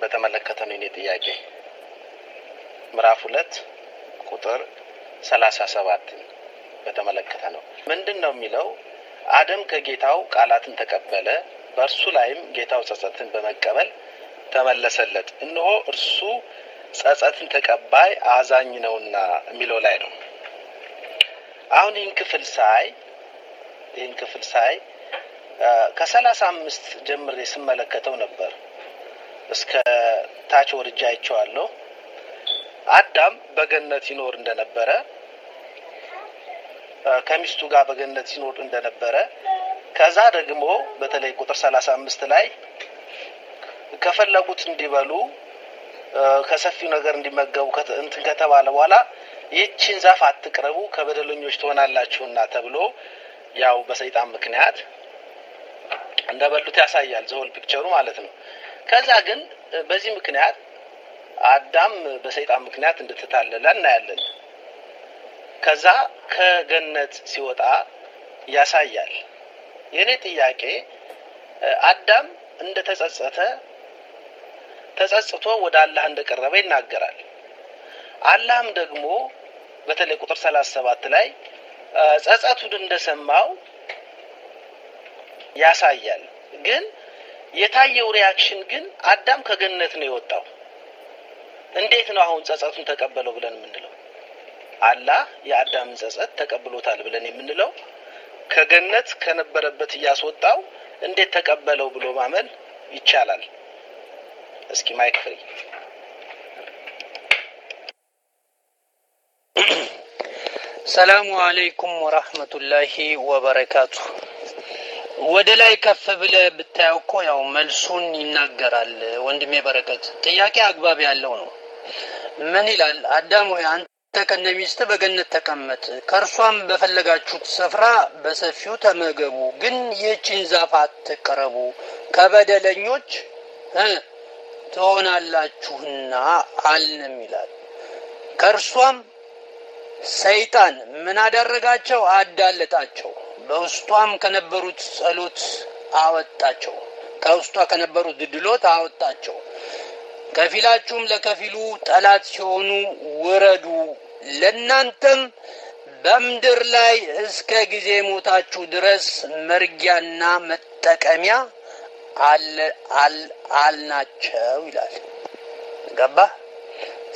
በተመለከተ ነው የኔ ጥያቄ። ምዕራፍ ሁለት ቁጥር ሰላሳ ሰባትን በተመለከተ ነው። ምንድን ነው የሚለው? አደም ከጌታው ቃላትን ተቀበለ፣ በእርሱ ላይም ጌታው ጸጸትን በመቀበል ተመለሰለት። እነሆ እርሱ ጸጸትን ተቀባይ አዛኝ ነውና የሚለው ላይ ነው። አሁን ይህን ክፍል ሳይ ይህን ክፍል ሳይ ከሰላሳ አምስት ጀምሬ ስመለከተው ነበር እስከ ታች ወርጃ አይቼዋለሁ። አዳም በገነት ይኖር እንደነበረ ከሚስቱ ጋር በገነት ሲኖር እንደነበረ ከዛ ደግሞ በተለይ ቁጥር ሰላሳ አምስት ላይ ከፈለጉት እንዲበሉ ከሰፊው ነገር እንዲመገቡ እንትን ከተባለ በኋላ ይህችን ዛፍ አትቅረቡ ከበደለኞች ትሆናላችሁና ተብሎ ያው በሰይጣን ምክንያት እንደበሉት ያሳያል። ዘሆል ፒክቸሩ ማለት ነው። ከዛ ግን በዚህ ምክንያት አዳም በሰይጣን ምክንያት እንድትታለለ እናያለን። ከዛ ከገነት ሲወጣ ያሳያል። የእኔ ጥያቄ አዳም እንደተጸጸተ ተጸጽቶ ወደ አላህ እንደቀረበ ይናገራል። አላህም ደግሞ በተለይ ቁጥር ሰላሳ ሰባት ላይ ጸጸቱን እንደሰማው ያሳያል። ግን የታየው reaction ግን አዳም ከገነት ነው የወጣው። እንዴት ነው አሁን ጸጸቱን ተቀበለው ብለን የምንለው? አላህ የአዳምን ጸጸት ተቀብሎታል ብለን የምንለው ከገነት ከነበረበት እያስወጣው እንዴት ተቀበለው ብሎ ማመን ይቻላል? እስኪ mic free። ሰላሙ አለይኩም ወራህመቱላሂ ወበረካቱ። ወደ ላይ ከፍ ብለህ ብታየው እኮ ያው መልሱን ይናገራል ወንድሜ በረከት። ጥያቄ አግባብ ያለው ነው። ምን ይላል? አዳም ሆይ አንተ ከነ ሚስትህ በገነት ተቀመጥ፣ ከእርሷም በፈለጋችሁት ስፍራ በሰፊው ተመገቡ፣ ግን ይህችን ዛፍ አትቅረቡ፣ ከበደለኞች ትሆናላችሁና አልንም ይላል። ከእርሷም ሰይጣን ምን አደረጋቸው? አዳለጣቸው። በውስጧም ከነበሩት ጸሎት አወጣቸው። ከውስጧ ከነበሩት ድድሎት አወጣቸው። ከፊላችሁም ለከፊሉ ጠላት ሲሆኑ ውረዱ፣ ለእናንተም በምድር ላይ እስከ ጊዜ ሞታችሁ ድረስ መርጊያና መጠቀሚያ አልናቸው ይላል። ገባ?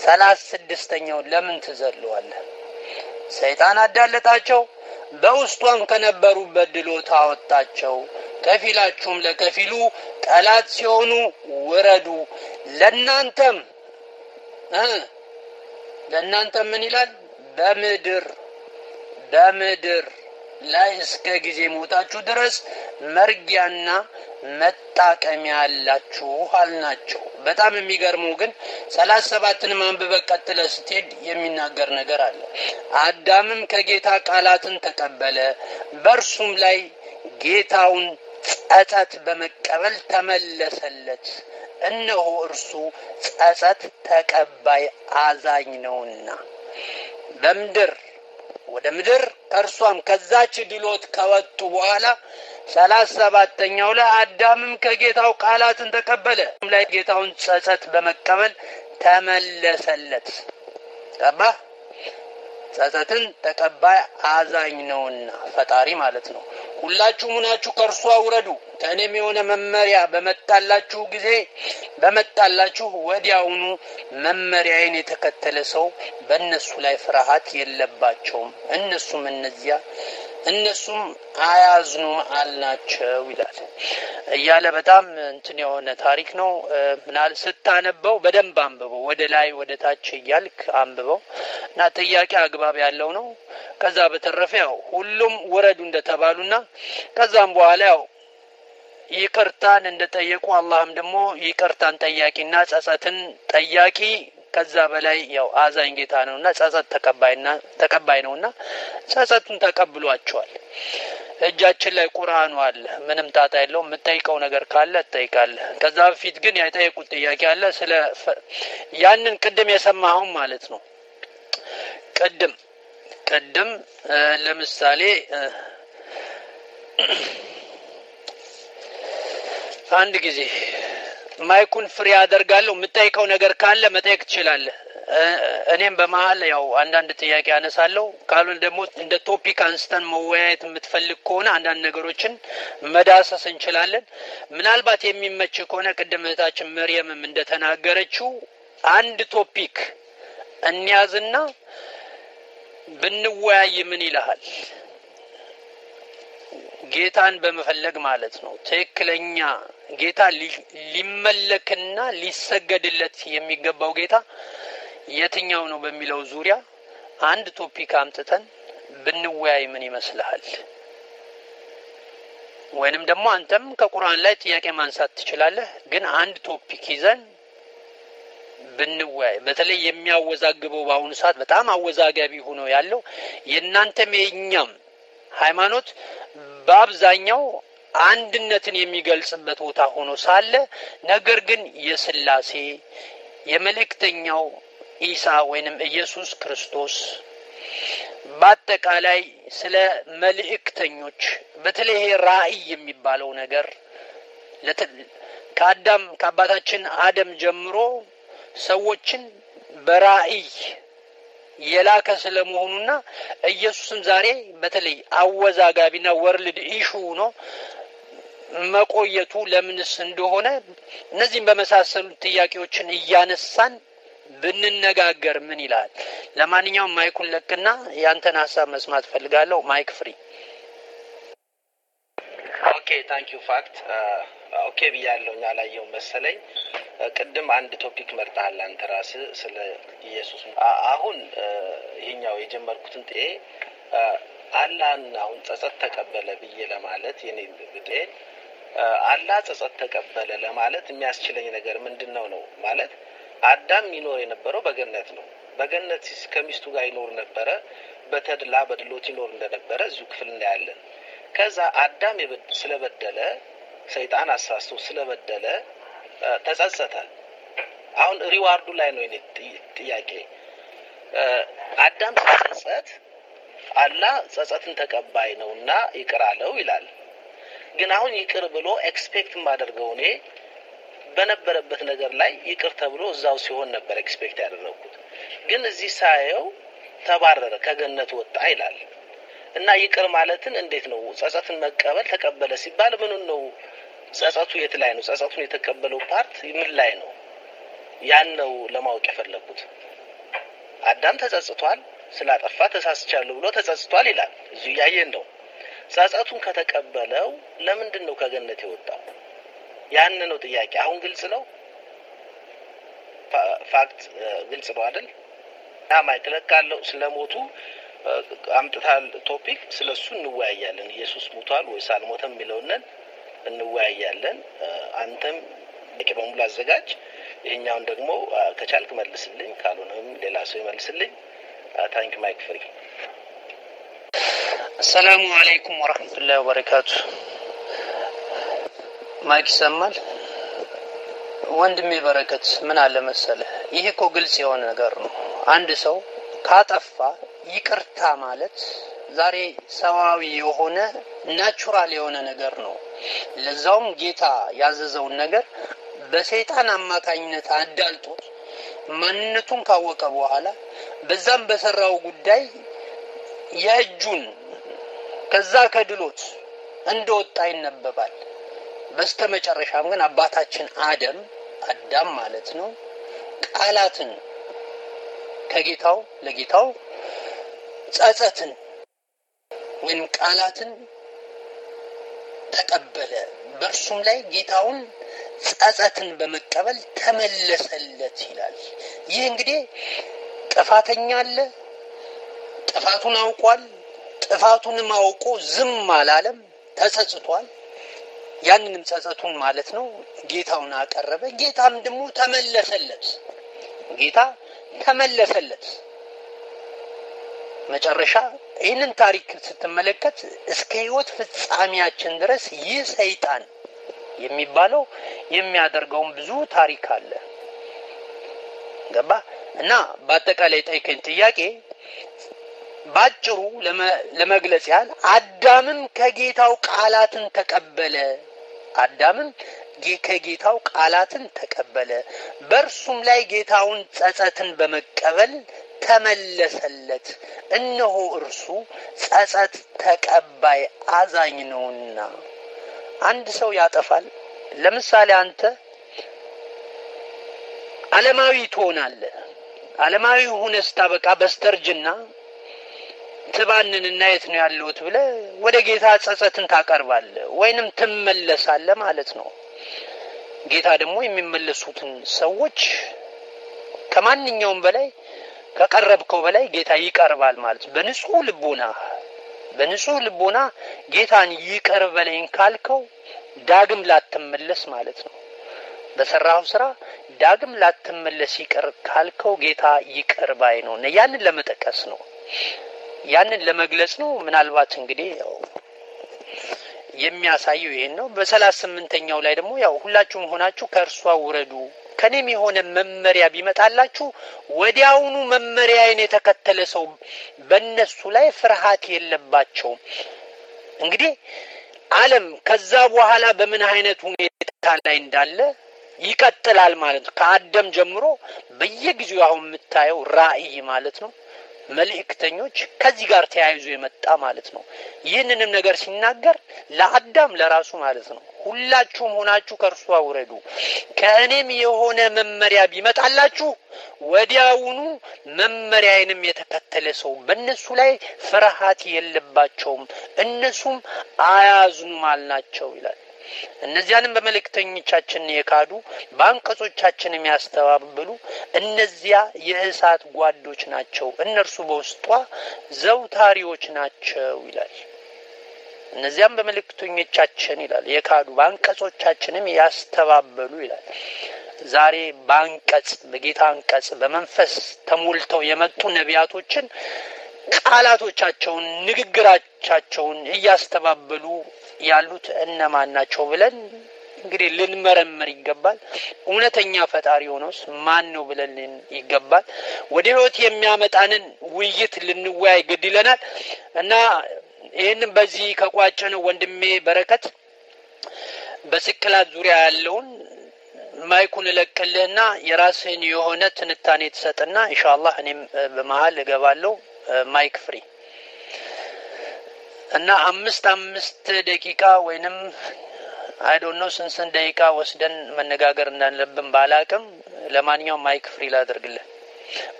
ሰላሳ ስድስተኛውን ለምን ትዘለዋለህ? ሰይጣን አዳለጣቸው፣ በውስጧም ከነበሩበት ድሎት አወጣቸው። ከፊላችሁም ለከፊሉ ጠላት ሲሆኑ ውረዱ፣ ለእናንተም ለእናንተም ምን ይላል? በምድር በምድር ላይ እስከ ጊዜ ሞታችሁ ድረስ መርጊያና መጣቀሚያ ያላችሁ አልናቸው። በጣም የሚገርመው ግን ሰላሳ ሰባትንም አንብበህ ቀጥለህ ስትሄድ የሚናገር ነገር አለ። አዳምም ከጌታ ቃላትን ተቀበለ፣ በእርሱም ላይ ጌታውን ጸጸት በመቀበል ተመለሰለት። እነሆ እርሱ ጸጸት ተቀባይ አዛኝ ነውና በምድር ወደ ምድር ከእርሷም ከዛች ድሎት ከወጡ በኋላ ሰላሳ ሰባተኛው ላይ አዳምም ከጌታው ቃላትን ተቀበለ ላይ ጌታውን ጸጸት በመቀበል ተመለሰለት።? ጸጸትን ተቀባይ አዛኝ ነውና ፈጣሪ ማለት ነው። ሁላችሁም ሁናችሁ ከእርሷ ውረዱ፣ ከእኔም የሆነ መመሪያ በመጣላችሁ ጊዜ በመጣላችሁ ወዲያውኑ መመሪያዬን የተከተለ ሰው በእነሱ ላይ ፍርሃት የለባቸውም፣ እነሱም እነዚያ እነሱም አያዝኑም አልናቸው ይላል እያለ በጣም እንትን የሆነ ታሪክ ነው። ምናል ስታነበው በደንብ አንብበው፣ ወደ ላይ ወደ ታች እያልክ አንብበው እና ጥያቄ አግባብ ያለው ነው። ከዛ በተረፈ ያው ሁሉም ውረዱ እንደተባሉና ከዛም በኋላ ያው ይቅርታን እንደጠየቁ አላህም ደግሞ ይቅርታን ጠያቂና ጸጸትን ጠያቂ ከዛ በላይ ያው አዛኝ ጌታ ነውና ጸጸት ተቀባይና ተቀባይ ነውና ጸጸቱን ተቀብሏቸዋል። እጃችን ላይ ቁርአኑ አለ። ምንም ጣጣ የለውም። የምጠይቀው ነገር ካለ ትጠይቃለህ። ከዛ በፊት ግን የጠየቁት ጥያቄ አለ። ስለ ያንን ቅድም የሰማኸው ማለት ነው። ቅድም ቅድም ለምሳሌ አንድ ጊዜ ማይኩን ፍሪ አደርጋለሁ። የምጠይቀው ነገር ካለ መጠየቅ ትችላለህ። እኔም በመሀል ያው አንዳንድ ጥያቄ አነሳለሁ። ካልሆነ ደግሞ እንደ ቶፒክ አንስተን መወያየት የምትፈልግ ከሆነ አንዳንድ ነገሮችን መዳሰስ እንችላለን። ምናልባት የሚመች ከሆነ ቅድም እህታችን መርየምም እንደተናገረችው አንድ ቶፒክ እንያዝና ብንወያይ ምን ይልሃል? ጌታን በመፈለግ ማለት ነው። ትክክለኛ ጌታ ሊመለክና ሊሰገድለት የሚገባው ጌታ የትኛው ነው በሚለው ዙሪያ አንድ ቶፒክ አምጥተን ብንወያይ ምን ይመስልሃል? ወይንም ደግሞ አንተም ከቁርአን ላይ ጥያቄ ማንሳት ትችላለህ። ግን አንድ ቶፒክ ይዘን ብንወያይ በተለይ የሚያወዛግበው በአሁኑ ሰዓት በጣም አወዛጋቢ ሆኖ ያለው የእናንተም የእኛም ሃይማኖት በአብዛኛው አንድነትን የሚገልጽበት ቦታ ሆኖ ሳለ ነገር ግን የስላሴ የመልእክተኛው ኢሳ ወይንም ኢየሱስ ክርስቶስ በአጠቃላይ ስለ መልእክተኞች በተለይ ራእይ የሚባለው ነገር ከአዳም ከአባታችን አደም ጀምሮ ሰዎችን በራእይ የላከ ስለመሆኑና ኢየሱስም ዛሬ በተለይ አወዛጋቢና world issue ነው መቆየቱ ለምንስ እንደሆነ እነዚህም በመሳሰሉ ጥያቄዎችን እያነሳን ብንነጋገር ምን ይላል? ለማንኛውም ማይኩን ለቅና ያንተን ሀሳብ መስማት ፈልጋለሁ። mic free። OK thank you Fact OK ብያለሁኝ። አላየው መሰለኝ። ቅድም አንድ topic መርጠሃል አንተ ራስህ ስለ ኢየሱስ። አሁን ይሄኛው የጀመርኩትን ጥዬ አላህን አሁን ጸጸት ተቀበለ ብዬ ለማለት የኔ ብጤ አላህ ጸጸት ተቀበለ ለማለት የሚያስችለኝ ነገር ምንድን ነው ነው ማለት አዳም ይኖር የነበረው በገነት ነው። በገነት ከሚስቱ ጋር ይኖር ነበረ። በተድላ በድሎት ይኖር እንደነበረ እዚሁ ክፍል እናያለን። ከዛ አዳም ስለበደለ ሰይጣን አሳስቶ ስለበደለ ተጸጸተ። አሁን reward ኡ ላይ ነው ጥያቄ። አዳም ሲጸጸት አላህ ጸጸትን ተቀባይ ነው እና ይቅር አለው ይላል። ግን አሁን ይቅር ብሎ expect የማደርገው እኔ በነበረበት ነገር ላይ ይቅር ተብሎ እዛው ሲሆን ነበር expect ያደረግኩት። ግን እዚህ ሳየው ተባረረ፣ ከገነት ወጣ ይላል እና ይቅር ማለትን እንዴት ነው ጸጸትን መቀበል ተቀበለ ሲባል ምኑን ነው ጸጸቱ የት ላይ ነው? ጸጸቱን የተቀበለው part ምን ላይ ነው? ያን ነው ለማወቅ የፈለግኩት። አዳም ተጸጽቷል፣ ስላጠፋ ተሳስቻለሁ ብሎ ተጸጽቷል ይላል። እዚሁ እያየን ነው። ጸጸቱን ከተቀበለው ለምንድን ነው ከገነት የወጣው? ያን ነው ጥያቄ። አሁን ግልጽ ነው፣ Fact ግልጽ ነው አይደል? እና mic እለቃለው ስለ ሞቱ አምጥታል topic፣ ስለ እሱ እንወያያለን። ኢየሱስ ሙቷል ወይስ አልሞተም የሚለውንን እንወያያለን። አንተም ጥያቄ በሙሉ አዘጋጅ። ይሄኛውን ደግሞ ከቻልክ መልስልኝ፣ ካልሆነም ሌላ ሰው ይመልስልኝ። thank mic free። አሰላሙ አለይኩም ወረህመቱላሂ ወበረካቱ። mic ይሰማል? ወንድሜ በረከት ምን አለ መሰለህ፣ ይሄ እኮ ግልጽ የሆነ ነገር ነው። አንድ ሰው ካጠፋ ይቅርታ ማለት ዛሬ ሰዋዊ የሆነ natural የሆነ ነገር ነው። ለዛውም ጌታ ያዘዘውን ነገር በሰይጣን አማካኝነት አዳልጦት ማንነቱን ካወቀ በኋላ በዛም በሰራው ጉዳይ የእጁን ከዛ ከድሎት እንደወጣ ይነበባል። በስተ መጨረሻም ግን አባታችን አደም አዳም ማለት ነው ቃላትን ከጌታው ለጌታው ጸጸትን ወይም ቃላትን ተቀበለ። በእርሱም ላይ ጌታውን ጸጸትን በመቀበል ተመለሰለት ይላል። ይህ እንግዲህ ጥፋተኛ አለ፣ ጥፋቱን አውቋል። ጥፋቱንም አውቆ ዝም አላለም፣ ተጸጽቷል። ያንንም ጸጸቱን ማለት ነው ጌታውን አቀረበ። ጌታም ደግሞ ተመለሰለት። ጌታ ተመለሰለት። መጨረሻ ይህንን ታሪክ ስትመለከት እስከ ሕይወት ፍጻሜያችን ድረስ ይህ ሰይጣን የሚባለው የሚያደርገውን ብዙ ታሪክ አለ። ገባ እና በአጠቃላይ ጠይቀኝ ጥያቄ ባጭሩ ለመግለጽ ያህል አዳምም ከጌታው ቃላትን ተቀበለ። አዳምም ከጌታው ቃላትን ተቀበለ። በእርሱም ላይ ጌታውን ጸጸትን በመቀበል ተመለሰለት። እነሆ እርሱ ጸጸት ተቀባይ አዛኝ ነውና። አንድ ሰው ያጠፋል። ለምሳሌ አንተ ዓለማዊ ትሆናለህ። ዓለማዊ ሁነ ስታበቃ በስተርጅና ትባንንና የት ነው ያለሁት ብለህ ወደ ጌታ ጸጸትን ታቀርባለህ ወይንም ትመለሳለህ ማለት ነው። ጌታ ደግሞ የሚመለሱትን ሰዎች ከማንኛውም በላይ ከቀረብከው በላይ ጌታ ይቀርባል ማለት ነው። በንጹህ ልቦና በንጹህ ልቦና ጌታን ይቅር በለኝ ካልከው ዳግም ላትመለስ ማለት ነው። በሰራው ስራ ዳግም ላትመለስ ይቅር ካልከው ጌታ ይቅር ባይ ነው። ያንን ለመጠቀስ ነው። ያንን ለመግለጽ ነው። ምናልባት እንግዲህ የሚያሳየው ይሄን ነው። በሰላሳ ስምንተኛው ላይ ደግሞ ያው ሁላችሁም ሆናችሁ ከእርሷ ውረዱ ከኔም የሆነ መመሪያ ቢመጣላችሁ ወዲያውኑ መመሪያዬን የተከተለ ሰው በእነሱ ላይ ፍርሃት የለባቸውም። እንግዲህ ዓለም ከዛ በኋላ በምን አይነት ሁኔታ ላይ እንዳለ ይቀጥላል ማለት ነው። ከአደም ጀምሮ በየጊዜው አሁን የምታየው ራእይ ማለት ነው። መልእክተኞች ከዚህ ጋር ተያይዞ የመጣ ማለት ነው። ይህንንም ነገር ሲናገር ለአዳም ለራሱ ማለት ነው። ሁላችሁም ሆናችሁ ከእርሷ ውረዱ፣ ከእኔም የሆነ መመሪያ ቢመጣላችሁ ወዲያውኑ መመሪያዬንም የተከተለ ሰው በእነሱ ላይ ፍርሃት የለባቸውም፣ እነሱም አያዝኑም አልናቸው ይላል። እነዚያንም በመልእክተኞቻችን የካዱ በአንቀጾቻችን የሚያስተባብሉ እነዚያ የእሳት ጓዶች ናቸው፣ እነርሱ በውስጧ ዘውታሪዎች ናቸው ይላል። እነዚያም በመልእክተኞቻችን ይላል የካዱ በአንቀጾቻችንም ያስተባበሉ ይላል። ዛሬ በአንቀጽ በጌታ አንቀጽ በመንፈስ ተሞልተው የመጡ ነቢያቶችን ቃላቶቻቸውን ንግግራቻቸውን እያስተባበሉ ያሉት እነማን ናቸው ብለን እንግዲህ ልንመረምር ይገባል። እውነተኛ ፈጣሪ ሆኖስ ማን ነው ብለን ይገባል። ወደ ሕይወት የሚያመጣንን ውይይት ልንወያይ ግድ ይለናል እና ይህንም በዚህ ከቋጨነው ወንድሜ በረከት በስቅላት ዙሪያ ያለውን ማይኩን እለቅልህና የራስህን የሆነ ትንታኔ ትሰጥና ኢንሻአላህ እኔም በመሀል እገባለሁ። mic free። እና አምስት አምስት ደቂቃ ወይንም I don't know ስንት ደቂቃ ወስደን መነጋገር እንዳለብን ባላቅም፣ ለማንኛውም mic free ላደርግልህ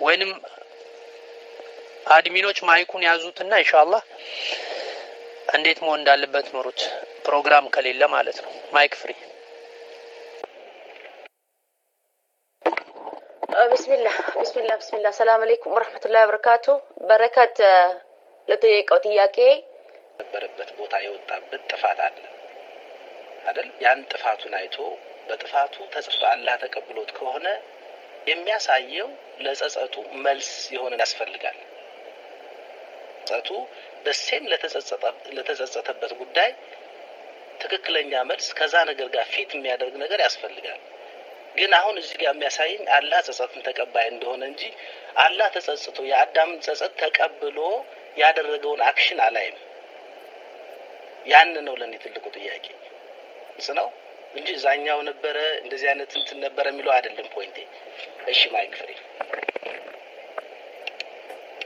ወይንም admin ኦች ማይኩን ያዙትና ኢንሻአላህ እንዴት መሆን እንዳለበት ኖሩት ፕሮግራም ከሌለ ማለት ነው። mic free ብስሚላህ ብስሚላህ ብስሚላህ ሰላም አለይኩም ወረህመቱላሂ ወበረካቱ። በረከት ለጠየቀው ጥያቄ ነበረበት ቦታ የወጣበት ጥፋት አለ አይደል? ያን ጥፋቱን አይቶ በጥፋቱ ተጸጽቶ አላህ ተቀብሎት ከሆነ የሚያሳየው ለጸጸቱ መልስ የሆነን ያስፈልጋል። ጸጸቱ በሴም ለተጸጸተበት ጉዳይ ትክክለኛ መልስ ከዛ ነገር ጋር fit የሚያደርግ ነገር ያስፈልጋል። ግን አሁን እዚህ ጋር የሚያሳየኝ አላህ ጸጸትን ተቀባይ እንደሆነ እንጂ አላህ ተጸጽቶ የአዳምን ጸጸት ተቀብሎ ያደረገውን action አላይም። ያን ነው ለእኔ ትልቁ ጥያቄ እሱ ነው እንጂ እዛኛው ነበረ እንደዚህ አይነት እንትን ነበረ የሚለው አይደለም point ኤ። እሺ mic free።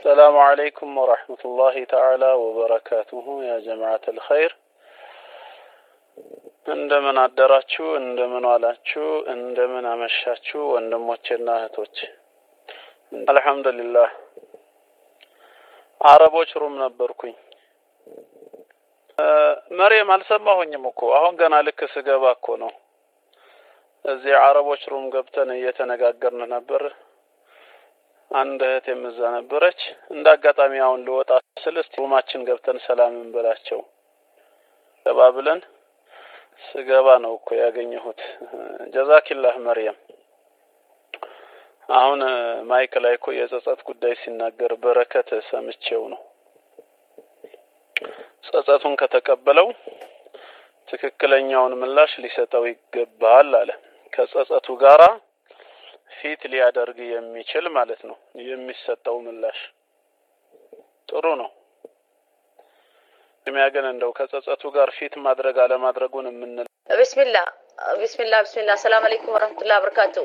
ሰላሙ አለይኩም ወረሕመቱላሂ ተዓላ ወበረካቱሁ ያ ጀማዓተል ኸይር እንደምን አደራችሁ፣ እንደምን ዋላችሁ፣ እንደምን አመሻችሁ ወንድሞቼና እህቶች። አልሐምዱሊላህ አረቦች room ነበርኩኝ። መርየም አልሰማሁኝም እኮ አሁን ገና ልክ ስገባ እኮ ነው። እዚህ አረቦች room ገብተን እየተነጋገርን ነበር። አንድ እህት የምዛ ነበረች። እንደ አጋጣሚ አሁን ልወጣ ስል እስቲ room ኣችን ገብተን ሰላም እንበላቸው ተባብለን ስገባ ነው እኮ ያገኘሁት። ጀዛኪላህ መርየም። አሁን mic ላይ እኮ የጸጸት ጉዳይ ሲናገር በረከት ሰምቼው ነው። ጸጸቱን ከተቀበለው ትክክለኛውን ምላሽ ሊሰጠው ይገባል አለ። ከጸጸቱ ጋራ fit ሊያደርግ የሚችል ማለት ነው የሚሰጠው ምላሽ ጥሩ ነው። ቅድሚያ ግን እንደው ከጸጸቱ ጋር fit ማድረግ አለማድረጉን የምንል ብስሚላ ቢስሚላህ ቢስሚላህ ሰላም አለይኩም ወረህመቱላህ በረካቱ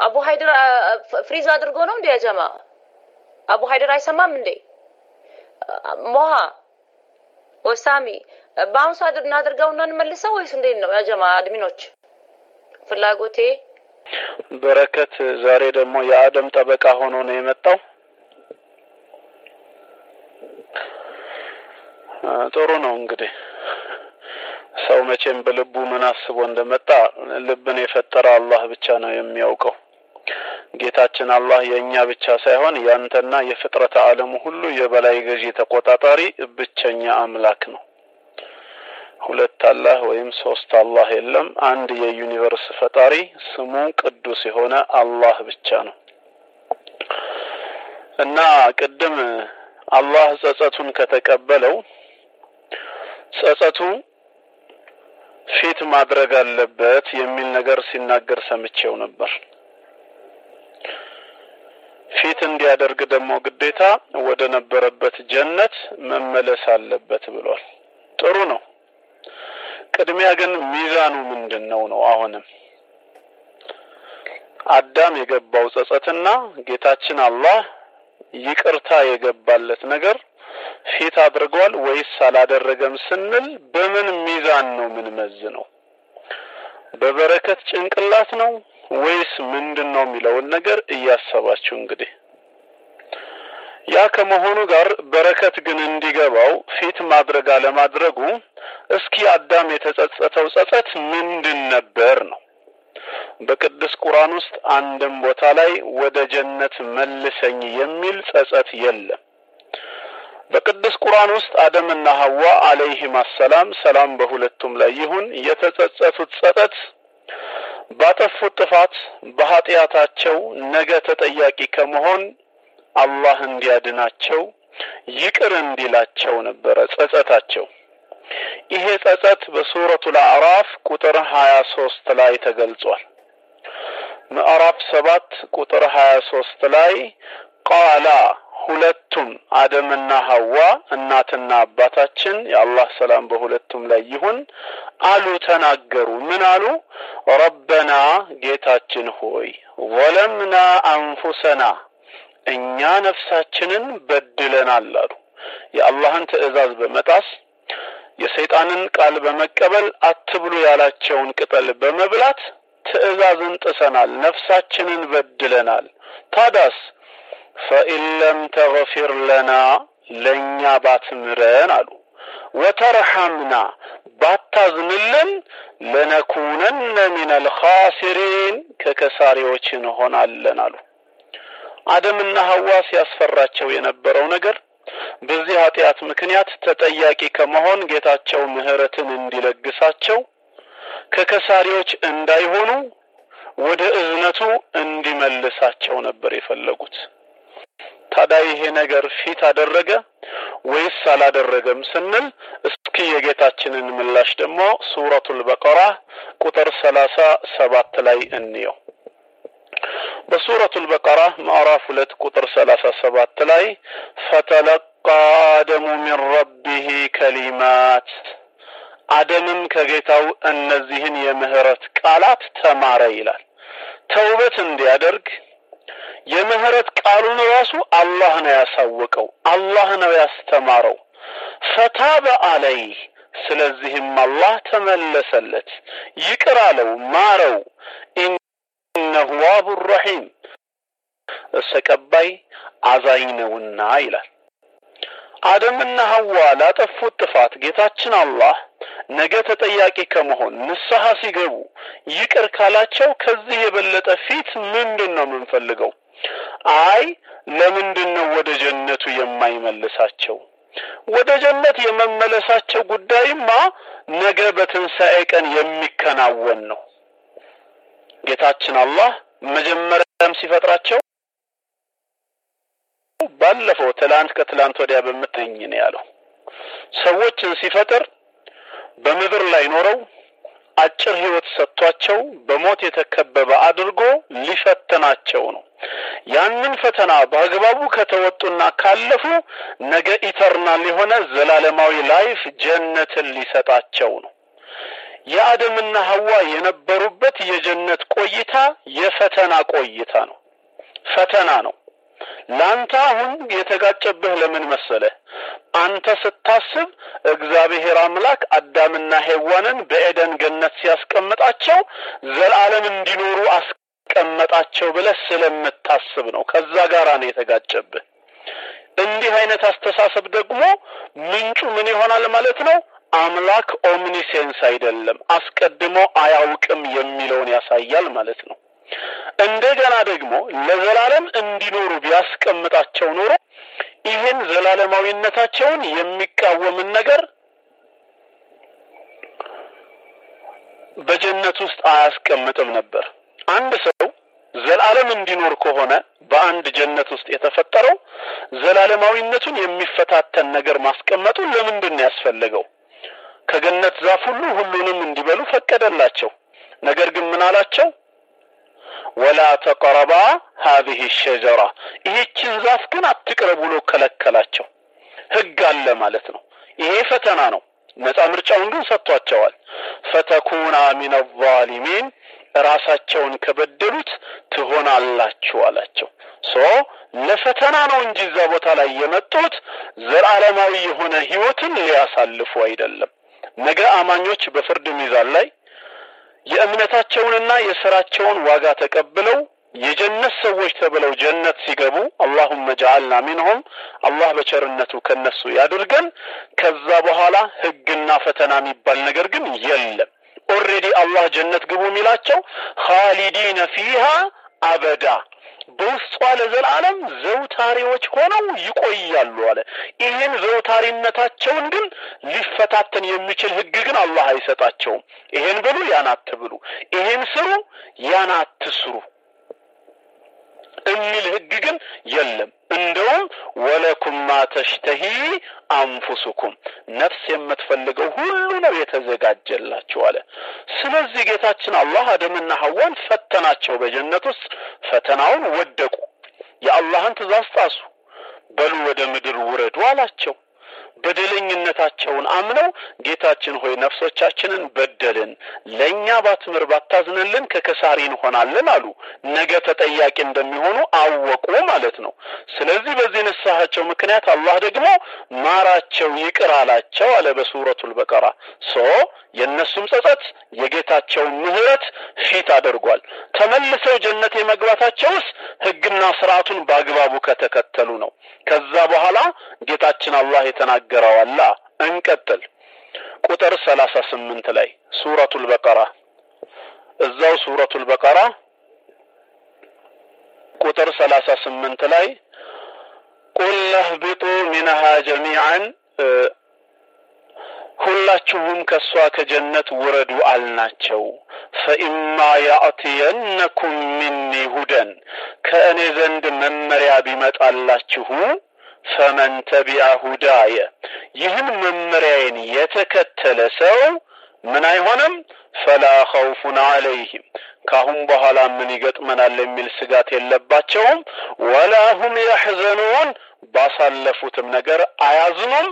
አቡ ሀይደር freeze አድርጎ ነው እንዴ ያጀማ አቡ ሀይደር አይሰማም እንዴ? ሞሃ ወሳሚ። በአሁኑ ሰዓት እናድርገውና እንመልሰው ወይስ እንዴት ነው ያጀማ አድሚኖች ፍላጎቴ? በረከት። ዛሬ ደግሞ የአደም ጠበቃ ሆኖ ነው የመጣው ጥሩ ነው እንግዲህ ሰው መቼም በልቡ ምን አስቦ እንደመጣ ልብን የፈጠረ አላህ ብቻ ነው የሚያውቀው። ጌታችን አላህ የእኛ ብቻ ሳይሆን ያንተና የፍጥረተ ዓለሙ ሁሉ የበላይ ገዢ ተቆጣጣሪ ብቸኛ አምላክ ነው። ሁለት አላህ ወይም ሶስት አላህ የለም። አንድ የዩኒቨርስ ፈጣሪ ስሙ ቅዱስ የሆነ አላህ ብቻ ነው እና ቅድም አላህ ጸጸቱን ከተቀበለው ጸጸቱ ፊት ማድረግ አለበት የሚል ነገር ሲናገር ሰምቼው ነበር። ፊት እንዲያደርግ ደግሞ ግዴታ ወደ ነበረበት ጀነት መመለስ አለበት ብሏል። ጥሩ ነው። ቅድሚያ ግን ሚዛኑ ምንድን ነው ነው? አሁንም አዳም የገባው ጸጸትና ጌታችን አላህ ይቅርታ የገባለት ነገር ፊት አድርጓል ወይስ አላደረገም ስንል በምን ሚዛን ነው ምን መዝ ነው? በበረከት ጭንቅላት ነው ወይስ ምንድን ነው የሚለውን ነገር እያሰባችሁ እንግዲህ ያ ከመሆኑ ጋር በረከት ግን እንዲገባው ፊት ማድረግ አለማድረጉ እስኪ አዳም የተጸጸተው ጸጸት ምንድን ነበር ነው። በቅዱስ ቁርአን ውስጥ አንድም ቦታ ላይ ወደ ጀነት መልሰኝ የሚል ጸጸት የለም። በቅዱስ ቁርአን ውስጥ አደምና ሐዋ አለይሂም አሰላም ሰላም በሁለቱም ላይ ይሁን የተጸጸቱት ጸጸት ባጠፉት ጥፋት በኃጢአታቸው ነገ ተጠያቂ ከመሆን አላህ እንዲያድናቸው ይቅር እንዲላቸው ነበረ ጸጸታቸው። ይሄ ጸጸት በሱረቱል አዕራፍ ቁጥር ሀያ ሶስት ላይ ተገልጿል። ምዕራፍ ሰባት ቁጥር ሀያ ሶስት ላይ ቃላ ሁለቱም አደምና ሐዋ እናትና አባታችን የአላህ ሰላም በሁለቱም ላይ ይሁን አሉ ተናገሩ። ምን አሉ? ረበና ጌታችን ሆይ ወለምና አንፉሰና እኛ ነፍሳችንን በድለናል አሉ። የአላህን ትዕዛዝ በመጣስ የሰይጣንን ቃል በመቀበል አትብሉ ያላቸውን ቅጠል በመብላት ትዕዛዝን ጥሰናል፣ ነፍሳችንን በድለናል። ታዳስ ፈኢን ለም ተግፊር ለና ለእኛ ባትምረን አሉ ወተርሐምና ባታዝንልን ለነኩነነ ሚነል ኻሲሪን ከከሳሪዎች እንሆናለን አሉ። አደምና ሐዋ ሲያስፈራቸው የነበረው ነገር በዚህ ኃጢአት ምክንያት ተጠያቂ ከመሆን ጌታቸው ምሕረትን እንዲለግሳቸው ከከሳሪዎች እንዳይሆኑ ወደ እዝነቱ እንዲመልሳቸው ነበር የፈለጉት። ታዲያ ይሄ ነገር ፊት አደረገ ወይስ አላደረገም ስንል እስኪ የጌታችንን ምላሽ ደግሞ ሱረቱል በቀራ ቁጥር ሰላሳ ሰባት ላይ እንየው። በሱረቱል በቀራ ምዕራፍ ሁለት ቁጥር ሰላሳ ሰባት ላይ ፈተለቃ አደሙ ሚን ረቢህ ከሊማት አደምም ከጌታው እነዚህን የምህረት ቃላት ተማረ ይላል። ተውበት እንዲያደርግ የምህረት ቃሉን ራሱ አላህ ነው ያሳወቀው፣ አላህ ነው ያስተማረው። ፈታበ አለይህ ስለዚህም አላህ ተመለሰለት፣ ይቅር አለው፣ ማረው። ኢነሁ ዋቡር ረሒም ተቀባይ አዛኝ ነውና ይላል። አደምና ሐዋ ላጠፉት ጥፋት ጌታችን አላህ ነገ ተጠያቂ ከመሆን ንስሐ ሲገቡ ይቅር ካላቸው ከዚህ የበለጠ ፊት ምንድን ነው የምንፈልገው? አይ ለምንድን ነው ወደ ጀነቱ የማይመልሳቸው? ወደ ጀነት የመመለሳቸው ጉዳይማ ነገ በትንሣኤ ቀን የሚከናወን ነው። ጌታችን አላህ መጀመሪያም ሲፈጥራቸው ባለፈው ትላንት ከትላንት ወዲያ በምትኝ ነው ያለው። ሰዎችን ሲፈጥር በምድር ላይ ኖረው አጭር ህይወት ሰጥቷቸው በሞት የተከበበ አድርጎ ሊፈትናቸው ነው። ያንን ፈተና በአግባቡ ከተወጡና ካለፉ ነገ eternal የሆነ ዘላለማዊ life ጀነትን ሊሰጣቸው ነው። የአደምና ሐዋ የነበሩበት የጀነት ቆይታ የፈተና ቆይታ ነው። ፈተና ነው። ለአንተ አሁን የተጋጨብህ ለምን መሰለህ? አንተ ስታስብ እግዚአብሔር አምላክ አዳምና ሔዋንን በኤደን ገነት ሲያስቀምጣቸው ዘላለም እንዲኖሩ አስቀመጣቸው ብለህ ስለምታስብ ነው። ከዛ ጋራ ነው የተጋጨብህ። እንዲህ አይነት አስተሳሰብ ደግሞ ምንጩ ምን ይሆናል ማለት ነው? አምላክ ኦምኒሴንስ አይደለም፣ አስቀድሞ አያውቅም የሚለውን ያሳያል ማለት ነው። እንደገና ደግሞ ለዘላለም እንዲኖሩ ቢያስቀምጣቸው ኖሮ ይህን ዘላለማዊነታቸውን የሚቃወምን ነገር በጀነት ውስጥ አያስቀምጥም ነበር። አንድ ሰው ዘላለም እንዲኖር ከሆነ በአንድ ጀነት ውስጥ የተፈጠረው ዘላለማዊነቱን የሚፈታተን ነገር ማስቀመጡ ለምንድን ነው ያስፈለገው? ከገነት ዛፍ ሁሉ ሁሉንም እንዲበሉ ፈቀደላቸው። ነገር ግን ምን አላቸው? ولا تقربا هذه الشجرة ይህችን ዛፍ ግን አትቅረቡ ብሎ ከለከላቸው። ህግ አለ ማለት ነው። ይሄ ፈተና ነው። ነፃ ምርጫውን ግን ሰጥቷቸዋል። فتكونا من الظالمين ራሳቸውን ከበደሉት ትሆናላችሁ አላቸው። so ለፈተና ነው እንጂ እዛ ቦታ ላይ የመጡት ዘላለማዊ የሆነ ህይወትን ሊያሳልፉ አይደለም። ነገ አማኞች በፍርድ ሚዛን ላይ የእምነታቸውንና የስራቸውን ዋጋ ተቀብለው የጀነት ሰዎች ተብለው ጀነት ሲገቡ اللهم اجعلنا منهم አላህ በቸርነቱ ከነሱ ያድርገን። ከዛ በኋላ ህግና ፈተና የሚባል ነገር ግን የለም። already አላህ ጀነት ግቡ የሚላቸው خالدين فيها أبدا በውስጧ ለዘላለም ዘውታሪዎች ሆነው ይቆያሉ አለ። ይህን ዘውታሪነታቸውን ግን ሊፈታተን የሚችል ህግ ግን አላህ አይሰጣቸውም። ይሄን ብሉ፣ ያን አትብሉ፣ ይሄን ስሩ፣ ያን አትስሩ የሚል ህግ ግን የለም። እንደውም ወለኩም ማ ተሽተሂ አንፉሱኩም ነፍስ የምትፈልገው ሁሉ ነው የተዘጋጀላችሁ አለ። ስለዚህ ጌታችን አላህ አደምና ሐዋን ፈተናቸው በጀነት ውስጥ ፈተናውን ወደቁ። የአላህን ትእዛዝ ጣሱ። በሉ ወደ ምድር ውረዱ አላቸው። በደለኝነታቸውን አምነው ጌታችን ሆይ ነፍሶቻችንን በደልን፣ ለእኛ ባትምር ባታዝንልን ከከሳሪ እንሆናለን አሉ። ነገ ተጠያቂ እንደሚሆኑ አወቁ ማለት ነው። ስለዚህ በዚህ ንስሐቸው ምክንያት አላህ ደግሞ ማራቸው፣ ይቅር አላቸው አለ በሱረቱል በቀራ so የእነሱም ጸጸት የጌታቸውን ምህረት fit አድርጓል። ተመልሰው ጀነት የመግባታቸውስ ህግና ስርዓቱን በአግባቡ ከተከተሉ ነው። ከዛ በኋላ ጌታችን አላህ የተናገረው አላ እንቀጥል። ቁጥር ሰላሳ ስምንት ላይ ሱረቱል በቀራ እዛው ሱረቱል በቀራ ቁጥር ሰላሳ ስምንት ላይ ቁል እህቢጡ ሚንሃ ጀሚዓን ሁላችሁም ከእሷ ከጀነት ውረዱ አልናቸው። ፈኢማ ያእትየነኩም ሚኒ ሁደን ከእኔ ዘንድ መመሪያ ቢመጣላችሁ ፈመን ተቢዐ ሁዳየ ይህን መመሪያዬን የተከተለ ሰው ምን አይሆንም? ፈላ ኸውፉን ዐለይህም ካሁን በኋላ ምን ይገጥመናል የሚል ስጋት የለባቸውም። ወላ ሁም የሕዘኑን ባሳለፉትም ነገር አያዝኑም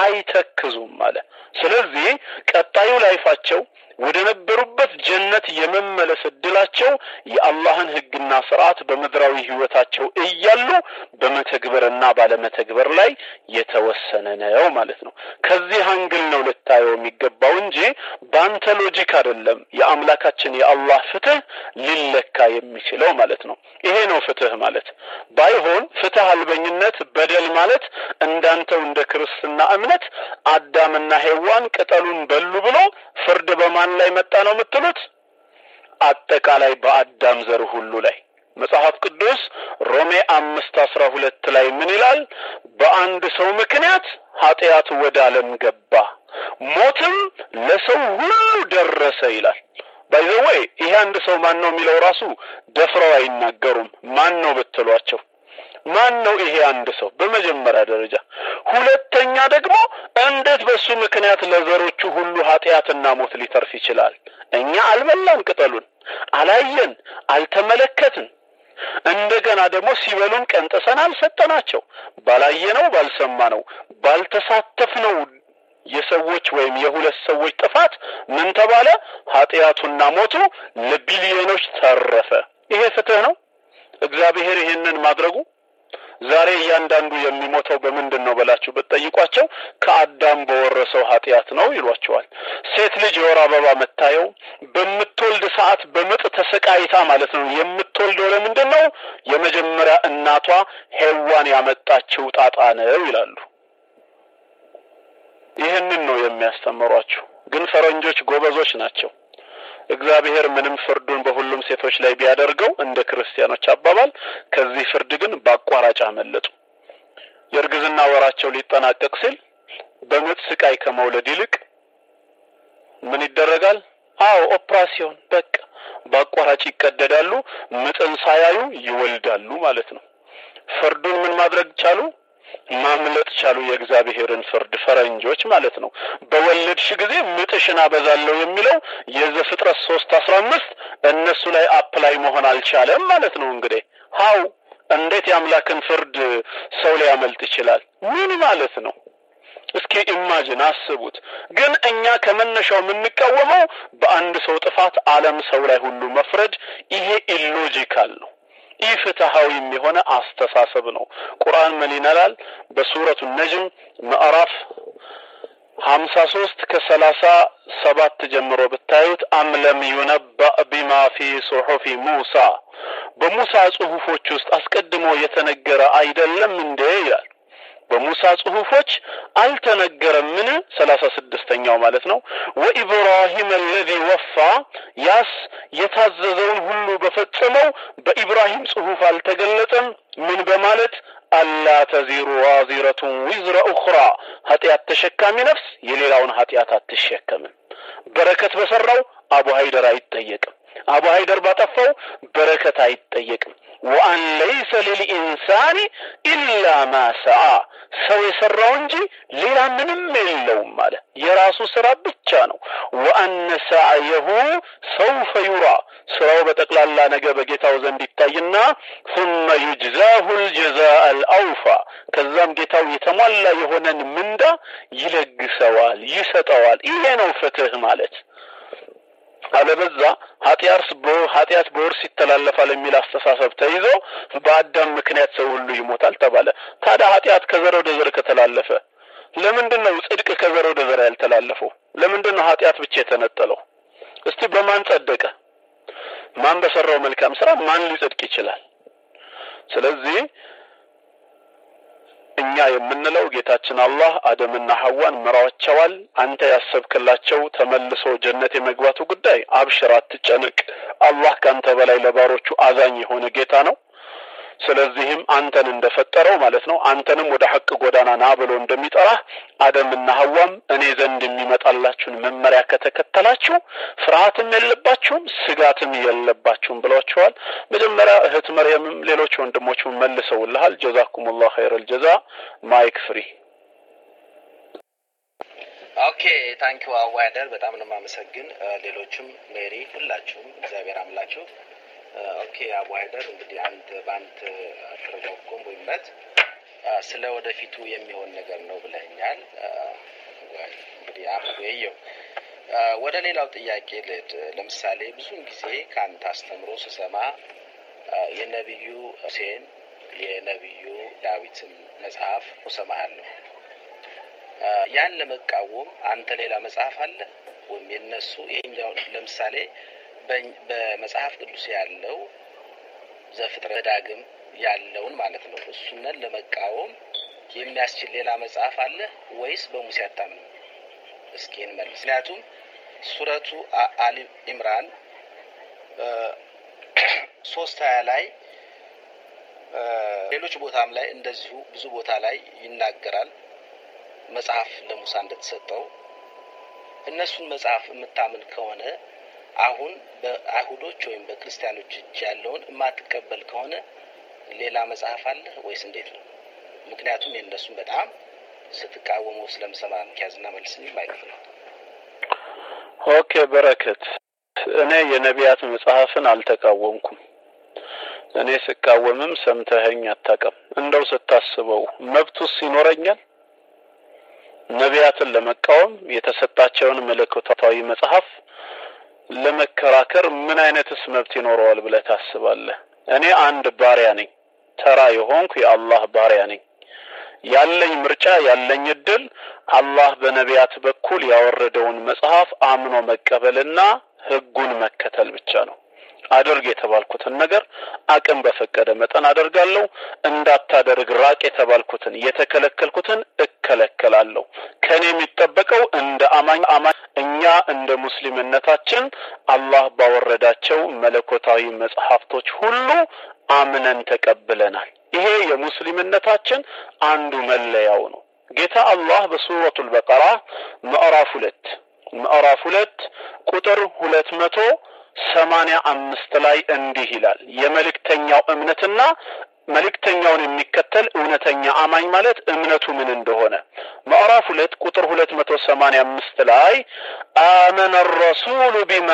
አይተክዙም አለ። ስለዚህ ቀጣዩ life ኣቸው ወደ ነበሩበት ጀነት የመመለስ እድላቸው የአላህን ሕግና ስርዓት በምድራዊ ህይወታቸው እያሉ በመተግበርና ባለመተግበር ላይ የተወሰነ ነው ማለት ነው። ከዚህ angle ነው ልታየው የሚገባው እንጂ በአንተ logic አይደለም የአምላካችን የአላህ ፍትህ ሊለካ የሚችለው ማለት ነው። ይሄ ነው ፍትህ ማለት። ባይሆን ፍትህ አልበኝነት፣ በደል ማለት እንዳንተው እንደ ክርስትና እምነት አዳምና ሔዋን ቅጠሉን በሉ ብሎ ፍርድ በማን ላይ መጣ ነው የምትሉት? አጠቃላይ በአዳም ዘር ሁሉ ላይ መጽሐፍ ቅዱስ ሮሜ አምስት አስራ ሁለት ላይ ምን ይላል? በአንድ ሰው ምክንያት ኃጢአት ወደ ዓለም ገባ፣ ሞትም ለሰው ሁሉ ደረሰ ይላል። ባይዘወይ ይሄ አንድ ሰው ማን ነው የሚለው ራሱ ደፍረው አይናገሩም። ማን ነው ብትሏቸው ማን ነው ይሄ አንድ ሰው? በመጀመሪያ ደረጃ ሁለተኛ ደግሞ እንዴት በሱ ምክንያት ለዘሮቹ ሁሉ ኃጢአትና ሞት ሊተርፍ ይችላል? እኛ አልበላን ቅጠሉን፣ አላየን፣ አልተመለከትን። እንደገና ደግሞ ሲበሉን ቀንጥሰን አልሰጠናቸው። ባላየነው፣ ባልሰማነው፣ ባልተሳተፍነው የሰዎች ወይም የሁለት ሰዎች ጥፋት ምን ተባለ? ኃጢአቱና ሞቱ ለቢሊዮኖች ተረፈ። ይሄ ፍትህ ነው? እግዚአብሔር ይሄንን ማድረጉ ዛሬ እያንዳንዱ የሚሞተው በምንድን ነው ብላችሁ ብትጠይቋቸው ከአዳም በወረሰው ኃጢአት ነው ይሏቸዋል። ሴት ልጅ የወር አበባ መታየው በምትወልድ ሰዓት በምጥ ተሰቃይታ ማለት ነው። የምትወልደው ለምንድን ነው? የመጀመሪያ እናቷ ሔዋን ያመጣችው ጣጣ ነው ይላሉ። ይህንን ነው የሚያስተምሯችሁ። ግን ፈረንጆች ጎበዞች ናቸው። እግዚአብሔር ምንም ፍርዱን በሁሉም ሴቶች ላይ ቢያደርገው እንደ ክርስቲያኖች አባባል ከዚህ ፍርድ ግን በአቋራጭ አመለጡ። የእርግዝና ወራቸው ሊጠናቀቅ ሲል በምጥ ስቃይ ከመውለድ ይልቅ ምን ይደረጋል? አዎ ኦፕራሲዮን፣ በቃ በአቋራጭ ይቀደዳሉ። ምጥን ሳያዩ ይወልዳሉ ማለት ነው። ፍርዱን ምን ማድረግ ቻሉ? ማምለጥ ቻሉ። የእግዚአብሔርን ፍርድ ፈረንጆች ማለት ነው። በወለድሽ ጊዜ ምጥሽን አበዛለሁ የሚለው የዘፍጥረት ሶስት አስራ አምስት እነሱ ላይ apply መሆን አልቻለም ማለት ነው። እንግዲህ how እንዴት የአምላክን ፍርድ ሰው ሊያመልጥ ይችላል? ምን ማለት ነው? እስኪ imagine አስቡት። ግን እኛ ከመነሻው የምንቃወመው በአንድ ሰው ጥፋት ዓለም ሰው ላይ ሁሉ መፍረድ ይሄ illogical ነው። ኢፍትሃዊም የሆነ አስተሳሰብ ነው። ቁርአን ምን ይላል? በሱረቱ ነጅም ምዕራፍ ሀምሳ ሶስት ከሰላሳ ሰባት ጀምሮ ብታዩት أم لم ينبأ بما في صحف موسى በሙሳ ጽሁፎች ውስጥ አስቀድሞ የተነገረ አይደለም እንዴ ይላል። በሙሳ ጽሁፎች አልተነገረምን? ሰላሳ ስድስተኛው ማለት ነው። ወኢብራሂም አለዚ ወፋ ያስ የታዘዘውን ሁሉ በፈጸመው በኢብራሂም ጽሁፍ አልተገለጸም? ምን በማለት አላ ተዚሩ ዋዚረቱን ዊዝረ ኡኽራ ኃጢአት ተሸካሚ ነፍስ የሌላውን ኃጢአት አትሸከምም። በረከት በሰራው አቡ ሀይደር አይጠየቅም። አቡ ሀይደር ባጠፋው በረከት አይጠየቅም። ወአን ለይሰ ሊልኢንሳኒ ኢላ ማ ሰዓ ሰው የሰራው እንጂ ሌላ ምንም የለውም አለ። የራሱ ስራ ብቻ ነው። ወአነ ሰዓየሁ ሰውፈ ዩራ ስራው በጠቅላላ ነገ በጌታው ዘንድ ይታይና ثم يجزاه الجزاء الأوفى ከዛም ጌታው የተሟላ የሆነን ምንዳ ይለግሰዋል፣ ይሰጠዋል። ይሄ ነው ፍትህ ማለት። አለበዛ ኃጢአት በውርስ ይተላለፋል የሚል አስተሳሰብ ተይዞ በአዳም ምክንያት ሰው ሁሉ ይሞታል ተባለ። ታዲያ ኃጢአት ከዘር ወደ ዘር ከተላለፈ ለምንድን ነው ጽድቅ ከዘር ወደ ዘር ያልተላለፈው? ለምንድን ነው ኃጢአት ብቻ የተነጠለው? እስቲ በማን ጸደቀ? ማን በሰራው መልካም ስራ ማን ሊጸድቅ ይችላል? ስለዚህ እኛ የምንለው ጌታችን አላህ አደምና ሐዋን ምራቸዋል። አንተ ያሰብክላቸው ተመልሶ ጀነት የመግባቱ ጉዳይ አብሽር፣ አትጨነቅ። አላህ ካንተ በላይ ለባሮቹ አዛኝ የሆነ ጌታ ነው። ስለዚህም አንተን እንደፈጠረው ማለት ነው አንተንም ወደ ሐቅ ጎዳና ና ብሎ እንደሚጠራህ አደምና ሐዋም እኔ ዘንድ የሚመጣላችሁን መመሪያ ከተከተላችሁ ፍርሃትም የለባችሁም ስጋትም የለባችሁም ብሏቸዋል። መጀመሪያ እህት መርየምም ሌሎች ወንድሞችም መልሰውልሃል። جزاكم الله خير الجزاء። mic free። okay ታንኪዩ አዋይደር በጣም ነው የማመሰግን። ሌሎችም ሜሪ፣ ሁላችሁም እግዚአብሔር አምላችሁ ኦኬ አቡ ሀይደር እንግዲህ አንድ በአንድ አተረጓጎም ወይም በት ስለ ወደፊቱ የሚሆን ነገር ነው ብለኛል። እንግዲህ አየው ወደ ሌላው ጥያቄ ልድ ለምሳሌ ብዙውን ጊዜ ከአንተ አስተምሮ ስሰማ የነቢዩ ሁሴን የነቢዩ ዳዊትን መጽሐፍ እሰማሃለሁ። ያን ለመቃወም አንተ ሌላ መጽሐፍ አለ ወይም የነሱ ይሄኛው ለምሳሌ በመጽሐፍ ቅዱስ ያለው ዘፍጥረት ዳግም ያለውን ማለት ነው። እሱነን ለመቃወም የሚያስችል ሌላ መጽሐፍ አለ ወይስ በሙሴ አታምንም? እስኪ እንመልስ። ምክንያቱም ሱረቱ አሊ ኢምራን ሶስት ሀያ ላይ ሌሎች ቦታም ላይ እንደዚሁ ብዙ ቦታ ላይ ይናገራል መጽሐፍ ለሙሳ እንደተሰጠው። እነሱን መጽሐፍ የምታምን ከሆነ አሁን በአይሁዶች ወይም በክርስቲያኖች እጅ ያለውን የማትቀበል ከሆነ ሌላ መጽሐፍ አለ ወይስ እንዴት ነው? ምክንያቱም የእነሱን በጣም ስትቃወሙ ስለምሰማ ነው። ያዝና መልስልኝ ማይክፍል okay በረከት፣ እኔ የነቢያት መጽሐፍን አልተቃወምኩም። እኔ ስቃወምም ሰምተኸኝ አታውቅም። እንደው ስታስበው መብቱስ ይኖረኛል? ነቢያትን ለመቃወም የተሰጣቸውን መለኮታዊ መጽሐፍ ለመከራከር ምን አይነትስ መብት ይኖረዋል ብለህ ታስባለህ? እኔ አንድ ባሪያ ነኝ፣ ተራ የሆንኩ የአላህ ባሪያ ነኝ። ያለኝ ምርጫ ያለኝ እድል አላህ በነቢያት በኩል ያወረደውን መጽሐፍ አምኖ መቀበልና ህጉን መከተል ብቻ ነው። አድርግ የተባልኩትን ነገር አቅም በፈቀደ መጠን አደርጋለሁ። እንዳታደርግ ራቅ የተባልኩትን የተከለከልኩትን እከለከላለሁ። ከኔ የሚጠበቀው እንደ አማኝ አማኝ እኛ እንደ ሙስሊምነታችን አላህ ባወረዳቸው መለኮታዊ መጽሐፍቶች ሁሉ አምነን ተቀብለናል። ይሄ የሙስሊምነታችን አንዱ መለያው ነው። ጌታ አላህ በሱረቱል በቀራ ምዕራፍ ሁለት ምዕራፍ ሁለት ቁጥር ሁለት መቶ ሰማንያ አምስት ላይ እንዲህ ይላል። የመልእክተኛው እምነትና መልእክተኛውን የሚከተል እውነተኛ አማኝ ማለት እምነቱ ምን እንደሆነ። ምዕራፍ ሁለት ቁጥር ሁለት መቶ ሰማንያ አምስት ላይ አመነ ረሱሉ ቢማ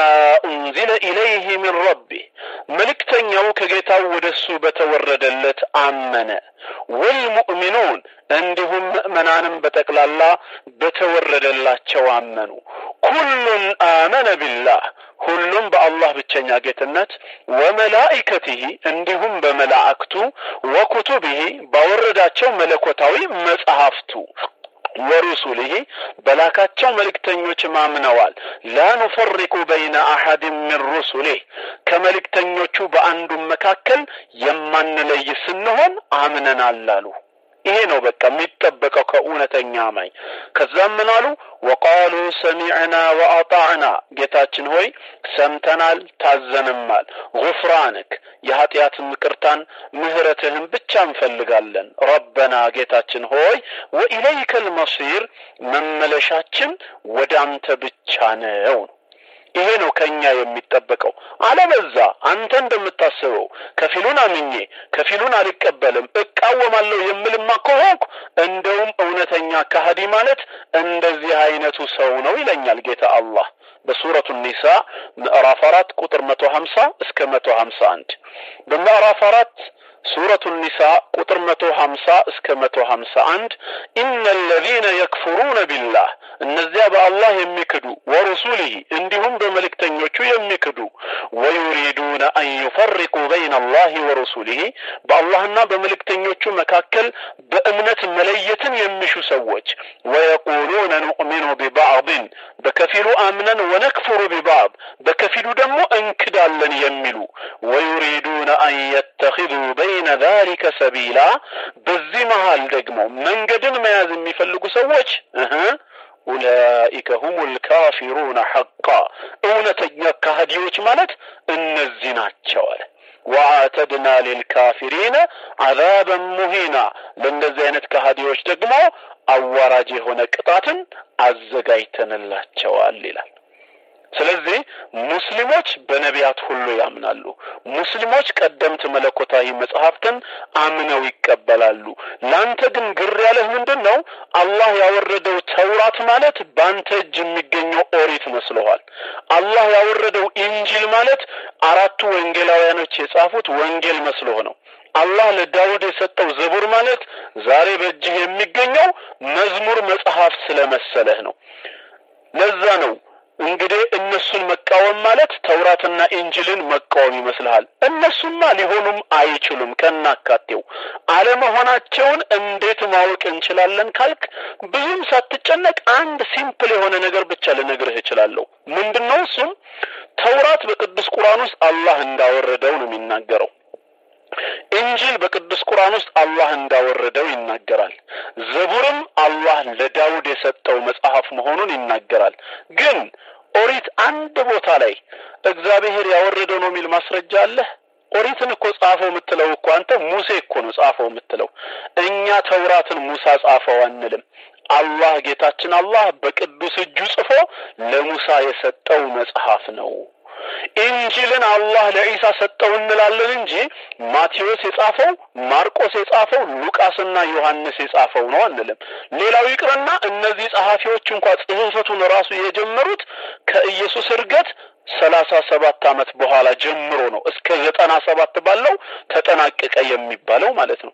ኡንዚለ ኢለይህ ሚን ረቢ መልእክተኛው ከጌታው ወደ እሱ በተወረደለት አመነ። ወልሙእሚኑን እንዲሁም ምእመናንም በጠቅላላ በተወረደላቸው አመኑ ኩሉን አመነ ቢላህ ሁሉም በአላህ ብቸኛ ጌትነት ወመላኢከቲሂ እንዲሁም በመላእክቱ ወኩቱቢሂ ባወረዳቸው መለኮታዊ መጽሐፍቱ ወሩሱሊሂ በላካቸው መልእክተኞች ማምነዋል። ላ ኑፈሪቁ በይነ አሐድን ሚን ሩሱሊህ ከመልእክተኞቹ በአንዱም መካከል የማንለይ ስንሆን አምነናል አሉ። ይሄ ነው በቃ የሚጠበቀው ከእውነተኛ አማኝ። ከዛም ምን አሉ? ወቃሉ ሰሚዕና ወአጣዕና ጌታችን ሆይ ሰምተናል ታዘንማል። ጉፍራንክ የኃጢአት ምቅርታን ምህረትህን ብቻ እንፈልጋለን። ረበና ጌታችን ሆይ ወኢለይከል መሲር መመለሻችን ወደ አንተ ብቻ ነው። ይሄ ነው ከኛ የሚጠበቀው። አለበዛ አንተ እንደምታስበው ከፊሉን አምኜ ከፊሉን አልቀበልም እቃወማለሁ የምልማ ከሆንኩ እንደውም እውነተኛ ካህዲ ማለት እንደዚህ አይነቱ ሰው ነው ይለኛል ጌታ አላህ። በሱረቱ ኒሳ ምዕራፍ አራት ቁጥር መቶ ሀምሳ እስከ መቶ ሀምሳ አንድ። በምዕራፍ አራት ሱረቱ ኒሳ ቁጥር መቶ ሀምሳ እስከ መቶ ሀምሳ አንድ ኢነ አለዚነ የክፍሩነ ቢላህ እነዚያ በአላህ የሚክዱ ወሩሱሊህ እንዲሁም በመልእክተኞቹ የሚክዱ ወዩሪዱነ አን ዩፈሪቁ በይነ አላህ ወሩሱሊህ በአላህና በመልእክተኞቹ መካከል በእምነት መለየትን የሚሹ ሰዎች ወየቁሉነ ኑእሚኑ ቢባዕድን በከፊሉ አምነን ወነክፍሩ ቢባዕድ በከፊሉ ደግሞ እንክዳለን የሚሉ ወዩሪዱነ አን የተኪዙ በይነ ዛሊከ ሰቢላ በዚህ መሃል ደግሞ መንገድን መያዝ የሚፈልጉ ሰዎች እህ ኡላኢከ ሁሙል ካፊሩነ ሐቃ እውነተኛ ካህዲዎች ማለት እነዚህ ናቸው አለ። ወአተድና ሊልካፊሪነ አዛበን ሙሂና ለእንደዚህ አይነት ከሃዲዎች ደግሞ አዋራጅ የሆነ ቅጣትን አዘጋጅተንላቸዋል ይላል። ስለዚህ ሙስሊሞች በነቢያት ሁሉ ያምናሉ። ሙስሊሞች ቀደምት መለኮታዊ መጽሐፍትን አምነው ይቀበላሉ። ላንተ ግን ግር ያለህ ምንድን ነው? አላህ ያወረደው ተውራት ማለት በአንተ እጅ የሚገኘው ኦሪት መስሎሃል። አላህ ያወረደው ኢንጂል ማለት አራቱ ወንጌላውያኖች የጻፉት ወንጌል መስሎህ ነው። አላህ ለዳውድ የሰጠው ዘቡር ማለት ዛሬ በእጅህ የሚገኘው መዝሙር መጽሐፍ ስለመሰለህ ነው። ለዛ ነው እንግዲህ እነሱን መቃወም ማለት ተውራትና ኢንጅልን መቃወም ይመስልሃል። እነሱማ ሊሆኑም አይችሉም ከናካቴው። አለመሆናቸውን እንዴት ማወቅ እንችላለን ካልክ ብዙም ሳትጨነቅ አንድ simple የሆነ ነገር ብቻ ልነግርህ እችላለሁ። ምንድነው እሱም? ተውራት በቅዱስ ቁርአን ውስጥ አላህ እንዳወረደው ነው የሚናገረው። ኢንጂል በቅዱስ ቁርአን ውስጥ አላህ እንዳወረደው ይናገራል። ዘቡርም አላህ ለዳውድ የሰጠው መጽሐፍ መሆኑን ይናገራል። ግን ኦሪት አንድ ቦታ ላይ እግዚአብሔር ያወረደው ነው የሚል ማስረጃ አለህ? ኦሪትን እኮ ጻፈው የምትለው እኮ አንተ ሙሴ እኮ ነው ጻፈው የምትለው። እኛ ተውራትን ሙሳ ጻፈው አንልም። አላህ ጌታችን አላህ በቅዱስ እጁ ጽፎ ለሙሳ የሰጠው መጽሐፍ ነው። ኢንጂልን አላህ ለኢሳ ሰጠው እንላለን እንጂ ማቴዎስ የጻፈው ማርቆስ የጻፈው ሉቃስና ዮሐንስ የጻፈው ነው አንልም። ሌላው ይቅርና እነዚህ ጸሐፊዎች እንኳ ጽሕፈቱን ራሱ የጀመሩት ከኢየሱስ እርገት ሰላሳ ሰባት ዓመት በኋላ ጀምሮ ነው እስከ ዘጠና ሰባት ባለው ተጠናቀቀ የሚባለው ማለት ነው።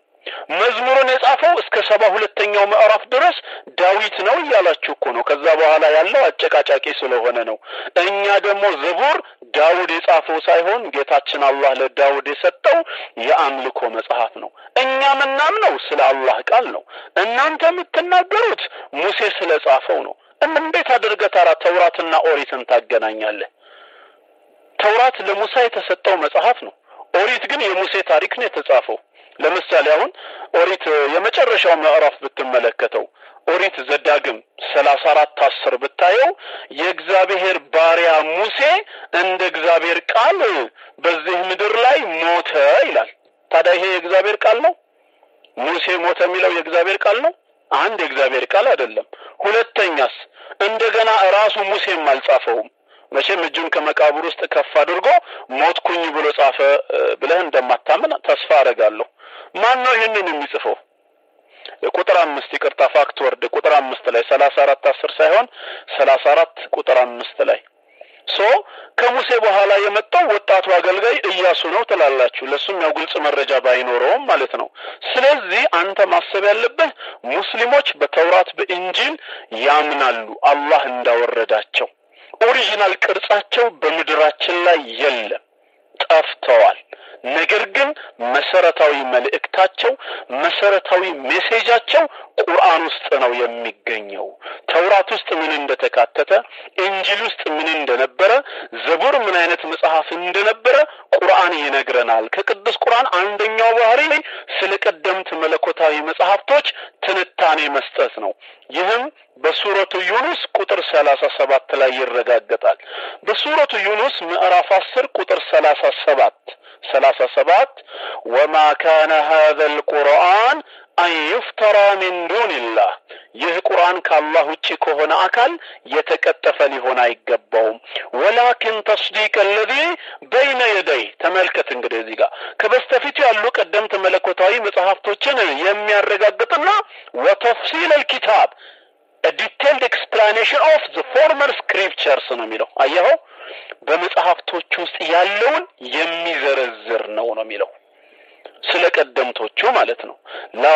መዝሙርን የጻፈው እስከ ሰባ ሁለተኛው ምዕራፍ ድረስ ዳዊት ነው እያላችሁ እኮ ነው። ከዛ በኋላ ያለው አጨቃጫቂ ስለሆነ ነው። እኛ ደግሞ ዘቡር ዳውድ የጻፈው ሳይሆን ጌታችን አላህ ለዳውድ የሰጠው የአምልኮ መጽሐፍ ነው። እኛ ምናምነው ስለ አላህ ቃል ነው። እናንተ የምትናገሩት ሙሴ ስለ ጻፈው ነው። እንዴት አድርገህ ታራ ተውራትና ኦሪትን ታገናኛለህ? ተውራት ለሙሳ የተሰጠው መጽሐፍ ነው። ኦሪት ግን የሙሴ ታሪክ ነው የተጻፈው። ለምሳሌ አሁን ኦሪት የመጨረሻው ምዕራፍ ብትመለከተው ኦሪት ዘዳግም ሰላሳ አራት አስር ብታየው የእግዚአብሔር ባሪያ ሙሴ እንደ እግዚአብሔር ቃል በዚህ ምድር ላይ ሞተ ይላል። ታዲያ ይሄ የእግዚአብሔር ቃል ነው? ሙሴ ሞተ የሚለው የእግዚአብሔር ቃል ነው? አንድ የእግዚአብሔር ቃል አይደለም። ሁለተኛስ እንደገና ራሱ ሙሴም አልጻፈውም። መቼም እጁን ከመቃብር ውስጥ ከፍ አድርጎ ሞትኩኝ ብሎ ጻፈ ብለህ እንደማታምን ተስፋ አደርጋለሁ። ማን ነው ይህንን የሚጽፈው? ቁጥር አምስት ይቅርታ፣ fact word ቁጥር አምስት ላይ ሰላሳ አራት አስር ሳይሆን ሰላሳ አራት ቁጥር አምስት ላይ so ከሙሴ በኋላ የመጣው ወጣቱ አገልጋይ እያሱ ነው ትላላችሁ። ለሱም ያው ግልጽ መረጃ ባይኖረውም ማለት ነው። ስለዚህ አንተ ማሰብ ያለብህ ሙስሊሞች በተውራት በኢንጂል ያምናሉ አላህ እንዳወረዳቸው። ኦሪጂናል ቅርጻቸው በምድራችን ላይ የለም፣ ጠፍተዋል። ነገር ግን መሰረታዊ መልእክታቸው መሰረታዊ ሜሴጃቸው ቁርአን ውስጥ ነው የሚገኘው። ተውራት ውስጥ ምን እንደተካተተ፣ ኢንጂል ውስጥ ምን እንደነበረ፣ ዘቡር ምን አይነት መጽሐፍ እንደነበረ ቁርአን ይነግረናል። ከቅዱስ ቁርአን አንደኛው ባህሪ ላይ ስለ ቀደምት መለኮታዊ መጽሐፍቶች ትንታኔ መስጠት ነው። ይህም በሱረቱ ዩኑስ ቁጥር ሰላሳ ሰባት ላይ ይረጋገጣል። በሱረቱ ዩኑስ ምዕራፍ አስር ቁጥር ሰላሳ ሰባት ሰላሳ ሰባት ወማ ካነ ሀዘል ቁርአን አን ሚን ዱንላህ ይህ ቁርአን ከአላህ ውጭ ከሆነ አካል የተቀጠፈ ሊሆን አይገባውም። ወላኪን ተስዲቅ አለዚ በይነ የደይ ተመልከት እንግዲህ እዚህ ጋር ከበስተፊቱ ያሉ ቀደምት መለኮታዊ መጽሐፍቶችን የሚያረጋግጥና ወተፍሲል አልኪታብ detailed explanation of the former scriptures ነው የሚለው አየኸው። በመጽሐፍቶች ውስጥ ያለውን የሚዘረዝር ነው ነው የሚለው ስለ ቀደምቶቹ ማለት ነው። لا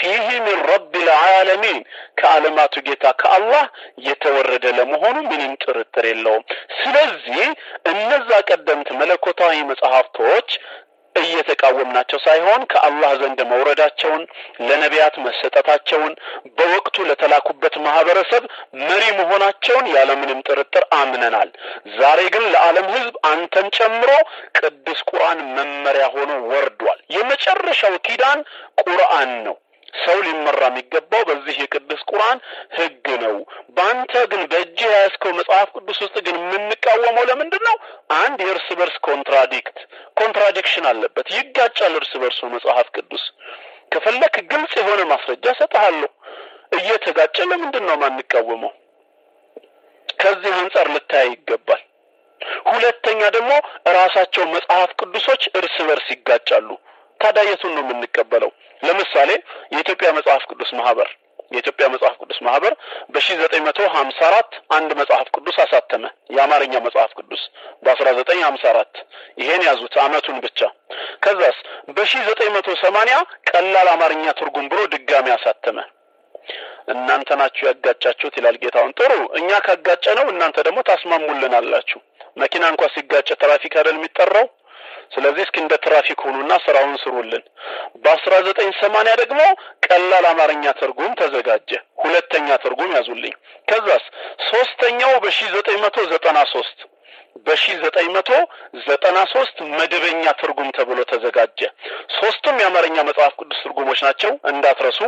فيه من رب العالمين ከዓለማቱ ጌታ ከአላህ የተወረደ ለመሆኑ ምንም ጥርጥር የለውም። ስለዚህ እነዛ ቀደምት መለኮታዊ መጽሐፍቶች እየተቃወምናቸው ሳይሆን ከአላህ ዘንድ መውረዳቸውን ለነቢያት መሰጠታቸውን በወቅቱ ለተላኩበት ማህበረሰብ መሪ መሆናቸውን ያለምንም ጥርጥር አምነናል። ዛሬ ግን ለዓለም ሕዝብ አንተን ጨምሮ ቅዱስ ቁርአን መመሪያ ሆኖ ወርዷል። የመጨረሻው ኪዳን ቁርአን ነው። ሰው ሊመራ የሚገባው በዚህ የቅዱስ ቁርአን ህግ ነው። በአንተ ግን በእጅ የያዝከው መጽሐፍ ቅዱስ ውስጥ ግን የምንቃወመው ለምንድን ነው? አንድ የእርስ በርስ contradict contradiction አለበት፣ ይጋጫል እርስ በርሱ መጽሐፍ ቅዱስ። ከፈለክ ግልጽ የሆነ ማስረጃ ሰጥሃለሁ። እየተጋጨ ለምንድን ነው ማንቃወመው? ከዚህ አንጻር ልታይ ይገባል። ሁለተኛ ደግሞ ራሳቸው መጽሐፍ ቅዱሶች እርስ በርስ ይጋጫሉ። ታዲያ የቱን ነው የምንቀበለው? ለምሳሌ የኢትዮጵያ መጽሐፍ ቅዱስ ማህበር የኢትዮጵያ መጽሐፍ ቅዱስ ማህበር በሺ ዘጠኝ መቶ ሀምሳ አራት አንድ መጽሐፍ ቅዱስ አሳተመ። የአማርኛ መጽሐፍ ቅዱስ በአስራ ዘጠኝ ሀምሳ አራት ይሄን ያዙት አመቱን ብቻ። ከዛስ በሺ ዘጠኝ መቶ ሰማኒያ ቀላል አማርኛ ትርጉም ብሎ ድጋሚ አሳተመ። እናንተ ናችሁ ያጋጫችሁት ይላል ጌታውን። ጥሩ እኛ ካጋጨ ነው እናንተ ደግሞ ታስማሙልን አላችሁ። መኪና እንኳ ሲጋጭ ትራፊክ አይደል የሚጠራው? ስለዚህ እስኪ እንደ ትራፊክ ሁኑና ስራውን ስሩልን። በአስራ ዘጠኝ ሰማንያ ደግሞ ቀላል አማርኛ ትርጉም ተዘጋጀ። ሁለተኛ ትርጉም ያዙልኝ። ከዛስ ሶስተኛው በሺ ዘጠኝ መቶ ዘጠና ሶስት በሺ ዘጠኝ መቶ ዘጠና ሶስት መደበኛ ትርጉም ተብሎ ተዘጋጀ። ሶስቱም የአማርኛ መጽሐፍ ቅዱስ ትርጉሞች ናቸው እንዳትረሱ።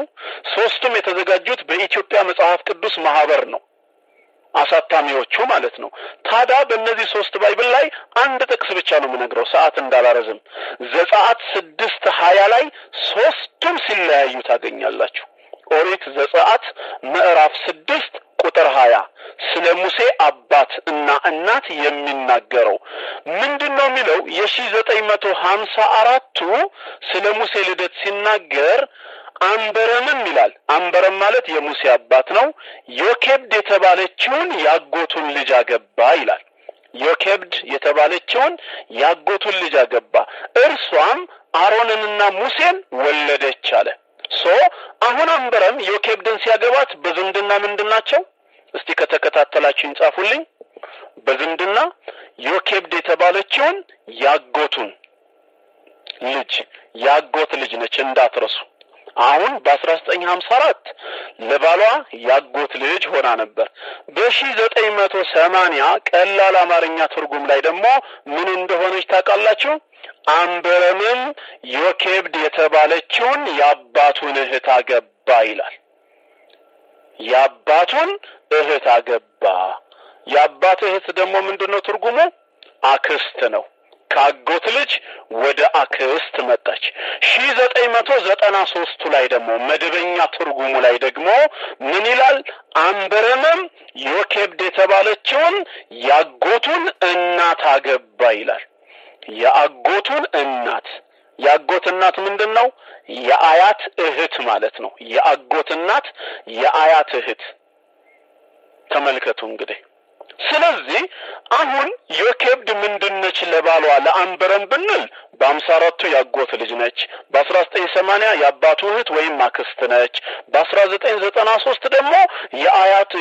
ሶስቱም የተዘጋጁት በኢትዮጵያ መጽሐፍ ቅዱስ ማህበር ነው አሳታሚዎቹ ማለት ነው። ታዲያ በእነዚህ ሶስት Bible ላይ አንድ ጥቅስ ብቻ ነው የምነግረው ሰዓት እንዳላረዝም። ዘጸአት ስድስት ሀያ ላይ ሶስቱም ሲለያዩ ታገኛላችሁ። ኦሪት ዘጸአት ምዕራፍ ስድስት ቁጥር ሀያ ስለ ሙሴ አባት እና እናት የሚናገረው ምንድን ነው የሚለው? የሺ ዘጠኝ መቶ ሀምሳ አራቱ ስለ ሙሴ ልደት ሲናገር አንበረምም ይላል። አንበረም ማለት የሙሴ አባት ነው። ዮኬብድ የተባለችውን ያጎቱን ልጅ አገባ ይላል። ዮኬብድ የተባለችውን ያጎቱን ልጅ አገባ። እርሷም አሮንንና ሙሴን ወለደች አለ። so አሁን አንበረም ዮኬብድን ሲያገባት በዝምድና ምንድን ናቸው? እስቲ ከተከታተላችሁኝ ጻፉልኝ። በዝምድና ዮኬብድ የተባለችውን ያጎቱን ልጅ ያጎት ልጅ ነች እንዳትረሱ። አሁን በአስራ ዘጠኝ ሀምሳ አራት ለባሏ ያጎት ልጅ ሆና ነበር። በሺ ዘጠኝ መቶ ሰማንያ ቀላል አማርኛ ትርጉም ላይ ደግሞ ምን እንደሆነች ታውቃላችሁ? አንበረምም ዮኬብድ የተባለችውን የአባቱን እህት አገባ ይላል። የአባቱን እህት አገባ። የአባት እህት ደግሞ ምንድን ነው ትርጉሙ? አክስት ነው። ከአጎት ልጅ ወደ አክስት መጣች። ሺ ዘጠኝ መቶ ዘጠና ሶስቱ ላይ ደግሞ መደበኛ ትርጉሙ ላይ ደግሞ ምን ይላል? አንበረምም ዮኬብድ የተባለችውን ያጎቱን እናት አገባ ይላል። የአጎቱን እናት የአጎት እናት ምንድን ነው? የአያት እህት ማለት ነው። የአጎት እናት የአያት እህት ተመልከቱ እንግዲህ ስለዚህ አሁን ዮኬብድ ምንድነች ለባሏ ለአንበረም ብንል በአምሳ አራቱ ያጎት ልጅ ነች። በአስራ ዘጠኝ ሰማንያ የአባቱ እህት ወይም አክስት ነች። በአስራ ዘጠኝ ዘጠና ሶስት ደግሞ የአያት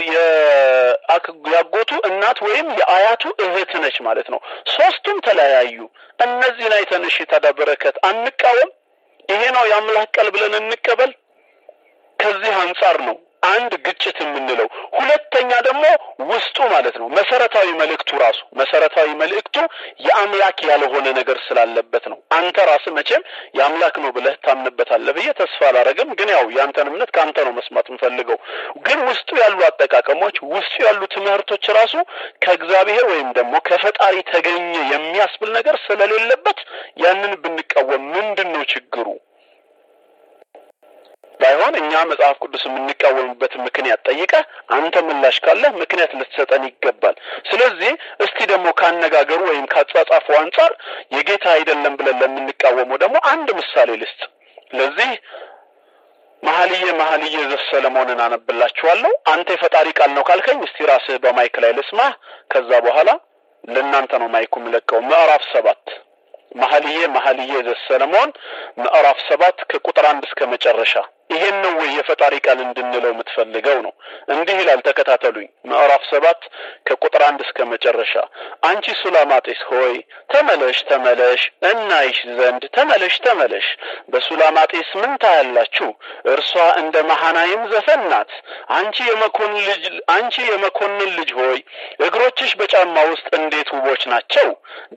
ያጎቱ እናት ወይም የአያቱ እህት ነች ማለት ነው። ሶስቱም ተለያዩ። እነዚህን አይተን እሺ ታዲያ አንቃወም? ይሄ ነው የአምላክ ቃል ብለን እንቀበል? ከዚህ አንጻር ነው አንድ ግጭት የምንለው። ሁለተኛ ደግሞ ውስጡ ማለት ነው መሰረታዊ መልእክቱ ራሱ መሰረታዊ መልእክቱ የአምላክ ያልሆነ ነገር ስላለበት ነው። አንተ ራስህ መቼም የአምላክ ነው ብለህ ታምንበታለህ ብዬ ተስፋ አላረግም። ግን ያው ያንተን እምነት ከአንተ ነው መስማት የምፈልገው። ግን ውስጡ ያሉ አጠቃቀሞች፣ ውስጡ ያሉ ትምህርቶች ራሱ ከእግዚአብሔር ወይም ደግሞ ከፈጣሪ ተገኘ የሚያስብል ነገር ስለሌለበት ያንን ብንቃወም ምንድን ነው ችግሩ? ባይሆን እኛ መጽሐፍ ቅዱስ የምንቃወምበት ምክንያት ጠይቀህ አንተ ምላሽ ካለህ ምክንያት ልትሰጠን ይገባል። ስለዚህ እስቲ ደግሞ ካነጋገሩ ወይም ካጻጻፉ አንጻር የጌታ አይደለም ብለን ለምንቃወመው ደግሞ አንድ ምሳሌ ልስጥ። ለዚህ መኃልየ መኃልየ ዘሰለሞንን አነብላችኋለሁ። አንተ የፈጣሪ ቃል ነው ካልከኝ እስቲ ራስህ በማይክ ላይ ልስማህ። ከዛ በኋላ ለእናንተ ነው ማይኩ የሚለቀው። ምዕራፍ ሰባት መኃልየ መኃልየ ዘሰለሞን ምዕራፍ ሰባት ከቁጥር አንድ እስከ መጨረሻ ይሄን ነው ወይ የፈጣሪ ቃል እንድንለው የምትፈልገው ነው? እንዲህ ይላል፣ ተከታተሉኝ። ምዕራፍ ሰባት ከቁጥር አንድ እስከ መጨረሻ አንቺ ሱላማጤስ ሆይ ተመለሽ ተመለሽ፣ እናይሽ ዘንድ ተመለሽ ተመለሽ። በሱላማጤስ ምን ታያላችሁ? እርሷ እንደ መሃናይም ዘፈን ናት። አንቺ የመኮንን ልጅ አንቺ የመኮንን ልጅ ሆይ እግሮችሽ በጫማ ውስጥ እንዴት ውቦች ናቸው!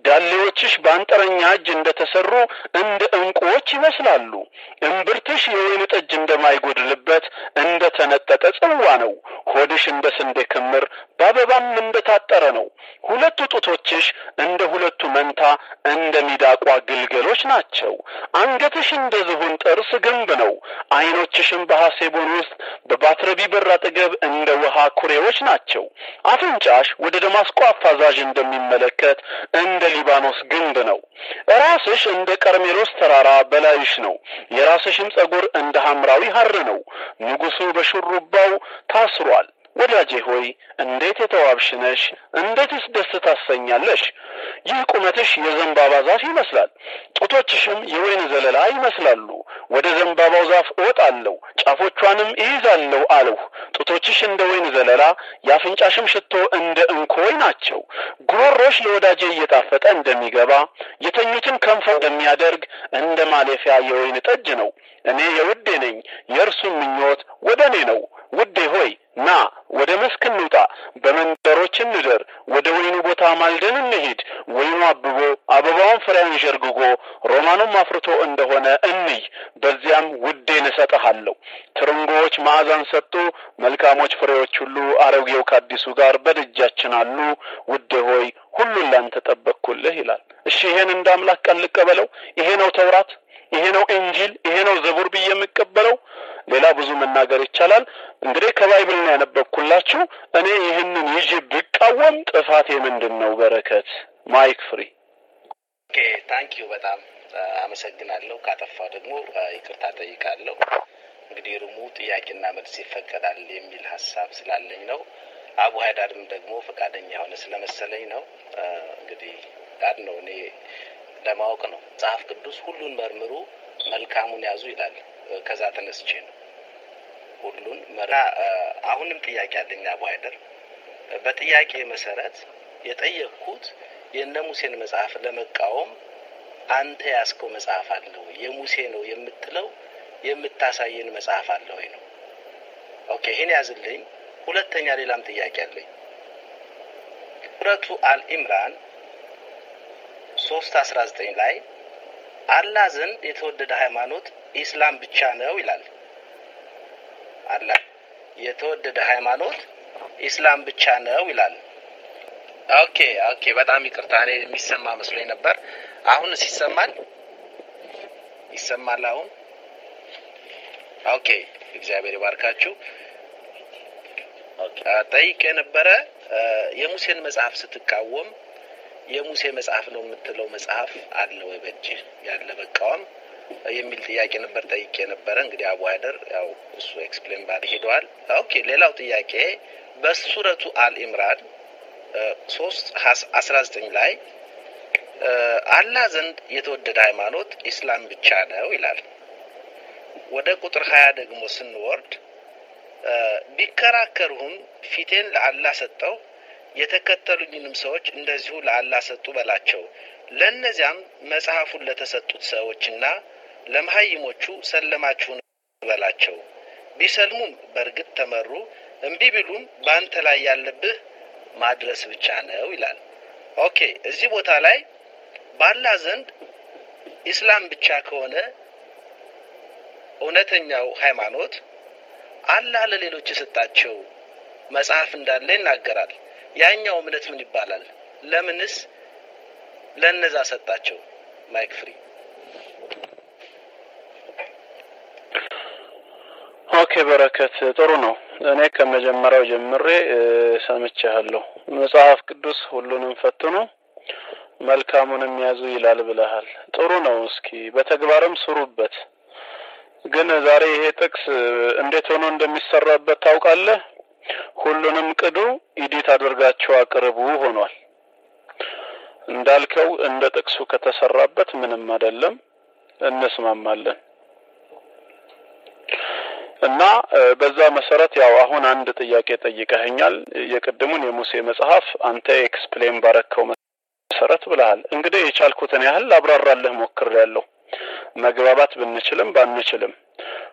ዳሌዎችሽ በአንጥረኛ እጅ እንደተሰሩ እንደ ዕንቁዎች ይመስላሉ። እምብርትሽ የወይን ጠጅ እንደማይጎድልበት እንደ ተነጠቀ ጽዋ ነው። ሆድሽ እንደ ስንዴ ክምር በአበባም እንደታጠረ ነው። ሁለቱ ጡቶችሽ እንደ ሁለቱ መንታ እንደ ሚዳቋ ግልገሎች ናቸው። አንገትሽ እንደ ዝሆን ጥርስ ግንብ ነው። ዓይኖችሽም በሐሴቦን ውስጥ በባትረቢ በር አጠገብ እንደ ውሃ ኩሬዎች ናቸው። አፍንጫሽ ወደ ደማስቆ አፋዛዥ እንደሚመለከት እንደ ሊባኖስ ግንብ ነው። ራስሽ እንደ ቀርሜሎስ ተራራ በላይሽ ነው። የራስሽም ጸጉር እንደ ሐምራዊ ሐር ነው። ንጉሡ በሹሩባው ታስሯል። ወዳጄ ሆይ እንዴት የተዋብሽ ነሽ! እንዴትስ ደስ ታሰኛለሽ! ይህ ቁመትሽ የዘንባባ ዛፍ ይመስላል፣ ጡቶችሽም የወይን ዘለላ ይመስላሉ። ወደ ዘንባባው ዛፍ እወጣለሁ፣ ጫፎቿንም እይዛለሁ አልሁ። ጡቶችሽ እንደ ወይን ዘለላ፣ የአፍንጫሽም ሽቶ እንደ እንኮይ ናቸው። ጉሮሮሽ ለወዳጄ እየጣፈጠ እንደሚገባ የተኙትን ከንፈር እንደሚያደርግ እንደ ማለፊያ የወይን ጠጅ ነው። እኔ የውዴ ነኝ፣ የእርሱም ምኞት ወደ እኔ ነው። ውዴ ሆይ ና ወደ መስክ እንውጣ፣ በመንደሮች እንደር፣ ወደ ወይኑ ቦታ ማልደን እንሂድ። ወይኑ አብቦ አበባውን ፍሬ አንዠርግጎ ሮማኑም አፍርቶ እንደሆነ እንይ። በዚያም ውዴን እሰጥሃለሁ። ትርንጎዎች መዓዛን ሰጡ፣ መልካሞች ፍሬዎች ሁሉ አሮጌው ከአዲሱ ጋር በደጃችን አሉ። ውዴ ሆይ ሁሉን ላንተ ጠበቅኩልህ ይላል። እሺ ይሄን እንደ አምላክ ቃል ልቀበለው? ይሄ ነው ተውራት ይሄ ነው ኢንጂል፣ ይሄ ነው ዘቡር ብዬ የምቀበለው። ሌላ ብዙ መናገር ይቻላል። እንግዲህ ከ Bible ነው ያነበብኩላችሁ። እኔ ይህንን ይዤ ብቃወም ጥፋቴ ምንድን ነው? በረከት mic free። okay thank you በጣም አመሰግናለሁ። ካጠፋው ደግሞ ይቅርታ ጠይቃለሁ። እንግዲህ ሩሙ ጥያቄና መልስ ይፈቀዳል የሚል ሀሳብ ስላለኝ ነው። አቡ ሀይዳርም ደግሞ ፈቃደኛ የሆነ ስለመሰለኝ ነው። እንግዲህ ጋር ነው እኔ ለማወቅ ነው። መጽሐፍ ቅዱስ ሁሉን መርምሩ መልካሙን ያዙ ይላል። ከዛ ተነስቼ ነው ሁሉን መራ። አሁንም ጥያቄ አለኝ አቡ ሀይደር። በጥያቄ መሰረት የጠየቅኩት የእነ ሙሴን መጽሐፍ ለመቃወም አንተ ያዝከው መጽሐፍ አለ ወይ? የሙሴ ነው የምትለው የምታሳየን መጽሐፍ አለ ወይ ነው። okay ይህን ያዝልኝ። ሁለተኛ ሌላም ጥያቄ አለኝ። ሱረቱ አልኢምራን ሶስት አስራ ዘጠኝ ላይ አላህ ዘንድ የተወደደ ሃይማኖት ኢስላም ብቻ ነው ይላል። አላህ የተወደደ ሃይማኖት ኢስላም ብቻ ነው ይላል። okay okay፣ በጣም ይቅርታ እኔ የሚሰማ መስሎኝ ነበር። አሁንስ ይሰማል? ይሰማል አሁን? okay፣ እግዚአብሔር ይባርካችሁ። ጠይቅ የነበረ የሙሴን መጽሐፍ ስትቃወም የሙሴ መጽሐፍ ነው የምትለው መጽሐፍ አለ ወይ በእጅህ ያለ መቃወም የሚል ጥያቄ ነበር ጠይቄ ነበረ። እንግዲህ አቡ ሀይደር ያው እሱ explain ባል ሄደዋል። okay ሌላው ጥያቄ በሱረቱ አል ኢምራን ሶስት አስራ ዘጠኝ ላይ አላህ ዘንድ የተወደደ ሃይማኖት ኢስላም ብቻ ነው ይላል። ወደ ቁጥር ሀያ ደግሞ ስንወርድ ቢከራከሩህም ፊቴን ለአላህ ሰጠው የተከተሉኝንም ሰዎች እንደዚሁ ለአላህ ሰጡ በላቸው። ለእነዚያም መጽሐፉን ለተሰጡት ሰዎችና ለመሀይሞቹ ሰለማችሁን በላቸው። ቢሰልሙም በእርግጥ ተመሩ፣ እምቢ ቢሉም በአንተ ላይ ያለብህ ማድረስ ብቻ ነው ይላል። okay እዚህ ቦታ ላይ በአላህ ዘንድ ኢስላም ብቻ ከሆነ እውነተኛው ሃይማኖት አላህ ለሌሎች የሰጣቸው መጽሐፍ እንዳለ ይናገራል። ያኛው እምነት ምን ይባላል? ለምንስ ለነዛ ሰጣቸው? mic free። OK በረከት ጥሩ ነው። እኔ ከመጀመሪያው ጀምሬ ሰምቻለሁ። መጽሐፍ ቅዱስ ሁሉንም ፈትኑ መልካሙንም ያዙ ይላል ብለሃል። ጥሩ ነው። እስኪ በተግባርም ስሩበት። ግን ዛሬ ይሄ ጥቅስ እንዴት ሆኖ እንደሚሰራበት ታውቃለህ? ሁሉንም ቅዱ edit አድርጋችሁ አቅርቡ ሆኗል። እንዳልከው እንደ ጥቅሱ ከተሰራበት ምንም አይደለም፣ እንስማማለን። እና በዛ መሰረት ያው አሁን አንድ ጥያቄ ጠይቀኸኛል። የቅድሙን የሙሴ መጽሐፍ አንተ explain ባደረከው መሰረት ብለሃል። እንግዲህ የቻልኩትን ያህል ላብራራልህ ሞክሬያለሁ። መግባባት ብንችልም ባንችልም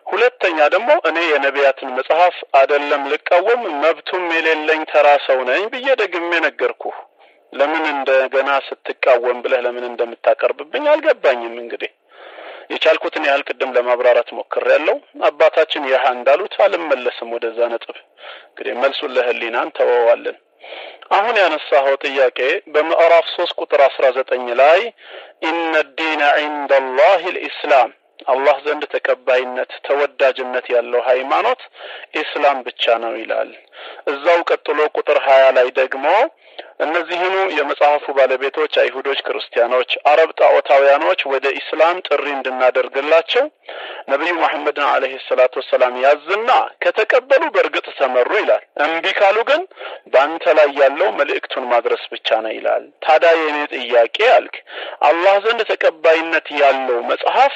ሁለተኛ ደግሞ እኔ የነቢያትን መጽሐፍ አደለም ልቃወም መብቱም የሌለኝ ተራ ሰው ነኝ ብዬ ደግሜ ነገርኩህ። ለምን እንደገና ስትቃወም ብለህ ለምን እንደምታቀርብብኝ አልገባኝም። እንግዲህ የቻልኩትን ያህል ቅድም ለማብራራት ሞክሬያለሁ። አባታችን ያህ እንዳሉት አልመለስም ወደዛ ነጥብ። እንግዲህ መልሱን ለህሊና እንተወዋለን። አሁን ያነሳኸው ጥያቄ በምዕራፍ ሶስት ቁጥር አስራ ዘጠኝ ላይ ኢነ ዲነ ዒንደ ላህ ልኢስላም አላህ ዘንድ ተቀባይነት ተወዳጅነት ያለው ሃይማኖት ኢስላም ብቻ ነው ይላል። እዛው ቀጥሎ ቁጥር ሀያ ላይ ደግሞ እነዚህኑ የመጽሐፉ ባለቤቶች አይሁዶች፣ ክርስቲያኖች፣ አረብ ጣዖታውያኖች ወደ ኢስላም ጥሪ እንድናደርግላቸው ነቢዩ መሐመድን አለይሂ ሰላቱ ወሰላም ያዝና ከተቀበሉ በእርግጥ ተመሩ ይላል። እምቢ ካሉ ግን በአንተ ላይ ያለው መልእክቱን ማድረስ ብቻ ነው ይላል። ታዲያ የኔ ጥያቄ አልክ አላህ ዘንድ ተቀባይነት ያለው መጽሐፍ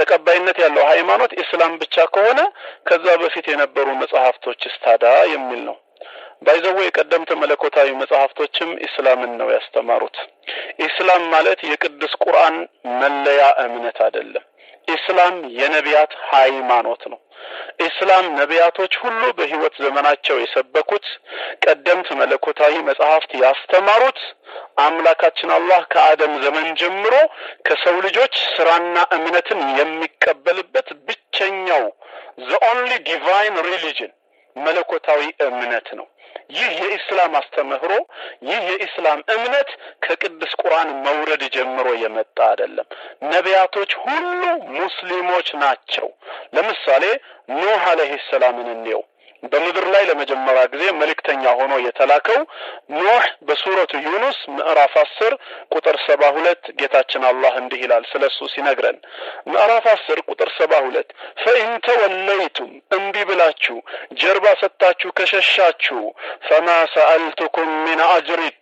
ተቀባይነት ያለው ሃይማኖት ኢስላም ብቻ ከሆነ ከዛ በፊት የነበሩ መጽሐፍቶችስ ታዳ የሚል ነው። by the way የቀደምት መለኮታዊ መጽሐፍቶችም ኢስላምን ነው ያስተማሩት። ኢስላም ማለት የቅዱስ ቁርአን መለያ እምነት አይደለም። ኢስላም የነቢያት ሃይማኖት ነው። ኢስላም ነቢያቶች ሁሉ በህይወት ዘመናቸው የሰበኩት ቀደምት መለኮታዊ መጽሐፍት ያስተማሩት አምላካችን አላህ ከአደም ዘመን ጀምሮ ከሰው ልጆች ስራና እምነትን የሚቀበልበት ብቸኛው the divine religion መለኮታዊ እምነት ነው። ይህ የኢስላም አስተምህሮ ይህ የኢስላም እምነት ከቅዱስ ቁርአን መውረድ ጀምሮ የመጣ አይደለም። ነቢያቶች ሁሉ ሙስሊሞች ናቸው። ለምሳሌ ኑህ አለይሂ ሰላምን እንየው። በምድር ላይ ለመጀመሪያ ጊዜ መልእክተኛ ሆኖ የተላከው ኖህ በሱረቱ ዩኑስ ምዕራፍ አስር ቁጥር ሰባ ሁለት ጌታችን አላህ እንዲህ ይላል ስለ እሱ ሲነግረን። ምዕራፍ አስር ቁጥር ሰባ ሁለት ፈኢን ተወለይቱም እምቢ ብላችሁ ጀርባ ሰጥታችሁ ከሸሻችሁ ፈማ ሰአልቱኩም ሚን አጅሪን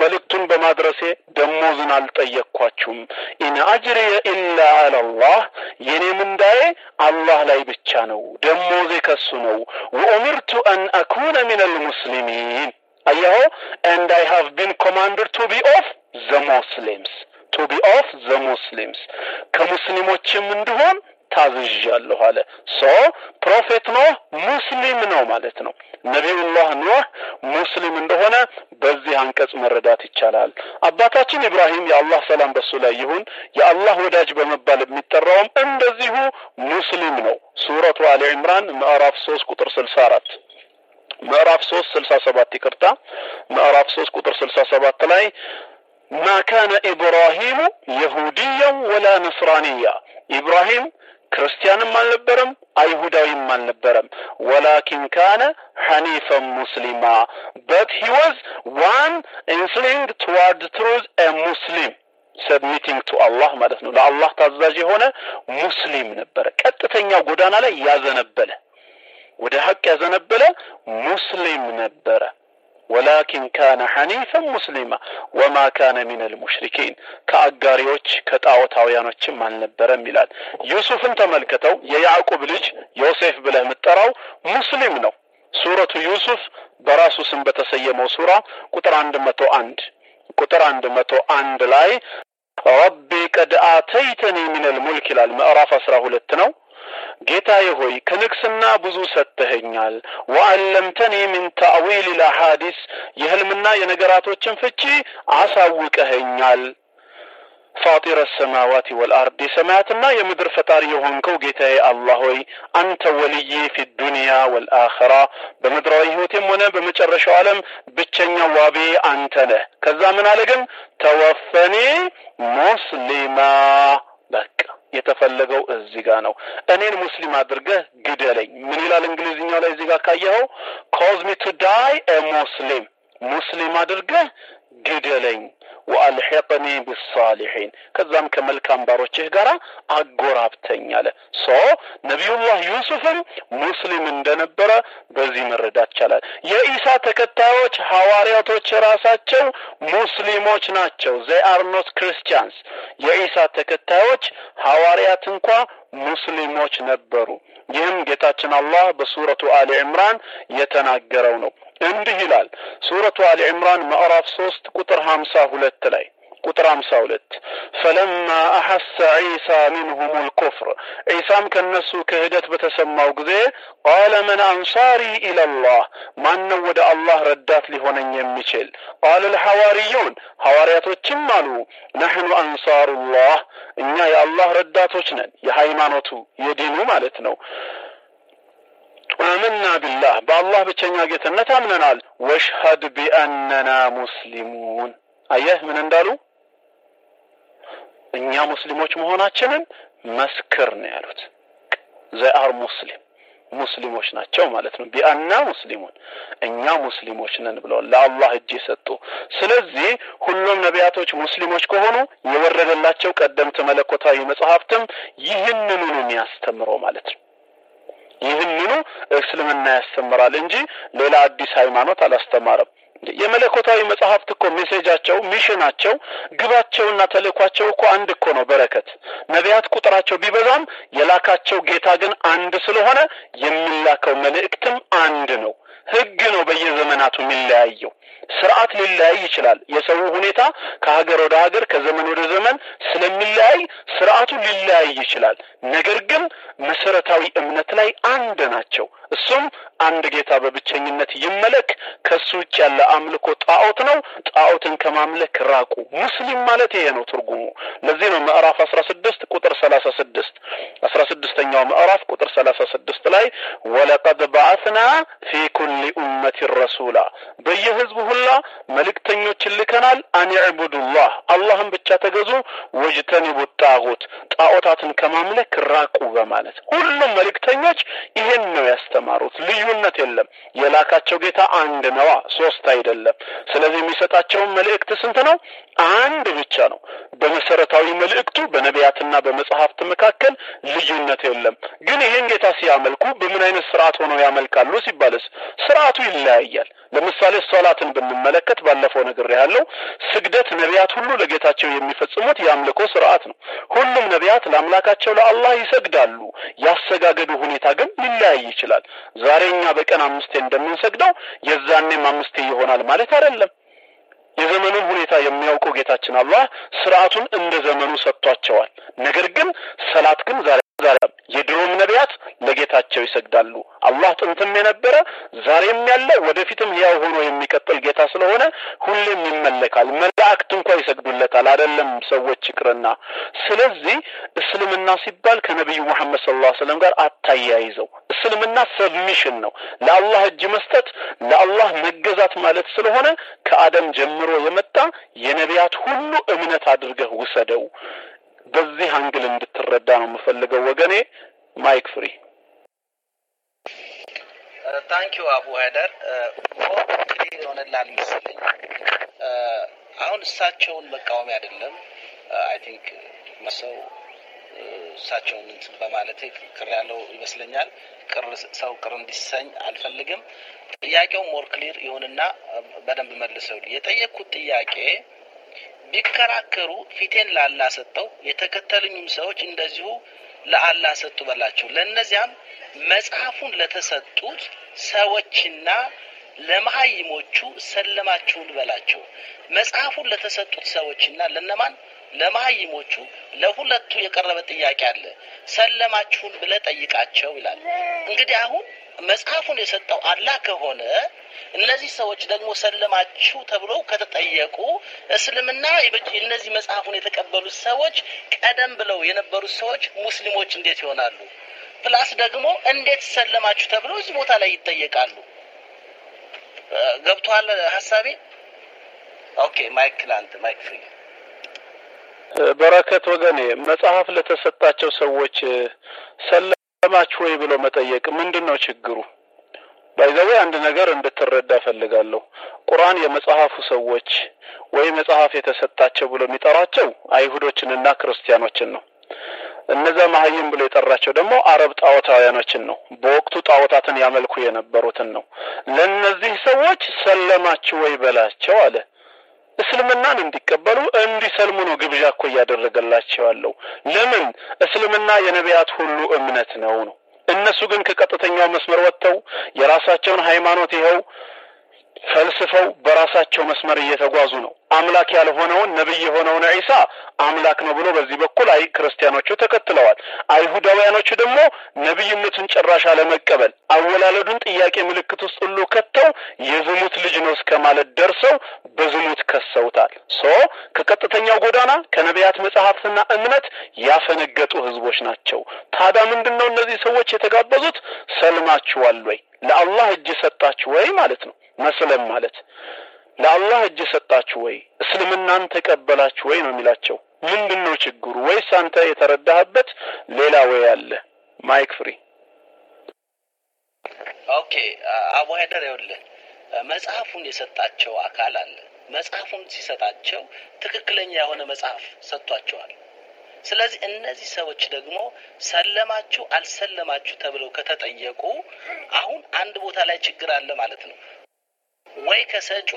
መልእክቱን በማድረሴ ደሞዝን አልጠየቅኳችሁም። إن أجري إلا على الله የኔ ምንዳዬ አላህ ላይ ብቻ ነው፣ ደሞዜ ከሱ ነው። وأمرت أن أكون من المسلمين አያሆ and I have been commanded to be of the Muslims to be of the Muslims ከሙስሊሞችም እንድሆን ታዝዣለሁ አለ። so prophet ኖህ ሙስሊም ነው ማለት ነው። ነቢዩላህ ኖህ ሙስሊም እንደሆነ በዚህ አንቀጽ መረዳት ይቻላል። አባታችን ኢብራሂም የአላህ ሰላም በሱ ላይ ይሁን የአላህ ወዳጅ በመባል የሚጠራውም እንደዚሁ ሙስሊም ነው። ሱረቱ አሊ ዕምራን ምዕራፍ ሶስት ቁጥር ስልሳ አራት ምዕራፍ ሶስት ስልሳ ሰባት ይቅርታ፣ ምዕራፍ ሶስት ቁጥር ስልሳ ሰባት ላይ ማ ካነ ኢብራሂሙ የሁድያን ወላ ነስራንያ ኢብራሂም ክርስቲያንም አልነበረም አይሁዳዊም አልነበረም። ولكن كان حنيفا مسلما but he was one inclining toward truth Muslim submitting to Allah ማለት ነው። ለአላህ ታዛዥ የሆነ ሙስሊም ነበረ። ቀጥተኛው ጎዳና ላይ ያዘነበለ ወደ ሀቅ ያዘነበለ ሙስሊም ነበረ ولكن كان حنيفا مسلما وما كان من المشركين ከአጋሪዎች ከጣዖታውያኖችም አልነበረም ይላል። ዩሱፍን ተመልከተው የያዕቁብ ልጅ ዮሴፍ ብለህ የምትጠራው ሙስሊም ነው። ሱረቱ ዩሱፍ በራሱ ስም በተሰየመው ሱራ ቁጥር አንድ መቶ አንድ ቁጥር አንድ መቶ አንድ ላይ ረቢ ቀድ አተይተኒ ሚነል ሙልክ ይላል። ምዕራፍ አስራ ሁለት ነው። ጌታዬ ሆይ ከንግስና ብዙ ሰጥተኸኛል። ወአለምተኒ ሚን ታእዊል ልአሐዲስ የህልምና የነገራቶችን ፍቺ አሳውቀኸኛል። ፋጢረ ሰማዋት ወልአርድ የሰማያትና የምድር ፈጣሪ የሆንከው ጌታዬ አላህ ሆይ አንተ ወልዬ ፊ ዱንያ ወልአኸራ በምድራዊ ህይወቴም ሆነ በመጨረሻው ዓለም ብቸኛ ዋቤ አንተ ነህ። ከዛ ምን አለ ግን ተወፈኔ ሙስሊማ በቃ የተፈለገው እዚህ ጋር ነው። እኔን ሙስሊም አድርገህ ግደለኝ። ምን ይላል እንግሊዝኛው ላይ እዚህ ጋር ካየኸው cause me to die Muslim ሙስሊም አድርገህ ግደለኝ። وألحقني بالصالحين ከዛም ከመልካም ባሮችህ ጋር አጎራብተኝ አለ። so ነቢዩላህ ዩሱፍም ሙስሊም እንደነበረ በዚህ መረዳት ይቻላል። የኢሳ ተከታዮች ሐዋርያቶች ራሳቸው ሙስሊሞች ናቸው። they are not Christians። የኢሳ ተከታዮች ሐዋርያት እንኳ ሙስሊሞች ነበሩ። ይህም ጌታችን አላህ በሱረቱ አሊ ዕምራን የተናገረው ነው። እንዲህ ይላል ሱረቱ አሊ ዕምራን ምዕራፍ ሶስት ቁጥር ሀምሳ ሁለት ላይ ቁጥር ሀምሳ ሁለት ፈለማ አሐሰ ዒሳ ሚንሁም ልኩፍር ዒሳም ከእነሱ ክህደት በተሰማው ጊዜ ቃለ መን አንሳሪ ኢለላህ ማነው ወደ አላህ ረዳት ሊሆነኝ የሚችል ቃለ ልሐዋርዩን ሐዋርያቶችም አሉ ነሕኑ አንሳሩላህ እኛ የአላህ ረዳቶች ነን የሃይማኖቱ የዲኑ ማለት ነው አመና ቢላህ በአላህ ብቸኛ ጌትነት አምነናል። ወሽሀድ ቢአነና ሙስሊሙን አየህ ምን እንዳሉ እኛ ሙስሊሞች መሆናችንን መስክር ነው ያሉት። ዘአር ሙስሊም ሙስሊሞች ናቸው ማለት ነው። ቢአና ሙስሊሙን እኛ ሙስሊሞች ነን ብለዋል፣ ለአላህ እጅ የሰጡ። ስለዚህ ሁሉም ነቢያቶች ሙስሊሞች ከሆኑ የወረደላቸው ቀደምት መለኮታዊ መጽሐፍትም ይህንኑ ነው የሚያስተምረው ማለት ነው። ይህንኑ እስልምና ያስተምራል እንጂ ሌላ አዲስ ሃይማኖት አላስተማረም። የመለኮታዊ መጽሐፍት እኮ ሜሴጃቸው፣ ሚሽናቸው፣ ግባቸውና ተልእኳቸው እኮ አንድ እኮ ነው። በረከት ነቢያት ቁጥራቸው ቢበዛም የላካቸው ጌታ ግን አንድ ስለሆነ የሚላከው መልእክትም አንድ ነው። ህግ ነው በየዘመናቱ የሚለያየው። ስርዓት ሊለያይ ይችላል። የሰው ሁኔታ ከሀገር ወደ ሀገር ከዘመን ወደ ዘመን ስለሚለያይ ስርዓቱ ሊለያይ ይችላል። ነገር ግን መሰረታዊ እምነት ላይ አንድ ናቸው። እሱም አንድ ጌታ በብቸኝነት ይመለክ፣ ከሱ ውጭ ያለ አምልኮ ጣዖት ነው። ጣዖትን ከማምለክ ራቁ። ሙስሊም ማለት ይሄ ነው ትርጉሙ። ለዚህ ነው ምዕራፍ አስራ ስድስት ቁጥር ሰላሳ ስድስት አስራ ምዕራፍ ቁጥር ሰላሳ ስድስት ላይ ወለቀድ በዓትና ፊ ኩሊ ኡመትን ረሱላ በየህዝቡ ሁላ መልእክተኞችን ልከናል። አንዕቡዱላህ አላህን ብቻ ተገዙ፣ ወጅተኒቡ ጣዖት ጣዖታትን ከማምለክ ራቁ በማለት ሁሉም መልእክተኞች ይሄን ነው ያስተማሩት። ልዩነት የለም። የላካቸው ጌታ አንድ ነዋ፣ ሶስት አይደለም። ስለዚህ የሚሰጣቸውን መልእክት ስንት ነው? አንድ ብቻ ነው። በመሰረታዊ መልእክቱ በነቢያትና በመጽሐፍት መካከል ልዩነት የለም። ግን ይሄን ጌታ ሲያመልኩ በምን አይነት ስርዓት ሆነው ያመልካሉ ሲባልስ ስርዓቱ ይለያያል። ለምሳሌ ሶላትን ብንመለከት ባለፈው ነገር ያለው ስግደት ነቢያት ሁሉ ለጌታቸው የሚፈጽሙት የአምልኮ ስርዓት ነው። ሁሉም ነቢያት ለአምላካቸው ለአላህ ይሰግዳሉ። ያሰጋገዱ ሁኔታ ግን ሊለያይ ይችላል። ዛሬ እኛ በቀን አምስቴ እንደምንሰግደው የዛኔም አምስቴ ይሆናል ማለት አይደለም። የዘመኑን ሁኔታ የሚያውቀው ጌታችን አላህ ስርዓቱን እንደ ዘመኑ ሰጥቷቸዋል። ነገር ግን ሰላት ግን ዛሬ ዛሬ የድሮም ነቢያት ለጌታቸው ይሰግዳሉ። አላህ ጥንትም የነበረ ዛሬም ያለ ወደፊትም ሕያው ሆኖ የሚቀጥል ጌታ ስለሆነ ሁሌም ይመለካል። መላእክት እንኳ ይሰግዱለታል፣ አይደለም ሰዎች ይቅርና። ስለዚህ እስልምና ሲባል ከነቢዩ ሙሐመድ ሰለላሁ ዐለይሂ ወሰለም ጋር አታያይዘው። እስልምና ሰብሚሽን ነው፣ ለአላህ እጅ መስጠት፣ ለአላህ መገዛት ማለት ስለሆነ ከአደም ጀምሮ የመጣ የነቢያት ሁሉ እምነት አድርገህ ውሰደው። በዚህ angle እንድትረዳ ነው የምፈልገው ወገኔ። mic free። thank you አቡ ሀይደር clear ይሆንልሃል መሰለኝ። አሁን እሳቸውን መቃወሜ አይደለም። I think መሰው እሳቸውን እንትን በማለቴ ቅር ያለው ይመስለኛል። ቅር ሰው ቅር እንዲሰኝ አልፈልግም። ጥያቄው more clear ይሁንና በደንብ መልሰው የጠየቅኩት ጥያቄ ቢከራከሩ ፊቴን ለአላህ ሰጠው የተከተሉኝም ሰዎች እንደዚሁ ለአላህ ሰጡ በላቸው። ለእነዚያም መጽሐፉን ለተሰጡት ሰዎችና ለመሀይሞቹ ሰለማችሁን በላቸው። መጽሐፉን ለተሰጡት ሰዎችና ለነማን? ለመሀይሞቹ ለሁለቱ የቀረበ ጥያቄ አለ። ሰለማችሁን ብለህ ጠይቃቸው ይላል። እንግዲህ አሁን መጽሐፉን የሰጠው አላህ ከሆነ እነዚህ ሰዎች ደግሞ ሰለማችሁ ተብሎ ከተጠየቁ እስልምና እነዚህ መጽሐፉን የተቀበሉት ሰዎች ቀደም ብለው የነበሩት ሰዎች ሙስሊሞች እንዴት ይሆናሉ? ፕላስ ደግሞ እንዴት ሰለማችሁ ተብለው እዚህ ቦታ ላይ ይጠየቃሉ? ገብቶሃል ሀሳቤ? OK mic ላንተ mic free በረከት ወገኔ መጽሐፍ ለተሰጣቸው ሰዎች ሰለማችሁ ወይ ብሎ መጠየቅ ምንድን ነው ችግሩ? by the way አንድ ነገር እንድትረዳ እፈልጋለሁ። ቁርአን የመጽሐፉ ሰዎች ወይ መጽሐፍ የተሰጣቸው ብሎ የሚጠራቸው አይሁዶችንና ክርስቲያኖችን ነው። እነዛ መሀይም ብሎ የጠራቸው ደግሞ አረብ ጣዖታውያኖችን ነው። በወቅቱ ጣዖታትን ያመልኩ የነበሩትን ነው። ለእነዚህ ሰዎች ሰለማችሁ ወይ በላቸው አለ። እስልምናን እንዲቀበሉ እንዲሰልሙ ነው ግብዣ እኮ እያደረገላቸው ለምን? እስልምና የነቢያት ሁሉ እምነት ነው ነው እነሱ ግን ከቀጥተኛው መስመር ወጥተው የራሳቸውን ሃይማኖት ይኸው ፈልስፈው በራሳቸው መስመር እየተጓዙ ነው። አምላክ ያልሆነውን ነብይ የሆነውን ዒሳ አምላክ ነው ብሎ በዚህ በኩል አይ ክርስቲያኖቹ ተከትለዋል። አይሁዳውያኖቹ ደግሞ ነብይነቱን ጭራሽ አለመቀበል አወላለዱን ጥያቄ ምልክት ውስጥ ሁሉ ከተው የዝሙት ልጅ ነው እስከ ማለት ደርሰው በዝሙት ከሰውታል። so ከቀጥተኛው ጎዳና ከነቢያት መጽሐፍትና እምነት ያፈነገጡ ህዝቦች ናቸው። ታዲያ ምንድን ነው እነዚህ ሰዎች የተጋበዙት? ሰልማችኋል ወይ ለአላህ እጅ ሰጣችሁ ወይ ማለት ነው። መስለም ማለት ለአላህ እጅ ሰጣችሁ ወይ እስልምናን ተቀበላችሁ ወይ ነው የሚላቸው። ምንድን ነው ችግሩ? ወይስ አንተ የተረዳህበት ሌላ ወይ አለ? mic free። OK አቡ ሀይደር ይኸውልህ መጽሐፉን የሰጣቸው አካል አለ። መጽሐፉን ሲሰጣቸው ትክክለኛ የሆነ መጽሐፍ ሰጥቷቸዋል። ስለዚህ እነዚህ ሰዎች ደግሞ ሰለማችሁ አልሰለማችሁ ተብለው ከተጠየቁ አሁን አንድ ቦታ ላይ ችግር አለ ማለት ነው። ወይ ከሰጩ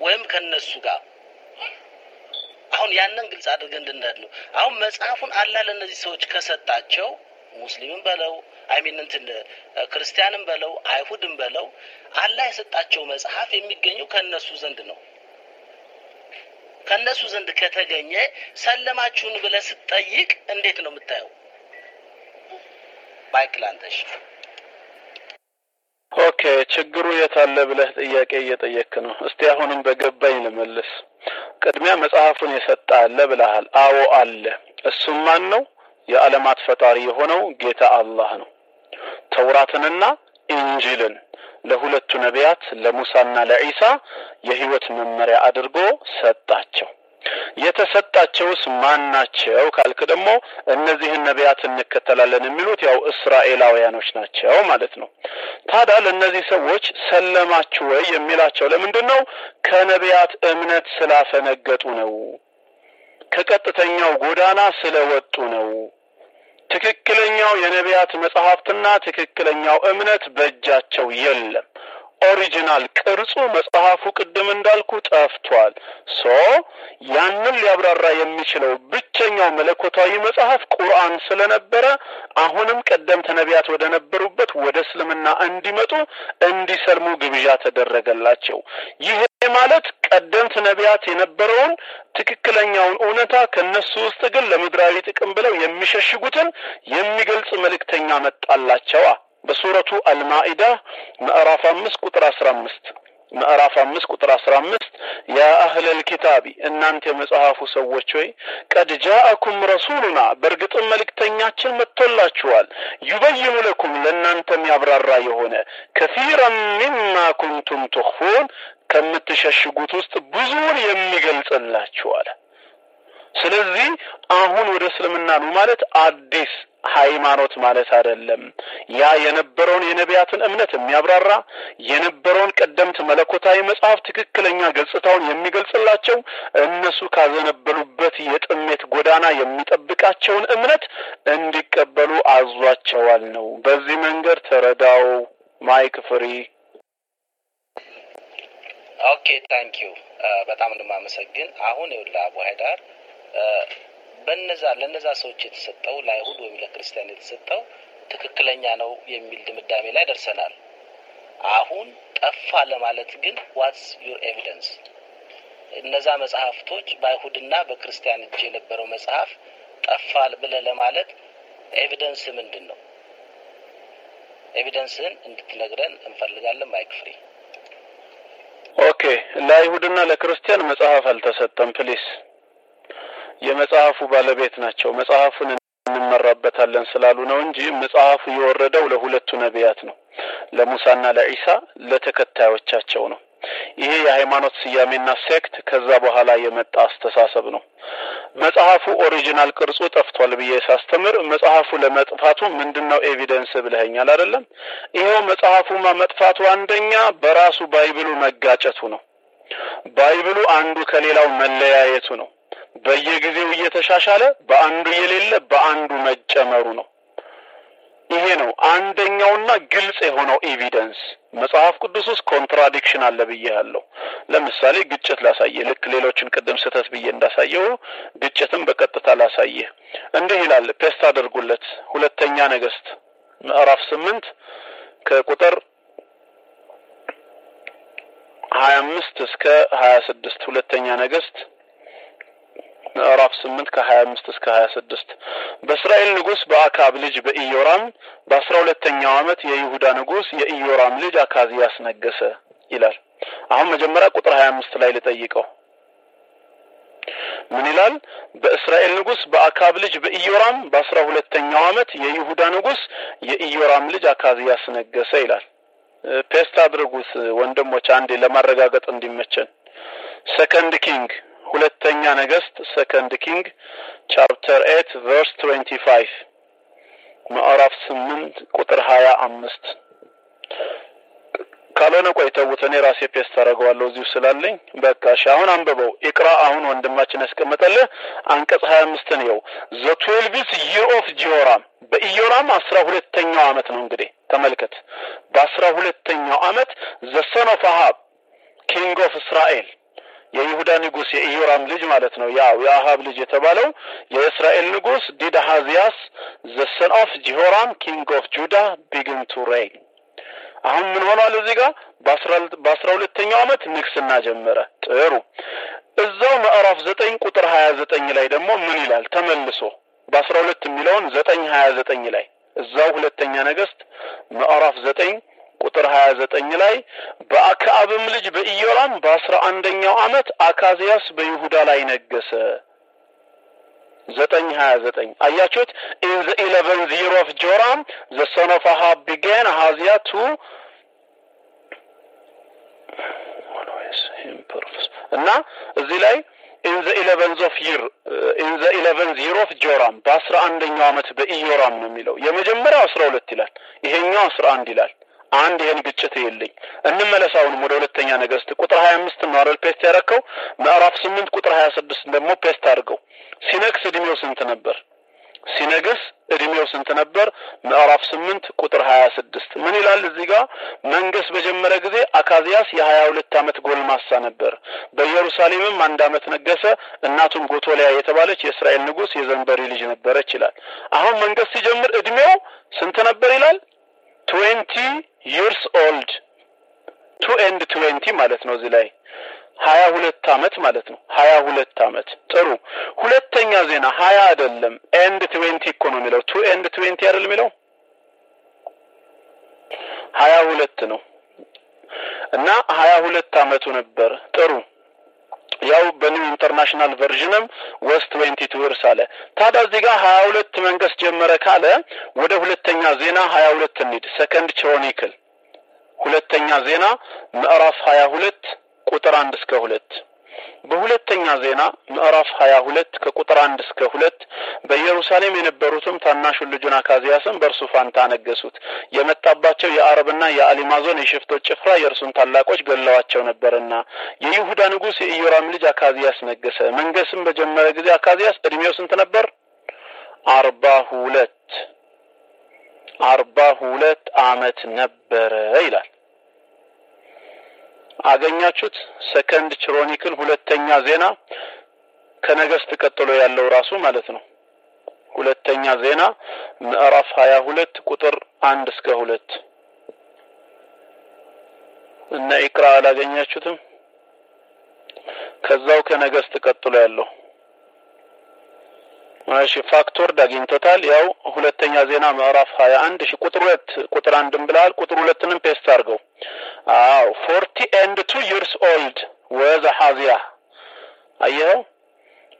ወይም ከነሱ ጋር አሁን ያንን ግልጽ አድርገን እንድንሄድ ነው። አሁን መጽሐፉን አላህ ለእነዚህ ሰዎች ከሰጣቸው ሙስሊምም በለው I mean እንትን ክርስቲያንም በለው አይሁድም በለው አላህ የሰጣቸው መጽሐፍ የሚገኘው ከእነሱ ዘንድ ነው። ከእነሱ ዘንድ ከተገኘ ሰለማችሁን ብለህ ስትጠይቅ እንዴት ነው የምታየው? mic ላንተሽ Okay ችግሩ የታለ ብለህ ጥያቄ እየጠየክ ነው። እስቲ አሁንም በገባኝ ልመልስ። ቅድሚያ መጽሐፉን የሰጠ አለ ብለሃል። አዎ አለ። እሱም ማን ነው? የዓለማት ፈጣሪ የሆነው ጌታ አላህ ነው። ተውራትንና ኢንጂልን ለሁለቱ ነቢያት ለሙሳና ለዒሳ የህይወት መመሪያ አድርጎ ሰጣቸው። የተሰጣቸውስ ማን ናቸው ካልክ ደግሞ እነዚህን ነቢያት እንከተላለን የሚሉት ያው እስራኤላውያኖች ናቸው ማለት ነው። ታዲያ ለእነዚህ ሰዎች ሰለማችሁ ወይ የሚላቸው ለምንድን ነው? ከነቢያት እምነት ስላፈነገጡ ነው። ከቀጥተኛው ጎዳና ስለወጡ ነው። ትክክለኛው የነቢያት መጽሐፍትና ትክክለኛው እምነት በእጃቸው የለም። original ቅርጹ መጽሐፉ ቅድም እንዳልኩ ጠፍቷል። so ያንን ሊያብራራ የሚችለው ብቸኛው መለኮታዊ መጽሐፍ ቁርአን ስለነበረ አሁንም ቀደምት ነቢያት ወደ ነበሩበት ወደ እስልምና እንዲመጡ እንዲሰልሙ ግብዣ ተደረገላቸው። ይሄ ማለት ቀደምት ነቢያት የነበረውን ትክክለኛውን እውነታ ከነሱ ውስጥ ግን ለምድራዊ ጥቅም ብለው የሚሸሽጉትን የሚገልጽ መልእክተኛ መጣላቸዋ። በሱረቱ አልማኢዳ ምዕራፍ አምስት ቁጥር አስራ አምስት ምዕራፍ አምስት ቁጥር አስራ አምስት ያ አህለል ኪታቢ እናንተ የመጽሐፉ ሰዎች ሆይ ቀድ ጃአኩም ረሱሉና በእርግጥም መልእክተኛችን መጥቶላችኋል ዩበይኑ ለኩም ለእናንተም ያብራራ የሆነ ከፊረን ሚማ ኩንቱም ትኽፉን ከምትሸሽጉት ውስጥ ብዙውን የሚገልጽላችሁ አለ። ስለዚህ አሁን ወደ እስልምና ነው ማለት አዲስ ሃይማኖት ማለት አይደለም። ያ የነበረውን የነቢያትን እምነት የሚያብራራ የነበረውን ቀደምት መለኮታዊ መጽሐፍ ትክክለኛ ገጽታውን የሚገልጽላቸው እነሱ ካዘነበሉበት የጥመት ጎዳና የሚጠብቃቸውን እምነት እንዲቀበሉ አዟቸዋል ነው። በዚህ መንገድ ተረዳው። mic free። Okay thank you በጣም እንደማመሰግን። አሁን ይኸውልህ አቡ ሀይዳር በነዛ ለነዛ ሰዎች የተሰጠው ለአይሁድ ወይም ለክርስቲያን የተሰጠው ትክክለኛ ነው የሚል ድምዳሜ ላይ ደርሰናል። አሁን ጠፋ ለማለት ግን what's your evidence? እነዛ መጽሐፍቶች በአይሁድና በክርስቲያን እጅ የነበረው መጽሐፍ ጠፋ ብለህ ለማለት evidence ምንድን ነው? evidence ህን እንድትነግረን እንፈልጋለን። mic free። Okay ለአይሁድና ለክርስቲያን መጽሐፍ አልተሰጠም። please የመጽሐፉ ባለቤት ናቸው። መጽሐፉን እንመራበታለን ስላሉ ነው እንጂ መጽሐፉ የወረደው ለሁለቱ ነቢያት ነው፣ ለሙሳና ለዒሳ ለተከታዮቻቸው ነው። ይሄ የሃይማኖት ስያሜና sect ከዛ በኋላ የመጣ አስተሳሰብ ነው። መጽሐፉ original ቅርጹ ጠፍቷል ብዬ ሳስተምር መጽሐፉ ለመጥፋቱ ምንድን ነው evidence ብለኸኛል አይደለም? ይኸው መጽሐፉማ መጥፋቱ አንደኛ በራሱ Bible ኡ መጋጨቱ ነው። Bible ኡ አንዱ ከሌላው መለያየቱ ነው። በየጊዜው እየተሻሻለ በአንዱ የሌለ በአንዱ መጨመሩ ነው። ይሄ ነው አንደኛውና ግልጽ የሆነው evidence። መጽሐፍ ቅዱስ ውስጥ contradiction አለ ብዬሃለሁ። ለምሳሌ ግጭት ላሳየህ፣ ልክ ሌሎችን ቅድም ስህተት ብዬ እንዳሳየው ግጭትም በቀጥታ ላሳየህ። እንዲህ ይላል፣ paste አድርጉለት። ሁለተኛ ነገስት ምዕራፍ ስምንት ከቁጥር ሀያ አምስት እስከ ሀያ ስድስት ሁለተኛ ነገስት ምዕራፍ ስምንት ከሀያ አምስት እስከ ሀያ ስድስት በእስራኤል ንጉሥ በአካብ ልጅ በኢዮራም በአስራ ሁለተኛው ዓመት የይሁዳ ንጉሥ የኢዮራም ልጅ አካዚያስ ነገሰ ይላል። አሁን መጀመሪያ ቁጥር ሀያ አምስት ላይ ልጠይቀው ምን ይላል? በእስራኤል ንጉሥ በአካብ ልጅ በኢዮራም በአስራ ሁለተኛው ዓመት የይሁዳ ንጉሥ የኢዮራም ልጅ አካዚያስ ነገሰ ይላል። paste አድርጉት ወንድሞች፣ አንዴ ለማረጋገጥ እንዲመቸን። Second King ሁለተኛ ነገስት Second King chapter eight verse twenty five ምዕራፍ ስምንት ቁጥር ሀያ አምስት ካልሆነ ቆይ ተውት፣ እኔ ራሴ paste አደርገዋለሁ እዚሁ ስላለኝ። በቃ እሺ፣ አሁን አንብበው ኢቅራ። አሁን ወንድማችን ያስቀመጠልህ አንቀጽ ሀያ አምስትን ይኸው the twelfth year of Joram በኢዮራም አስራ ሁለተኛው አመት ነው እንግዲህ ተመልከት። በአስራ ሁለተኛው አመት the son of Ahab king of Israel የይሁዳ ንጉስ የኢዮራም ልጅ ማለት ነው። ያው የአሃብ ልጅ የተባለው የእስራኤል ንጉስ did Ahaziah the son of Jehoram king of Judah begin to reign። አሁን ምን ሆኗል? እዚህ ጋር በአስራ ሁለተኛው አመት ንግስና ጀመረ። ጥሩ። እዛው ምዕራፍ ዘጠኝ ቁጥር ሀያ ዘጠኝ ላይ ደግሞ ምን ይላል? ተመልሶ በአስራ ሁለት የሚለውን ዘጠኝ ሀያ ዘጠኝ ላይ እዛው ሁለተኛ ነገስት ምዕራፍ ዘጠኝ ቁጥር ሀያ ዘጠኝ ላይ በአክዓብም ልጅ በኢዮራም በአስራ አንደኛው አመት አካዚያስ በይሁዳ ላይ ነገሰ። ዘጠኝ ሀያ ዘጠኝ አያችሁት? in the eleventh year of Joram the son of Ahab began Ahaziah to እና እዚህ ላይ in the eleventh of year in the eleventh year of Joram በአስራ አንደኛው አመት በኢዮራም ነው የሚለው። የመጀመሪያው አስራ ሁለት ይላል፣ ይሄኛው አስራ አንድ ይላል። አንድ ይሄን ግጭት ያዝልኝ። እንመለስ አሁንም ወደ ሁለተኛ ነገስት ቁጥር ሀያ አምስት ነው አይደል paste ያረከው። ምዕራፍ ስምንት ቁጥር ሀያ ስድስት ደግሞ paste አድርገው። ሲነግስ እድሜው ስንት ነበር? ሲነግስ እድሜው ስንት ነበር? ምዕራፍ ስምንት ቁጥር ሀያ ስድስት ምን ይላል እዚህ ጋር? መንገስ በጀመረ ጊዜ አካዚያስ የሀያ ሁለት ዓመት ጎልማሳ ነበር። በኢየሩሳሌምም አንድ ዓመት ነገሰ። እናቱም ጎቶሊያ የተባለች የእስራኤል ንጉሥ የዘንበሪ ልጅ ነበረች ይላል። አሁን መንገስ ሲጀምር እድሜው ስንት ነበር ይላል? twenty years old two and twenty ማለት ነው እዚህ ላይ ሀያ ሁለት አመት ማለት ነው። ሀያ ሁለት አመት ጥሩ። ሁለተኛ ዜና ሀያ አይደለም and twenty እኮ ነው የሚለው። two and twenty አይደል የሚለው ሀያ ሁለት ነው እና ሀያ ሁለት አመቱ ነበር። ጥሩ ያው በ New International Version ም was twenty two years አለ። ታዲያ እዚህ ጋር ሀያ ሁለት መንገስ ጀመረ ካለ ወደ ሁለተኛ ዜና ሀያ ሁለት እንሂድ። Second Chronicle ሁለተኛ ዜና ምዕራፍ ሀያ ሁለት ቁጥር አንድ እስከ ሁለት በሁለተኛ ዜና ምዕራፍ ሀያ ሁለት ከቁጥር አንድ እስከ ሁለት በኢየሩሳሌም የነበሩትም ታናሹን ልጁን አካዚያስን በእርሱ ፋንታ አነገሱት። የመጣባቸው የአረብና የአሊማዞን የሽፍቶች ጭፍራ የእርሱን ታላቆች ገለዋቸው ነበርና የይሁዳ ንጉሥ የኢዮራም ልጅ አካዚያስ ነገሰ። መንገስም በጀመረ ጊዜ አካዚያስ እድሜው ስንት ነበር? አርባ ሁለት አርባ ሁለት አመት ነበረ ይላል። አገኛችሁት? ሰከንድ ችሮኒክል ሁለተኛ ዜና ከነገስት ቀጥሎ ያለው ራሱ ማለት ነው። ሁለተኛ ዜና ምዕራፍ ሀያ ሁለት ቁጥር አንድ እስከ ሁለት እና ኢቅራ አላገኛችሁትም? ከዛው ከነገስት ቀጥሎ ያለው እሺ ፋክቶርድ አግኝቶታል። ያው ሁለተኛ ዜና ምዕራፍ ሀያ አንድ እሺ ቁጥር ሁለት ቁጥር አንድም ብለሃል። ቁጥር ሁለትንም paste አድርገው። አዎ forty and two years old was አሃዚያ አየኸው።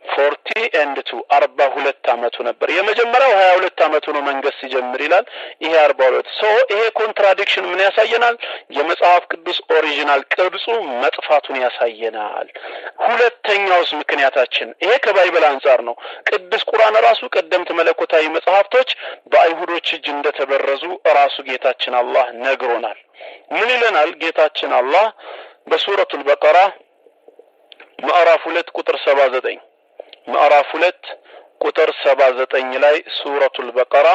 forty and two አርባ ሁለት አመቱ ነበር። የመጀመሪያው ሀያ ሁለት አመቱ ነው መንገስ ሲጀምር ይላል። ይሄ አርባ ሁለት so ይሄ contradiction ምን ያሳየናል? የመጽሐፍ ቅዱስ original ቅርጹ መጥፋቱን ያሳየናል። ሁለተኛውስ ምክንያታችን ይሄ ከ Bible አንጻር ነው። ቅዱስ ቁርአን ራሱ ቀደምት መለኮታዊ መጽሐፍቶች በአይሁዶች እጅ እንደተበረዙ ራሱ ጌታችን አላህ ነግሮናል። ምን ይለናል ጌታችን አላህ በሱረቱል በቀራ ምዕራፍ ሁለት ቁጥር ሰባ ዘጠኝ ምዕራፍ ሁለት ቁጥር ሰባ ዘጠኝ ላይ ሱረቱል በቀራ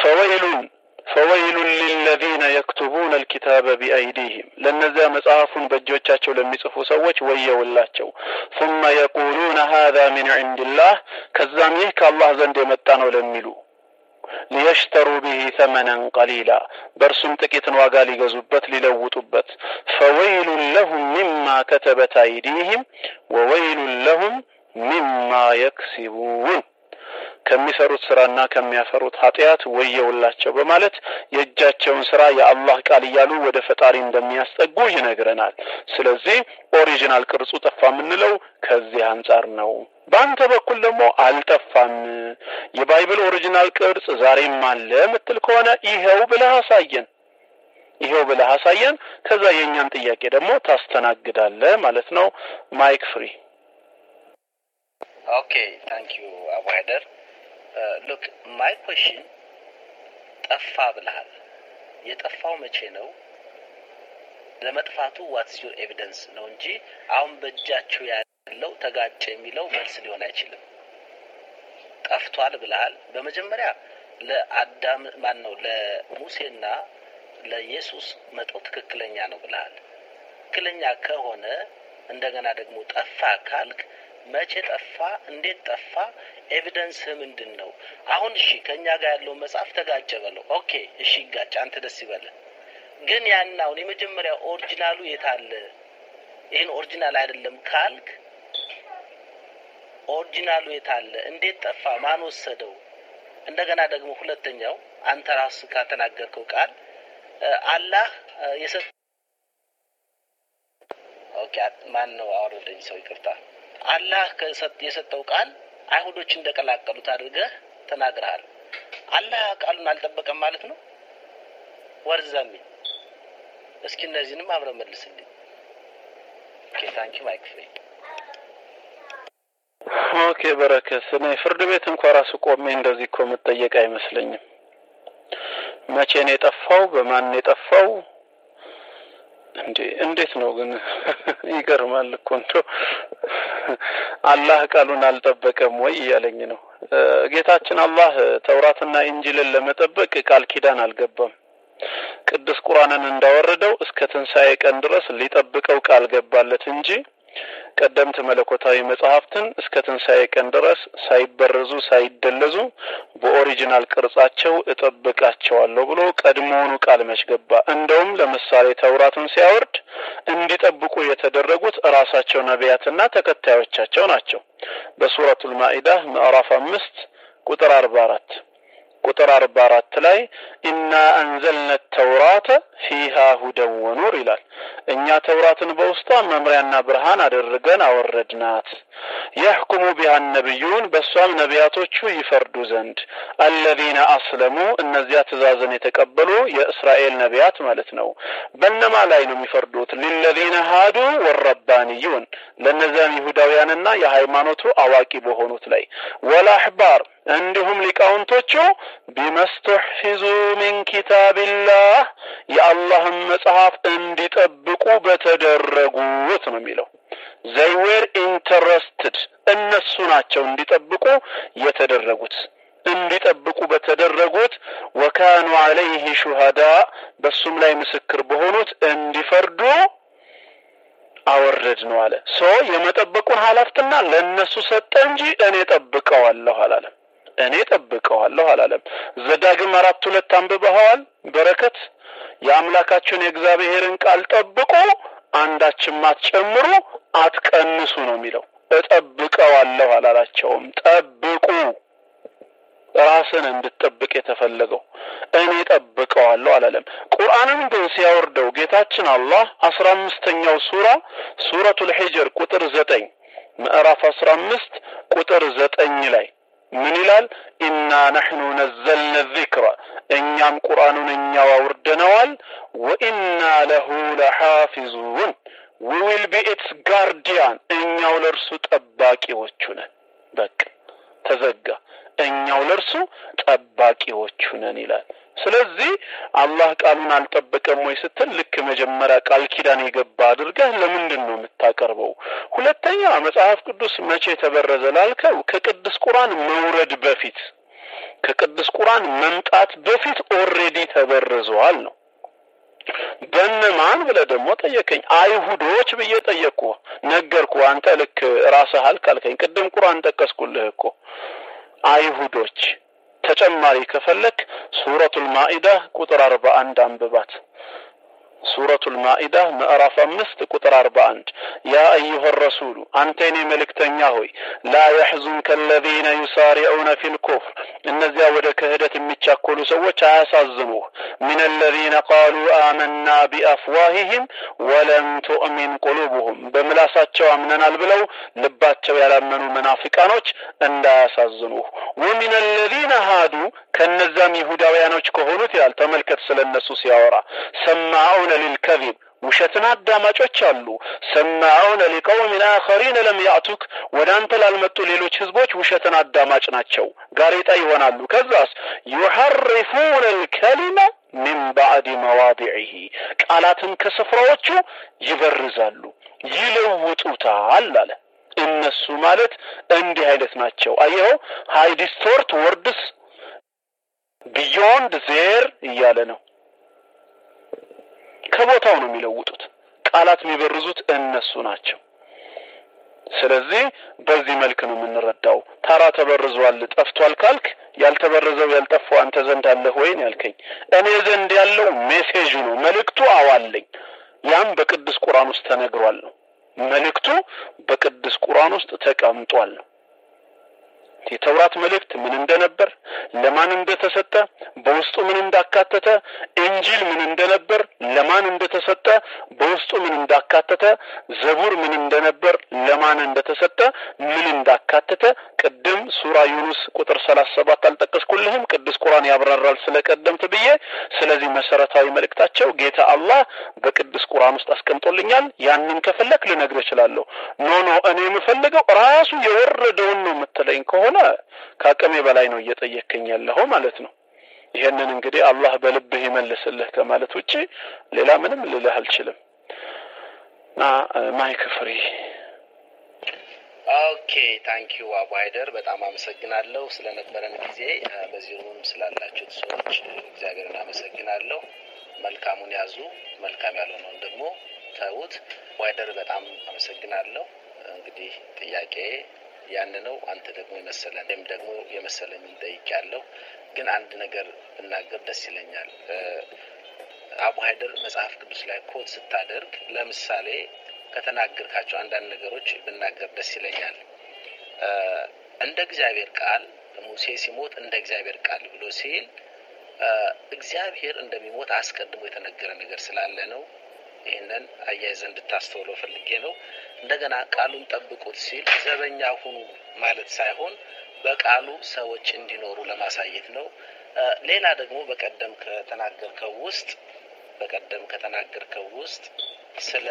ፈወይሉን ፈወይሉን ሊለዚነ የክቱቡነ አልኪታበ ቢአይዲህም ለእነዚያ መጽሐፉን በእጆቻቸው ለሚጽፉ ሰዎች ወየውላቸው። ثم يقولون هذا من عند الله ከዛም ይህ ከአላህ ዘንድ የመጣ ነው ለሚሉ ليشتروا به ثمنا قليلا በእርሱም ጥቂትን ዋጋ ሊገዙበት ሊለውጡበት። فويل لهم مما كتبت أيديهم وويل لهم مما يكسبون ከሚሰሩት ስራና ከሚያፈሩት ኃጢአት ወየውላቸው በማለት የእጃቸውን ስራ የአላህ ቃል እያሉ ወደ ፈጣሪ እንደሚያስጠጉ ይነግረናል። ስለዚህ original ቅርጹ ጠፋ የምንለው ከዚህ አንጻር ነው። በአንተ በኩል ደግሞ አልጠፋም፣ የ Bible original ቅርጽ ዛሬም አለ የምትል ከሆነ ይኸው ብለህ አሳየን፣ ይኸው ብለህ አሳየን። ከዛ የእኛን ጥያቄ ደግሞ ታስተናግዳለህ ማለት ነው። mic free። okay thank you አቡ ሀይደር look my question ጠፋ ብለሃል። የጠፋው መቼ ነው? ለመጥፋቱ what's your evidence ነው እንጂ አሁን በእጃቸው ያለው ተጋጨ የሚለው መልስ ሊሆን አይችልም። ጠፍቷል ብለሃል። በመጀመሪያ ለአዳም ማን ነው ለሙሴና ለኢየሱስ መጠው ትክክለኛ ነው ብለሃል። ትክክለኛ ከሆነ እንደገና ደግሞ ጠፋ ካልክ መቼ ጠፋ? እንዴት ጠፋ? evidence ህ ምንድን ነው? አሁን እሺ ከእኛ ጋር ያለው መጽሐፍ ተጋጨ በለው። okay እሺ ይጋጭ፣ አንተ ደስ ይበልህ። ግን ያን የመጀመሪያ original ኡ የት አለ? ይህን original አይደለም ካልክ original ኡ የት አለ? እንዴት ጠፋ? ማን ወሰደው? እንደገና ደግሞ ሁለተኛው አንተ ራስህ ከተናገርከው ቃል አላህ የሰ okay ማን ነው አወረደኝ ሰው ይቅርታ አላህ የሰጠው ቃል አይሁዶች እንደቀላቀሉት አድርገህ ተናግረሃል። አላህ ቃሉን አልጠበቀም ማለት ነው። ወርዛሚ እስኪ እነዚህንም አብረህ መልስልኝ። okay thank you mic free። okay በረከት፣ እኔ ፍርድ ቤት እንኳ ራሱ ቆሜ እንደዚህ እኮ የምጠየቅ አይመስለኝም። መቼ ነው የጠፋው? በማን ነው የጠፋው? እንዴ እንዴት ነው ግን? ይገርማል እኮ እንደው አላህ ቃሉን አልጠበቀም ወይ እያለኝ ነው። ጌታችን አላህ ተውራትና ኢንጂልን ለመጠበቅ ቃል ኪዳን አልገባም። ቅዱስ ቁርአንን እንዳወረደው እስከ ትንሣኤ ቀን ድረስ ሊጠብቀው ቃል ገባለት እንጂ ቀደምት መለኮታዊ መጽሐፍትን እስከ ትንሣኤ ቀን ድረስ ሳይበረዙ ሳይደለዙ በኦሪጂናል ቅርጻቸው እጠብቃቸዋለሁ ብሎ ቀድሞውኑ ቃል መች እንደውም ለምሳሌ ተውራትን ሲያወርድ እንዲጠብቁ የተደረጉት እራሳቸው ነቢያትና ተከታዮቻቸው ናቸው። በሱረቱል ማኢዳ ምዕራፍ አምስት ቁጥር አርባ አራት ቁጥር አርባ አራት ላይ ኢና አንዘልነ ተውራተ ፊሃ ሁደን ወኑር ይላል። እኛ ተውራትን በውስጧ መምሪያና ብርሃን አድርገን አወረድናት። የሕኩሙ ቢሃ ነቢዩን በእሷም ነቢያቶቹ ይፈርዱ ዘንድ አለዚነ አስለሙ እነዚያ ትእዛዝን የተቀበሉ የእስራኤል ነቢያት ማለት ነው። በነማ ላይ ነው የሚፈርዱት? ሊለዚነ ሃዱ والربانيون ለእነዚያም ይሁዳውያንና የሃይማኖቱ አዋቂ በሆኑት ላይ والأحبار እንዲሁም ሊቃውንቶቹ بما استحفظوا من كتاب الله የአላህን መጽሐፍ እንዲጠብቁ በተደረጉት ነው የሚለው። they were entrusted እነሱ ናቸው እንዲጠብቁ የተደረጉት እንዲጠብቁ በተደረጉት وكانوا عليه شهداء በእሱም ላይ ምስክር በሆኑት እንዲፈርዱ አወረድ ነው አለ። so የመጠበቁን ኃላፊነትና ለእነሱ ሰጠ እንጂ እኔ ጠብቀዋለሁ አላለም። እኔ ጠብቀዋለሁ አላለም። ዘዳግም አራት ሁለት አንብበኸዋል። በረከት የአምላካችሁን የእግዚአብሔርን ቃል ጠብቁ፣ አንዳችም አትጨምሩ አትቀንሱ ነው የሚለው። እጠብቀዋለሁ አላላቸውም። ጠብቁ ራስን እንድትጠብቅ የተፈለገው እኔ ጠብቀዋለሁ አላለም። ቁርአንን ግን ሲያወርደው ጌታችን አላህ አስራ አምስተኛው ሱራ سورة الحجر ቁጥር ዘጠኝ ምዕራፍ አስራ አምስት ቁጥር ዘጠኝ ላይ ምን ይላል? إنا نحن نزلنا الذكر እኛም ቁርአኑን እኛው አውርደነዋል። وإنا له لحافظون will be its guardian እኛው ለእርሱ ጠባቂዎቹ ነን። በቃ ተዘጋ። እኛው ለእርሱ ጠባቂዎቹ ነን ይላል። ስለዚህ አላህ ቃሉን አልጠበቀም ወይ ስትል ልክ መጀመሪያ ቃል ኪዳን የገባ አድርገህ ለምንድን ነው የምታቀርበው? ሁለተኛ መጽሐፍ ቅዱስ መቼ ተበረዘ ላልከው ከቅዱስ ቁርአን መውረድ በፊት ከቅዱስ ቁርአን መምጣት በፊት already ተበርዘዋል ነው። በነማን ብለህ ደግሞ ጠየቀኝ። አይሁዶች ብዬ ጠየቅኩ፣ ነገርኩ። አንተ ልክ ራስህ አልክ አልከኝ። ቅድም ቁርአን ጠቀስኩልህ እኮ አይሁዶች ተጨማሪ ከፈለክ ሱረቱል ማኢዳ ቁጥር አርባ አንድ አንብባት። ሱረቱል ማኢዳ ምዕራፍ አምስት ቁጥር አርባ አንድ ያ አዩሀ ረሱሉ አንተ የኔ መልእክተኛ ሆይ ላ የሕዙንከ አለዚነ ዩሳሪዑነ ፊል ኩፍር እነዚያ ወደ ክህደት የሚቻኮሉ ሰዎች አያሳዝኑህ። ሚን አለዚነ ቃሉ አመና ቢአፍዋሂህም ወለም ቱእሚን ቁሉቡሁም በምላሳቸው አምነናል ብለው ልባቸው ያላመኑ መናፍቃኖች እንዳያሳዝኑህ። ወሚን አለዚነ ሃዱ ከነዛም ይሁዳውያኖች ከሆኑት ይላል። ተመልከት ስለ እነሱ ሲያወራ ሰማዑነ ሊልከዚብ ውሸትን አዳማጮች አሉ። ሰማዑነ ሊቀውሚን አኸሪን ለም ያእቱክ ወደ አንተ ላልመጡ ሌሎች ህዝቦች ውሸትን አዳማጭ ናቸው፣ ጋሬጣ ይሆናሉ። ከዛስ يحرفون الكلم من بعد مواضعه ቃላትን ከስፍራዎቹ ይበርዛሉ፣ ይለውጡታል አለ። እነሱ ማለት እንዲህ አይነት ናቸው። አየኸው they distort words beyond their እያለ ነው። ከቦታው ነው የሚለውጡት። ቃላት የሚበርዙት እነሱ ናቸው። ስለዚህ በዚህ መልክ ነው የምንረዳው። ተውራት ተበርዟል ጠፍቷል ካልክ ያልተበረዘው ያልጠፋው አንተ ዘንድ አለህ ወይ ነው ያልከኝ፣ እኔ ዘንድ ያለው message ኡ ነው መልእክቱ አዋለኝ። ያም በቅዱስ ቁርአን ውስጥ ተነግሯል ነው መልእክቱ በቅዱስ ቁርአን ውስጥ ተቀምጧል ነው። የተውራት መልእክት ምን እንደነበር፣ ለማን እንደተሰጠ፣ በውስጡ ምን እንዳካተተ፣ ኢንጂል ምን እንደነበር፣ ለማን እንደተሰጠ፣ በውስጡ ምን እንዳካተተ፣ ዘቡር ምን እንደነበር፣ ለማን እንደተሰጠ፣ ምን እንዳካተተ ቅድም ሱራ ዩኑስ ቁጥር ሰላሳ ሰባት አልጠቀስኩልህም? ቅዱስ ቁርአን ያብራራል ስለ ቀደምት ብዬ። ስለዚህ መሰረታዊ መልእክታቸው ጌታ አላህ በቅዱስ ቁርአን ውስጥ አስቀምጦልኛል። ያንን ከፈለክ ልነግር እችላለሁ። no no እኔ የምፈልገው ራሱ የወረደውን ነው የምትለኝ ከሆነ ከአቅሜ በላይ ነው እየጠየከኝ ያለኸው ማለት ነው። ይሄንን እንግዲህ አላህ በልብህ ይመልስልህ ከማለት ውጪ ሌላ ምንም ልልህ አልችልም። እና mic free okay thank you አቡ ሀይደር በጣም አመሰግናለሁ ስለነበረን ጊዜ። በዚህ room ስላላችሁት ሰዎች እግዚአብሔርን አመሰግናለሁ። መልካሙን ያዙ፣ መልካም ያልሆነውን ደግሞ ተዉት። አቡ በጣም አመሰግናለሁ። እንግዲህ ጥያቄ ያን ነው። አንተ ደግሞ የመሰለን ወይም ደግሞ የመሰለኝ ጠይቄያለሁ። ግን አንድ ነገር ብናገር ደስ ይለኛል። አቡ ሀይደር መጽሐፍ ቅዱስ ላይ ኮት ስታደርግ ለምሳሌ ከተናገርካቸው አንዳንድ ነገሮች ብናገር ደስ ይለኛል። እንደ እግዚአብሔር ቃል ሙሴ ሲሞት እንደ እግዚአብሔር ቃል ብሎ ሲል እግዚአብሔር እንደሚሞት አስቀድሞ የተነገረ ነገር ስላለ ነው። ይህንን አያይዘ እንድታስተውለው ፈልጌ ነው። እንደገና ቃሉን ጠብቁት ሲል ዘበኛ ሁኑ ማለት ሳይሆን በቃሉ ሰዎች እንዲኖሩ ለማሳየት ነው። ሌላ ደግሞ በቀደም ከተናገርከው ውስጥ በቀደም ከተናገርከው ውስጥ ስለ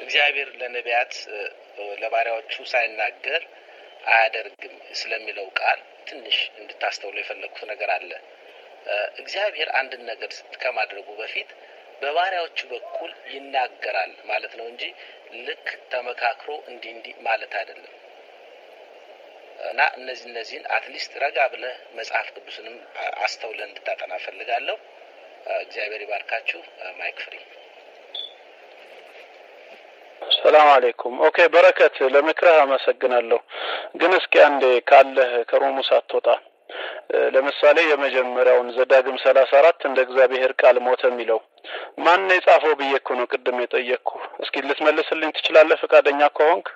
እግዚአብሔር ለነቢያት ለባሪያዎቹ ሳይናገር አያደርግም ስለሚለው ቃል ትንሽ እንድታስተውሎ የፈለግኩት ነገር አለ። እግዚአብሔር አንድን ነገር ከማድረጉ በፊት በባሪያዎቹ በኩል ይናገራል ማለት ነው እንጂ ልክ ተመካክሮ እንዲህ እንዲህ ማለት አይደለም። እና እነዚህ እነዚህን at least ረጋ ብለህ መጽሐፍ ቅዱስንም አስተውለህ እንድታጠና እፈልጋለሁ። እግዚአብሔር ይባርካችሁ። mic free። ሰላም አሌይኩም። okay በረከት፣ ለምክርህ አመሰግናለሁ። ግን እስኪ አንዴ ካለህ ከሮሙ ሳትወጣ ለምሳሌ የመጀመሪያውን ዘዳግም ሰላሳ አራት እንደ እግዚአብሔር ቃል ሞተ የሚለው ማን ነው የጻፈው ብዬ እኮ ነው ቅድም የጠየቅኩ። እስኪ ልትመልስልኝ ትችላለህ ፈቃደኛ ከሆንክ?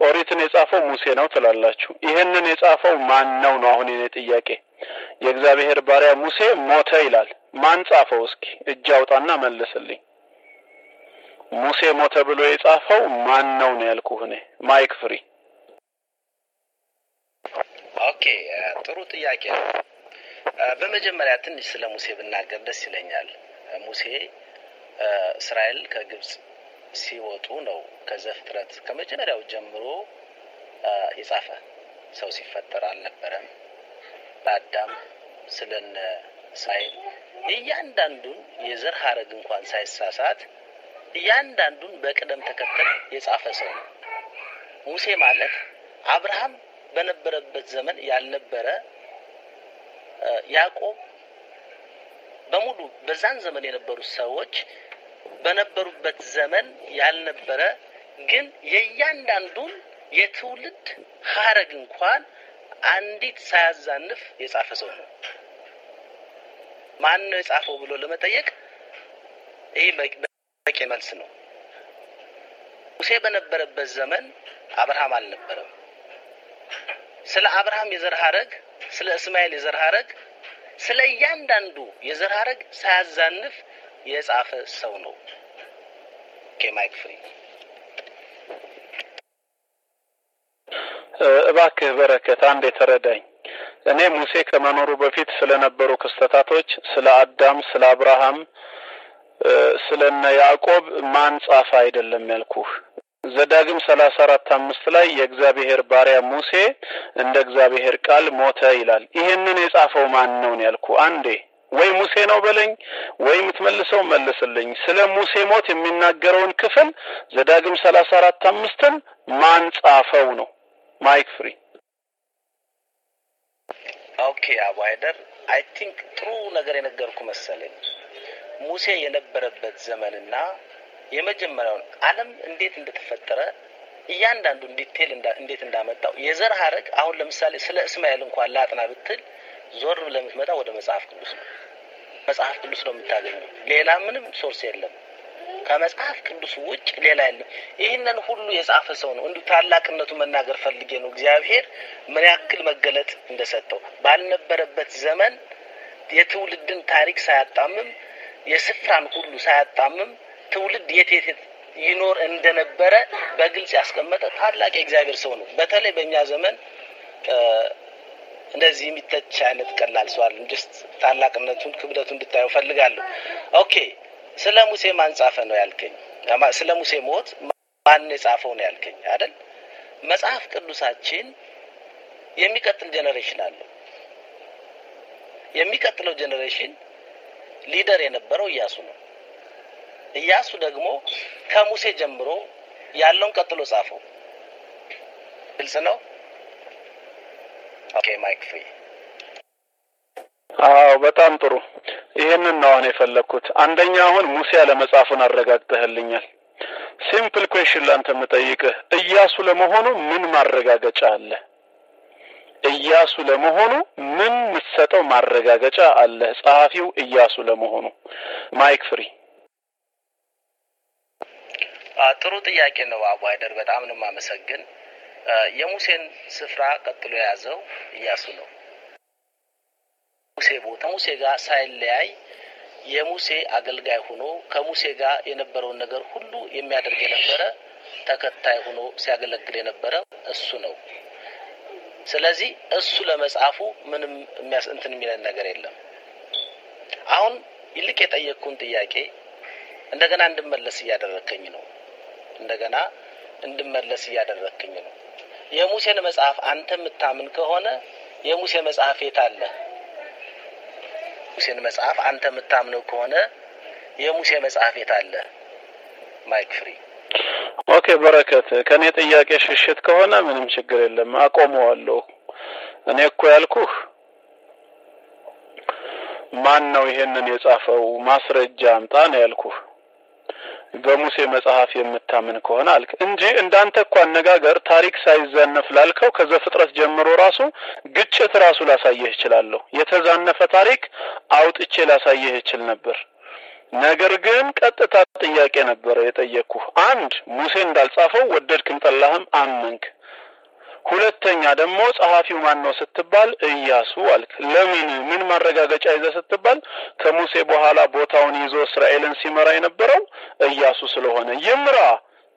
ኦሪትን የጻፈው ሙሴ ነው ትላላችሁ። ይህንን የጻፈው ማን ነው ነው አሁን የኔ ጥያቄ። የእግዚአብሔር ባሪያ ሙሴ ሞተ ይላል። ማን ጻፈው? እስኪ እጅ አውጣና መልስልኝ። ሙሴ ሞተ ብሎ የጻፈው ማን ነው ነው ያልኩህ እኔ። mic free። okay ጥሩ ጥያቄ ነው። በመጀመሪያ ትንሽ ስለ ሙሴ ብናገር ደስ ይለኛል። ሙሴ እስራኤል ከግብጽ ሲወጡ ነው ከዘፍጥረት ከመጀመሪያው ጀምሮ የጻፈ ሰው ሲፈጠር አልነበረም። ለአዳም ስለነ እስራኤል እያንዳንዱን የዘር ሀረግ እንኳን ሳይሳሳት እያንዳንዱን በቅደም ተከተል የጻፈ ሰው ነው። ሙሴ ማለት አብርሃም በነበረበት ዘመን ያልነበረ ያዕቆብ በሙሉ በዛን ዘመን የነበሩ ሰዎች በነበሩበት ዘመን ያልነበረ ግን የእያንዳንዱን የትውልድ ሀረግ እንኳን አንዲት ሳያዛንፍ የጻፈ ሰው ነው። ማን ነው የጻፈው ብሎ ለመጠየቅ ይህ በቂ መልስ ነው። ሙሴ በነበረበት ዘመን አብርሃም አልነበረም። ስለ አብርሃም የዘር ሀረግ፣ ስለ እስማኤል የዘር ሀረግ፣ ስለ እያንዳንዱ የዘር ሀረግ ሳያዛንፍ የጻፈ ሰው ነው። okay mic free። እባክህ በረከት አንድ የተረዳኝ እኔ ሙሴ ከመኖሩ በፊት ስለነበሩ ክስተታቶች ስለ አዳም፣ ስለ አብርሃም፣ ስለነ ያዕቆብ ማን ጻፈ አይደለም ያልኩህ። ዘዳግም ሰላሳ አራት አምስት ላይ የእግዚአብሔር ባሪያ ሙሴ እንደ እግዚአብሔር ቃል ሞተ ይላል። ይሄንን የጻፈው ማን ነው ያልኩ። አንዴ ወይ ሙሴ ነው በለኝ ወይ የምትመልሰው መልስልኝ። ስለ ሙሴ ሞት የሚናገረውን ክፍል ዘዳግም ሰላሳ አራት አምስትን ማን ጻፈው ነው። mic free። okay አቡ ሀይደር I think ጥሩ ነገር የነገርኩ መሰለኝ። ሙሴ የነበረበት ዘመንና የመጀመሪያውን ዓለም እንዴት እንደተፈጠረ እያንዳንዱን detail እንዴት እንዳመጣው የዘር ሀረግ አሁን ለምሳሌ ስለ እስማኤል እንኳን ላጥና ብትል ዞር ብለህ የምትመጣ ወደ መጽሐፍ ቅዱስ ነው። መጽሐፍ ቅዱስ ነው የምታገኘው። ሌላ ምንም source የለም። ከመጽሐፍ ቅዱስ ውጭ ሌላ የለም። ይህንን ሁሉ የጻፈ ሰው ነው። እንዲሁ ታላቅነቱ መናገር ፈልጌ ነው። እግዚአብሔር ምን ያክል መገለጥ እንደሰጠው ባልነበረበት ዘመን የትውልድን ታሪክ ሳያጣምም የስፍራን ሁሉ ሳያጣምም ትውልድ የት የት ይኖር እንደነበረ በግልጽ ያስቀመጠ ታላቅ የእግዚአብሔር ሰው ነው። በተለይ በእኛ ዘመን እንደዚህ የሚተች አይነት ቀላል ሰው አለ። just ታላቅነቱን ክብደቱን እንድታየው እፈልጋለሁ። okay ስለ ሙሴ ማን ጻፈ ነው ያልከኝ? ስለ ሙሴ ሞት ማን የጻፈው ነው ያልከኝ አይደል? መጽሐፍ ቅዱሳችን የሚቀጥል generation አለው። የሚቀጥለው generation leader የነበረው ኢያሱ ነው። ኢያሱ ደግሞ ከሙሴ ጀምሮ ያለውን ቀጥሎ ጻፈው። ግልጽ ነው። okay mic free። አዎ በጣም ጥሩ። ይህንን ነው አሁን የፈለግኩት። አንደኛ አሁን ሙሴ አለመጻፉን አረጋግጠህልኛል። simple question ላንተ የምጠይቅህ ኢያሱ ለመሆኑ ምን ማረጋገጫ አለ? ኢያሱ ለመሆኑ ምን የምትሰጠው ማረጋገጫ አለ? ጸሐፊው ኢያሱ ለመሆኑ mic free። ጥሩ ጥያቄ ነው አቡ ሀይደር፣ በጣም ነው የማመሰግን። የሙሴን ስፍራ ቀጥሎ የያዘው ኢያሱ ነው። ሙሴ ቦታ ሙሴ ጋር ሳይለያይ የሙሴ አገልጋይ ሆኖ ከሙሴ ጋር የነበረውን ነገር ሁሉ የሚያደርግ የነበረ ተከታይ ሆኖ ሲያገለግል የነበረ እሱ ነው። ስለዚህ እሱ ለመጻፉ ምንም እንትን የሚለን ነገር የለም። አሁን ይልቅ የጠየቅኩን ጥያቄ እንደገና እንድመለስ እያደረግከኝ ነው። እንደገና እንድመለስ እያደረግከኝ ነው። የሙሴን መጽሐፍ አንተ የምታምን ከሆነ የሙሴ መጽሐፍ የት አለ? ሙሴን መጽሐፍ አንተ የምታምነው ከሆነ የሙሴ መጽሐፍ የት አለ? mic free። okay በረከት፣ ከኔ ጥያቄ ሽሽት ከሆነ ምንም ችግር የለም አቆመዋለሁ። እኔ እኮ ያልኩህ ማን ነው ይሄንን የጻፈው ማስረጃ አምጣ ነው ያልኩህ። በሙሴ መጽሐፍ የምታምን ከሆነ አልክ እንጂ እንዳንተ እኮ አነጋገር ታሪክ ሳይዛነፍ ላልከው ከዘፍጥረት ጀምሮ ራሱ ግጭት ራሱ ላሳየህ እችላለሁ። የተዛነፈ ታሪክ አውጥቼ ላሳየህ እችል ነበር። ነገር ግን ቀጥታ ጥያቄ ነበረ የጠየቅኩህ። አንድ ሙሴ እንዳልጻፈው ወደድክም ጠላህም አመንክ። ሁለተኛ ደግሞ ጸሐፊው ማን ነው ስትባል ኢያሱ አልክ። ለምን ምን ማረጋገጫ ይዘህ ስትባል ከሙሴ በኋላ ቦታውን ይዞ እስራኤልን ሲመራ የነበረው ኢያሱ ስለሆነ ይምራ፣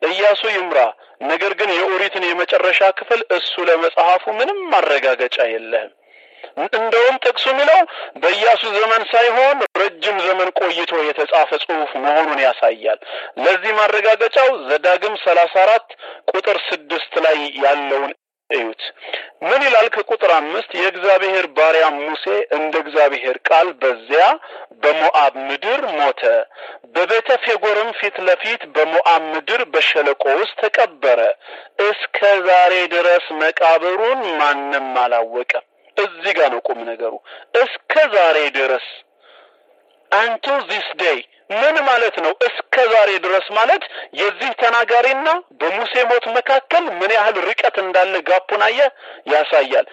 ኢያሱ ይምራ። ነገር ግን የኦሪትን የመጨረሻ ክፍል እሱ ለመጽሐፉ ምንም ማረጋገጫ የለህም። እንደውም ጥቅሱ የሚለው በኢያሱ ዘመን ሳይሆን ረጅም ዘመን ቆይቶ የተጻፈ ጽሑፍ መሆኑን ያሳያል። ለዚህ ማረጋገጫው ዘዳግም ሰላሳ አራት ቁጥር ስድስት ላይ ያለውን እዩት። ምን ይላል? ከቁጥር አምስት የእግዚአብሔር ባሪያ ሙሴ እንደ እግዚአብሔር ቃል በዚያ በሞአብ ምድር ሞተ፣ በቤተ ፌጎርም ፊት ለፊት በሞአብ ምድር በሸለቆ ውስጥ ተቀበረ። እስከ ዛሬ ድረስ መቃብሩን ማንም አላወቀም። እዚህ ጋር ነው ቁም ነገሩ። እስከ ዛሬ ድረስ unto this day ምን ማለት ነው? እስከ ዛሬ ድረስ ማለት የዚህ ተናጋሪና በሙሴ ሞት መካከል ምን ያህል ርቀት እንዳለ gap ኡን አየህ ያሳያል።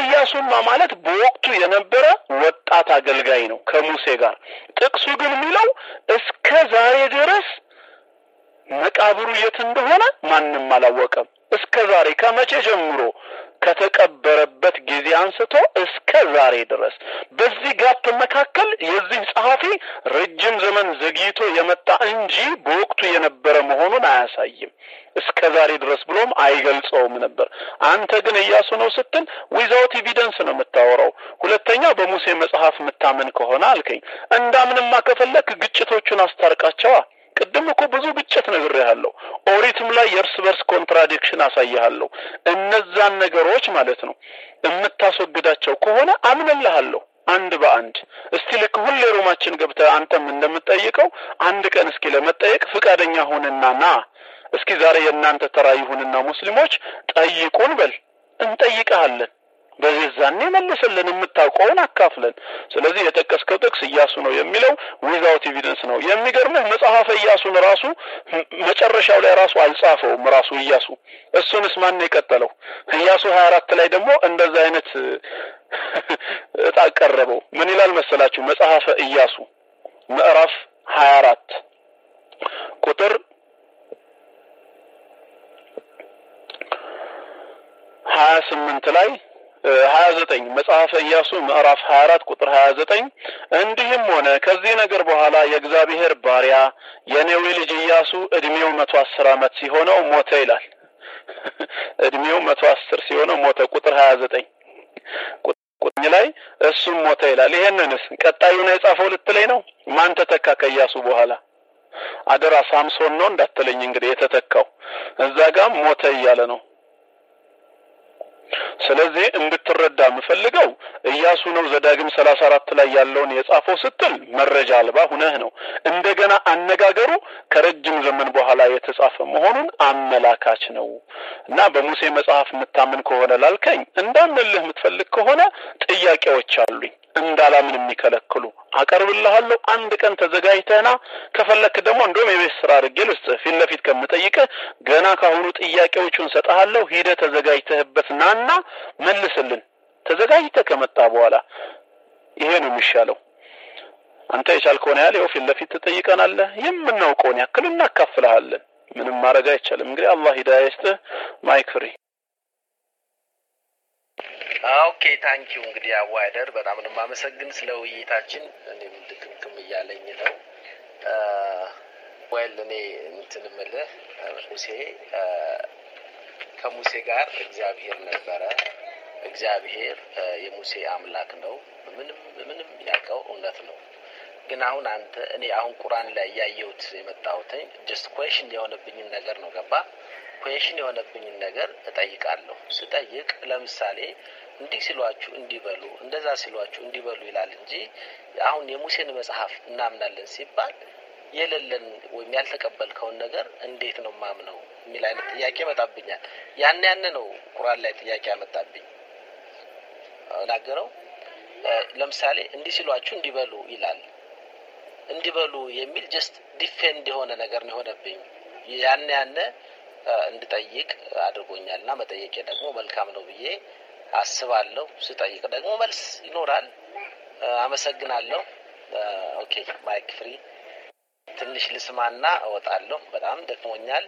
ኢያሱማ ማለት በወቅቱ የነበረ ወጣት አገልጋይ ነው ከሙሴ ጋር። ጥቅሱ ግን የሚለው እስከ ዛሬ ድረስ መቃብሩ የት እንደሆነ ማንም አላወቀም። እስከ ዛሬ ከመቼ ጀምሮ? ከተቀበረበት ጊዜ አንስቶ እስከ ዛሬ ድረስ። በዚህ ጋፕ መካከል የዚህ ጸሐፊ ረጅም ዘመን ዘግይቶ የመጣ እንጂ በወቅቱ የነበረ መሆኑን አያሳይም። እስከ ዛሬ ድረስ ብሎም አይገልጸውም ነበር። አንተ ግን ኢያሱ ነው ስትል without evidence ነው የምታወራው። ሁለተኛ በሙሴ መጽሐፍ የምታምን ከሆነ አልከኝ። እንዳምንማ ከፈለክ ግጭቶቹን አስታርቃቸዋ። ቅድም እኮ ብዙ ግጭት ነግሬሃለሁ። ላይ የእርስ በርስ contradiction አሳይሃለሁ። እነዛን ነገሮች ማለት ነው የምታስወግዳቸው ከሆነ አምንልሃለሁ አንድ በአንድ እስቲ ልክ ሁሌ room አችን ገብተህ አንተም እንደምትጠይቀው አንድ ቀን እስኪ ለመጠየቅ ፍቃደኛ ሁንና ና እስኪ ዛሬ የእናንተ ተራ ይሁንና ሙስሊሞች ጠይቁን በል እንጠይቀሃለን። በዚህ ዛኔ መልስልን፣ የምታውቀውን አካፍለን። ስለዚህ የጠቀስከው ጥቅስ ኢያሱ ነው የሚለው without evidence ነው። የሚገርምህ መጽሐፈ ኢያሱን ራሱ መጨረሻው ላይ ራሱ አልጻፈውም ራሱ ኢያሱ። እሱንስ ማን የቀጠለው? ኢያሱ ሀያ አራት ላይ ደግሞ እንደዛ አይነት እጣ ቀረበው። ምን ይላል መሰላችሁ? መጽሐፈ ኢያሱ ምዕራፍ ሀያ አራት ቁጥር ሀያ ስምንት ላይ ሀያ ዘጠኝ መጽሐፈ ኢያሱ ምዕራፍ ሀያ አራት ቁጥር ሀያ ዘጠኝ እንዲህም ሆነ ከዚህ ነገር በኋላ የእግዚአብሔር ባሪያ የኔዌ ልጅ ኢያሱ እድሜው መቶ አስር ዓመት ሲሆነው ሞተ ይላል። እድሜው መቶ አስር ሲሆነው ሞተ። ቁጥር ሀያ ዘጠኝ ቁጥኝ ላይ እሱም ሞተ ይላል። ይሄንንስ ቀጣዩ ነው የጻፈው ልትለኝ ነው? ማን ተተካ ከኢያሱ በኋላ? አደራ ሳምሶን ነው እንዳትለኝ እንግዲህ የተተካው እዛ ጋም ሞተ እያለ ነው። ስለዚህ እንድትረዳ የምፈልገው ኢያሱ ነው ዘዳግም ሰላሳ አራት ላይ ያለውን የጻፈው ስትል መረጃ አልባ ሁነህ ነው። እንደገና አነጋገሩ ከረጅም ዘመን በኋላ የተጻፈ መሆኑን አመላካች ነው እና በሙሴ መጽሐፍ የምታምን ከሆነ ላልከኝ እንዳምንልህ የምትፈልግ ከሆነ ጥያቄዎች አሉኝ እንዳላምን የሚከለክሉ አቀርብልሃለሁ። አንድ ቀን ተዘጋጅተህና ከፈለክ ደግሞ እንደውም የቤት ስራ አድርጌ ልስጥህ። ፊት ለፊት ከምጠይቅህ ገና ካሁኑ ጥያቄዎቹን ሰጠሃለሁ። ሂደህ ተዘጋጅተህበት ናና መልስልን። ተዘጋጅተህ ከመጣ በኋላ ይሄ ነው የሚሻለው። አንተ የቻልከውን ያህል ይኸው ፊት ለፊት ትጠይቀናለህ። የምናውቀውን ያክል እናካፍልሃለን። ምንም ማድረግ አይቻልም። እንግዲህ አላህ ሂዳያ ይስጥህ። mic free okay thank you እንግዲህ አቡ ሃይደር በጣም ነው የማመሰግን ስለ ውይይታችን። እኔም ድክምክም እያለኝ ነው። well እኔ እንትን እምልህ ሙሴ ከሙሴ ጋር እግዚአብሔር ነበረ። እግዚአብሔር የሙሴ አምላክ ነው። ምንም ምንም ያውቀው እውነት ነው። ግን አሁን አንተ እኔ አሁን ቁርአን ላይ እያየሁት የመጣሁትኝ just question የሆነብኝን ነገር ነው ገባ question የሆነብኝን ነገር እጠይቃለሁ። ስጠይቅ ለምሳሌ እንዲህ ሲሏችሁ እንዲበሉ እንደዛ ሲሏችሁ እንዲበሉ ይላል እንጂ አሁን የሙሴን መጽሐፍ እናምናለን ሲባል የሌለን ወይም ያልተቀበልከውን ነገር እንዴት ነው ማምነው የሚል አይነት ጥያቄ ይመጣብኛል። ያን ያን ነው ቁርአን ላይ ጥያቄ ያመጣብኝ ናገረው። ለምሳሌ እንዲህ ሲሏችሁ እንዲበሉ ይላል። እንዲበሉ የሚል just defend የሆነ ነገር ነው የሆነብኝ። ያን ያነ እንድጠይቅ አድርጎኛል እና መጠየቄ ደግሞ መልካም ነው ብዬ አስባለሁ። ስጠይቅ ደግሞ መልስ ይኖራል። አመሰግናለሁ። okay mic free። ትንሽ ልስማና እወጣለሁ። በጣም ደክሞኛል።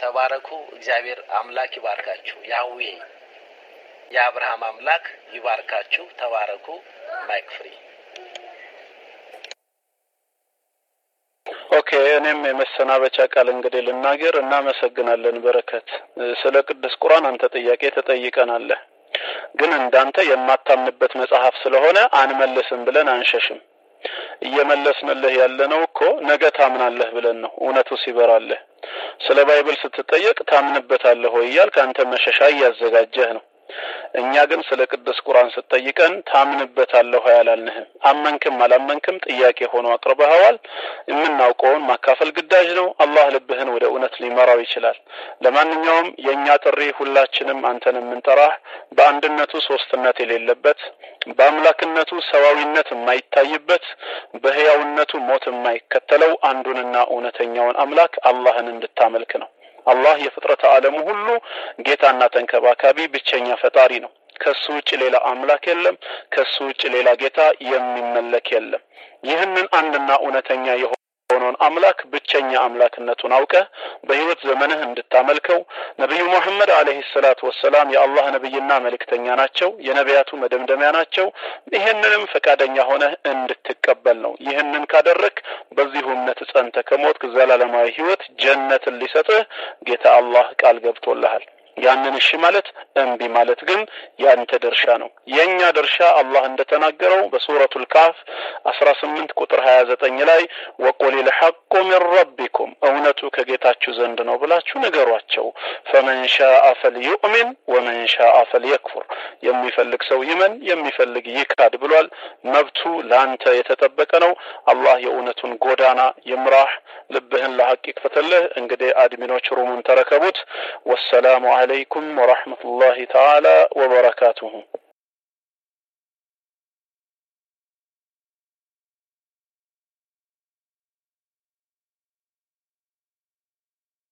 ተባረኩ። እግዚአብሔር አምላክ ይባርካችሁ። ያዌ የአብርሃም አምላክ ይባርካችሁ። ተባረኩ። mic free። okay እኔም የመሰናበቻ ቃል እንግዲህ ልናገር። እናመሰግናለን በረከት። ስለ ቅዱስ ቁርአን አንተ ጥያቄ ተጠይቀናለህ፣ ግን እንዳንተ የማታምንበት መጽሐፍ ስለሆነ አንመልስም ብለን አንሸሽም። እየመለስንልህ ያለነው እኮ ነገ ታምናለህ ብለን ነው። እውነቱ ሲበራልህ ስለ Bible ስትጠየቅ ታምንበታለህ ወይ እያልክ አንተ መሸሻ እያዘጋጀህ ነው። እኛ ግን ስለ ቅዱስ ቁርአን ስትጠይቀን ታምንበታለህ ያላልንህም። አመንክም አላመንክም ጥያቄ ሆኖ አቅርበኸዋል። የምናውቀውን ማካፈል ግዳጅ ነው። አላህ ልብህን ወደ እውነት ሊመራው ይችላል። ለማንኛውም የእኛ ጥሪ ሁላችንም አንተን የምንጠራህ በአንድነቱ ሶስትነት የሌለበት በአምላክነቱ ሰዋዊነት የማይታይበት በህያውነቱ ሞት የማይከተለው አንዱንና እውነተኛውን አምላክ አላህን እንድታመልክ ነው። አላህ የፍጥረት ዓለሙ ሁሉ ጌታና ተንከባካቢ ብቸኛ ፈጣሪ ነው። ከሱ ውጭ ሌላ አምላክ የለም። ከሱ ውጭ ሌላ ጌታ የሚመለክ የለም። ይህንን አንድና እውነተኛ የሆነውን አምላክ ብቸኛ አምላክነቱን አውቀህ በህይወት ዘመንህ እንድታመልከው ነቢዩ ሙሐመድ አለይሂ ሰላቱ ወሰላም የአላህ ነብይና መልእክተኛ ናቸው፣ የነቢያቱ መደምደሚያ ናቸው። ይህንንም ፈቃደኛ ሆነህ እንድትቀበል ነው። ይህንን ካደረክ በዚሁ እምነት ጸንተህ ከሞትክ ዘላለማዊ ህይወት ጀነትን ሊሰጥህ ጌታ አላህ ቃል ገብቶልሃል። ያንን እሺ ማለት እምቢ ማለት ግን ያንተ ድርሻ ነው። የኛ ድርሻ አላህ እንደተናገረው በሱረቱል ካፍ አስራ ስምንት ቁጥር ሀያ ዘጠኝ ላይ ወቁል ልሐቁ ሚን ረቢኩም እውነቱ ከጌታችሁ ዘንድ ነው ብላችሁ ንገሯቸው። ፈመን ሻአ ፈልዩእሚን ወመን ሻአ ፈልየክፉር የሚፈልግ ሰው ይመን የሚፈልግ ይካድ ብሏል። መብቱ ለአንተ የተጠበቀ ነው። አላህ የእውነቱን ጎዳና ይምራህ፣ ልብህን ለሐቅ ይክፈትልህ። እንግዲህ አድሚኖች ሩሙን ተረከቡት። ወሰላሙ عليكم ورحمة الله تعالى وبركاته.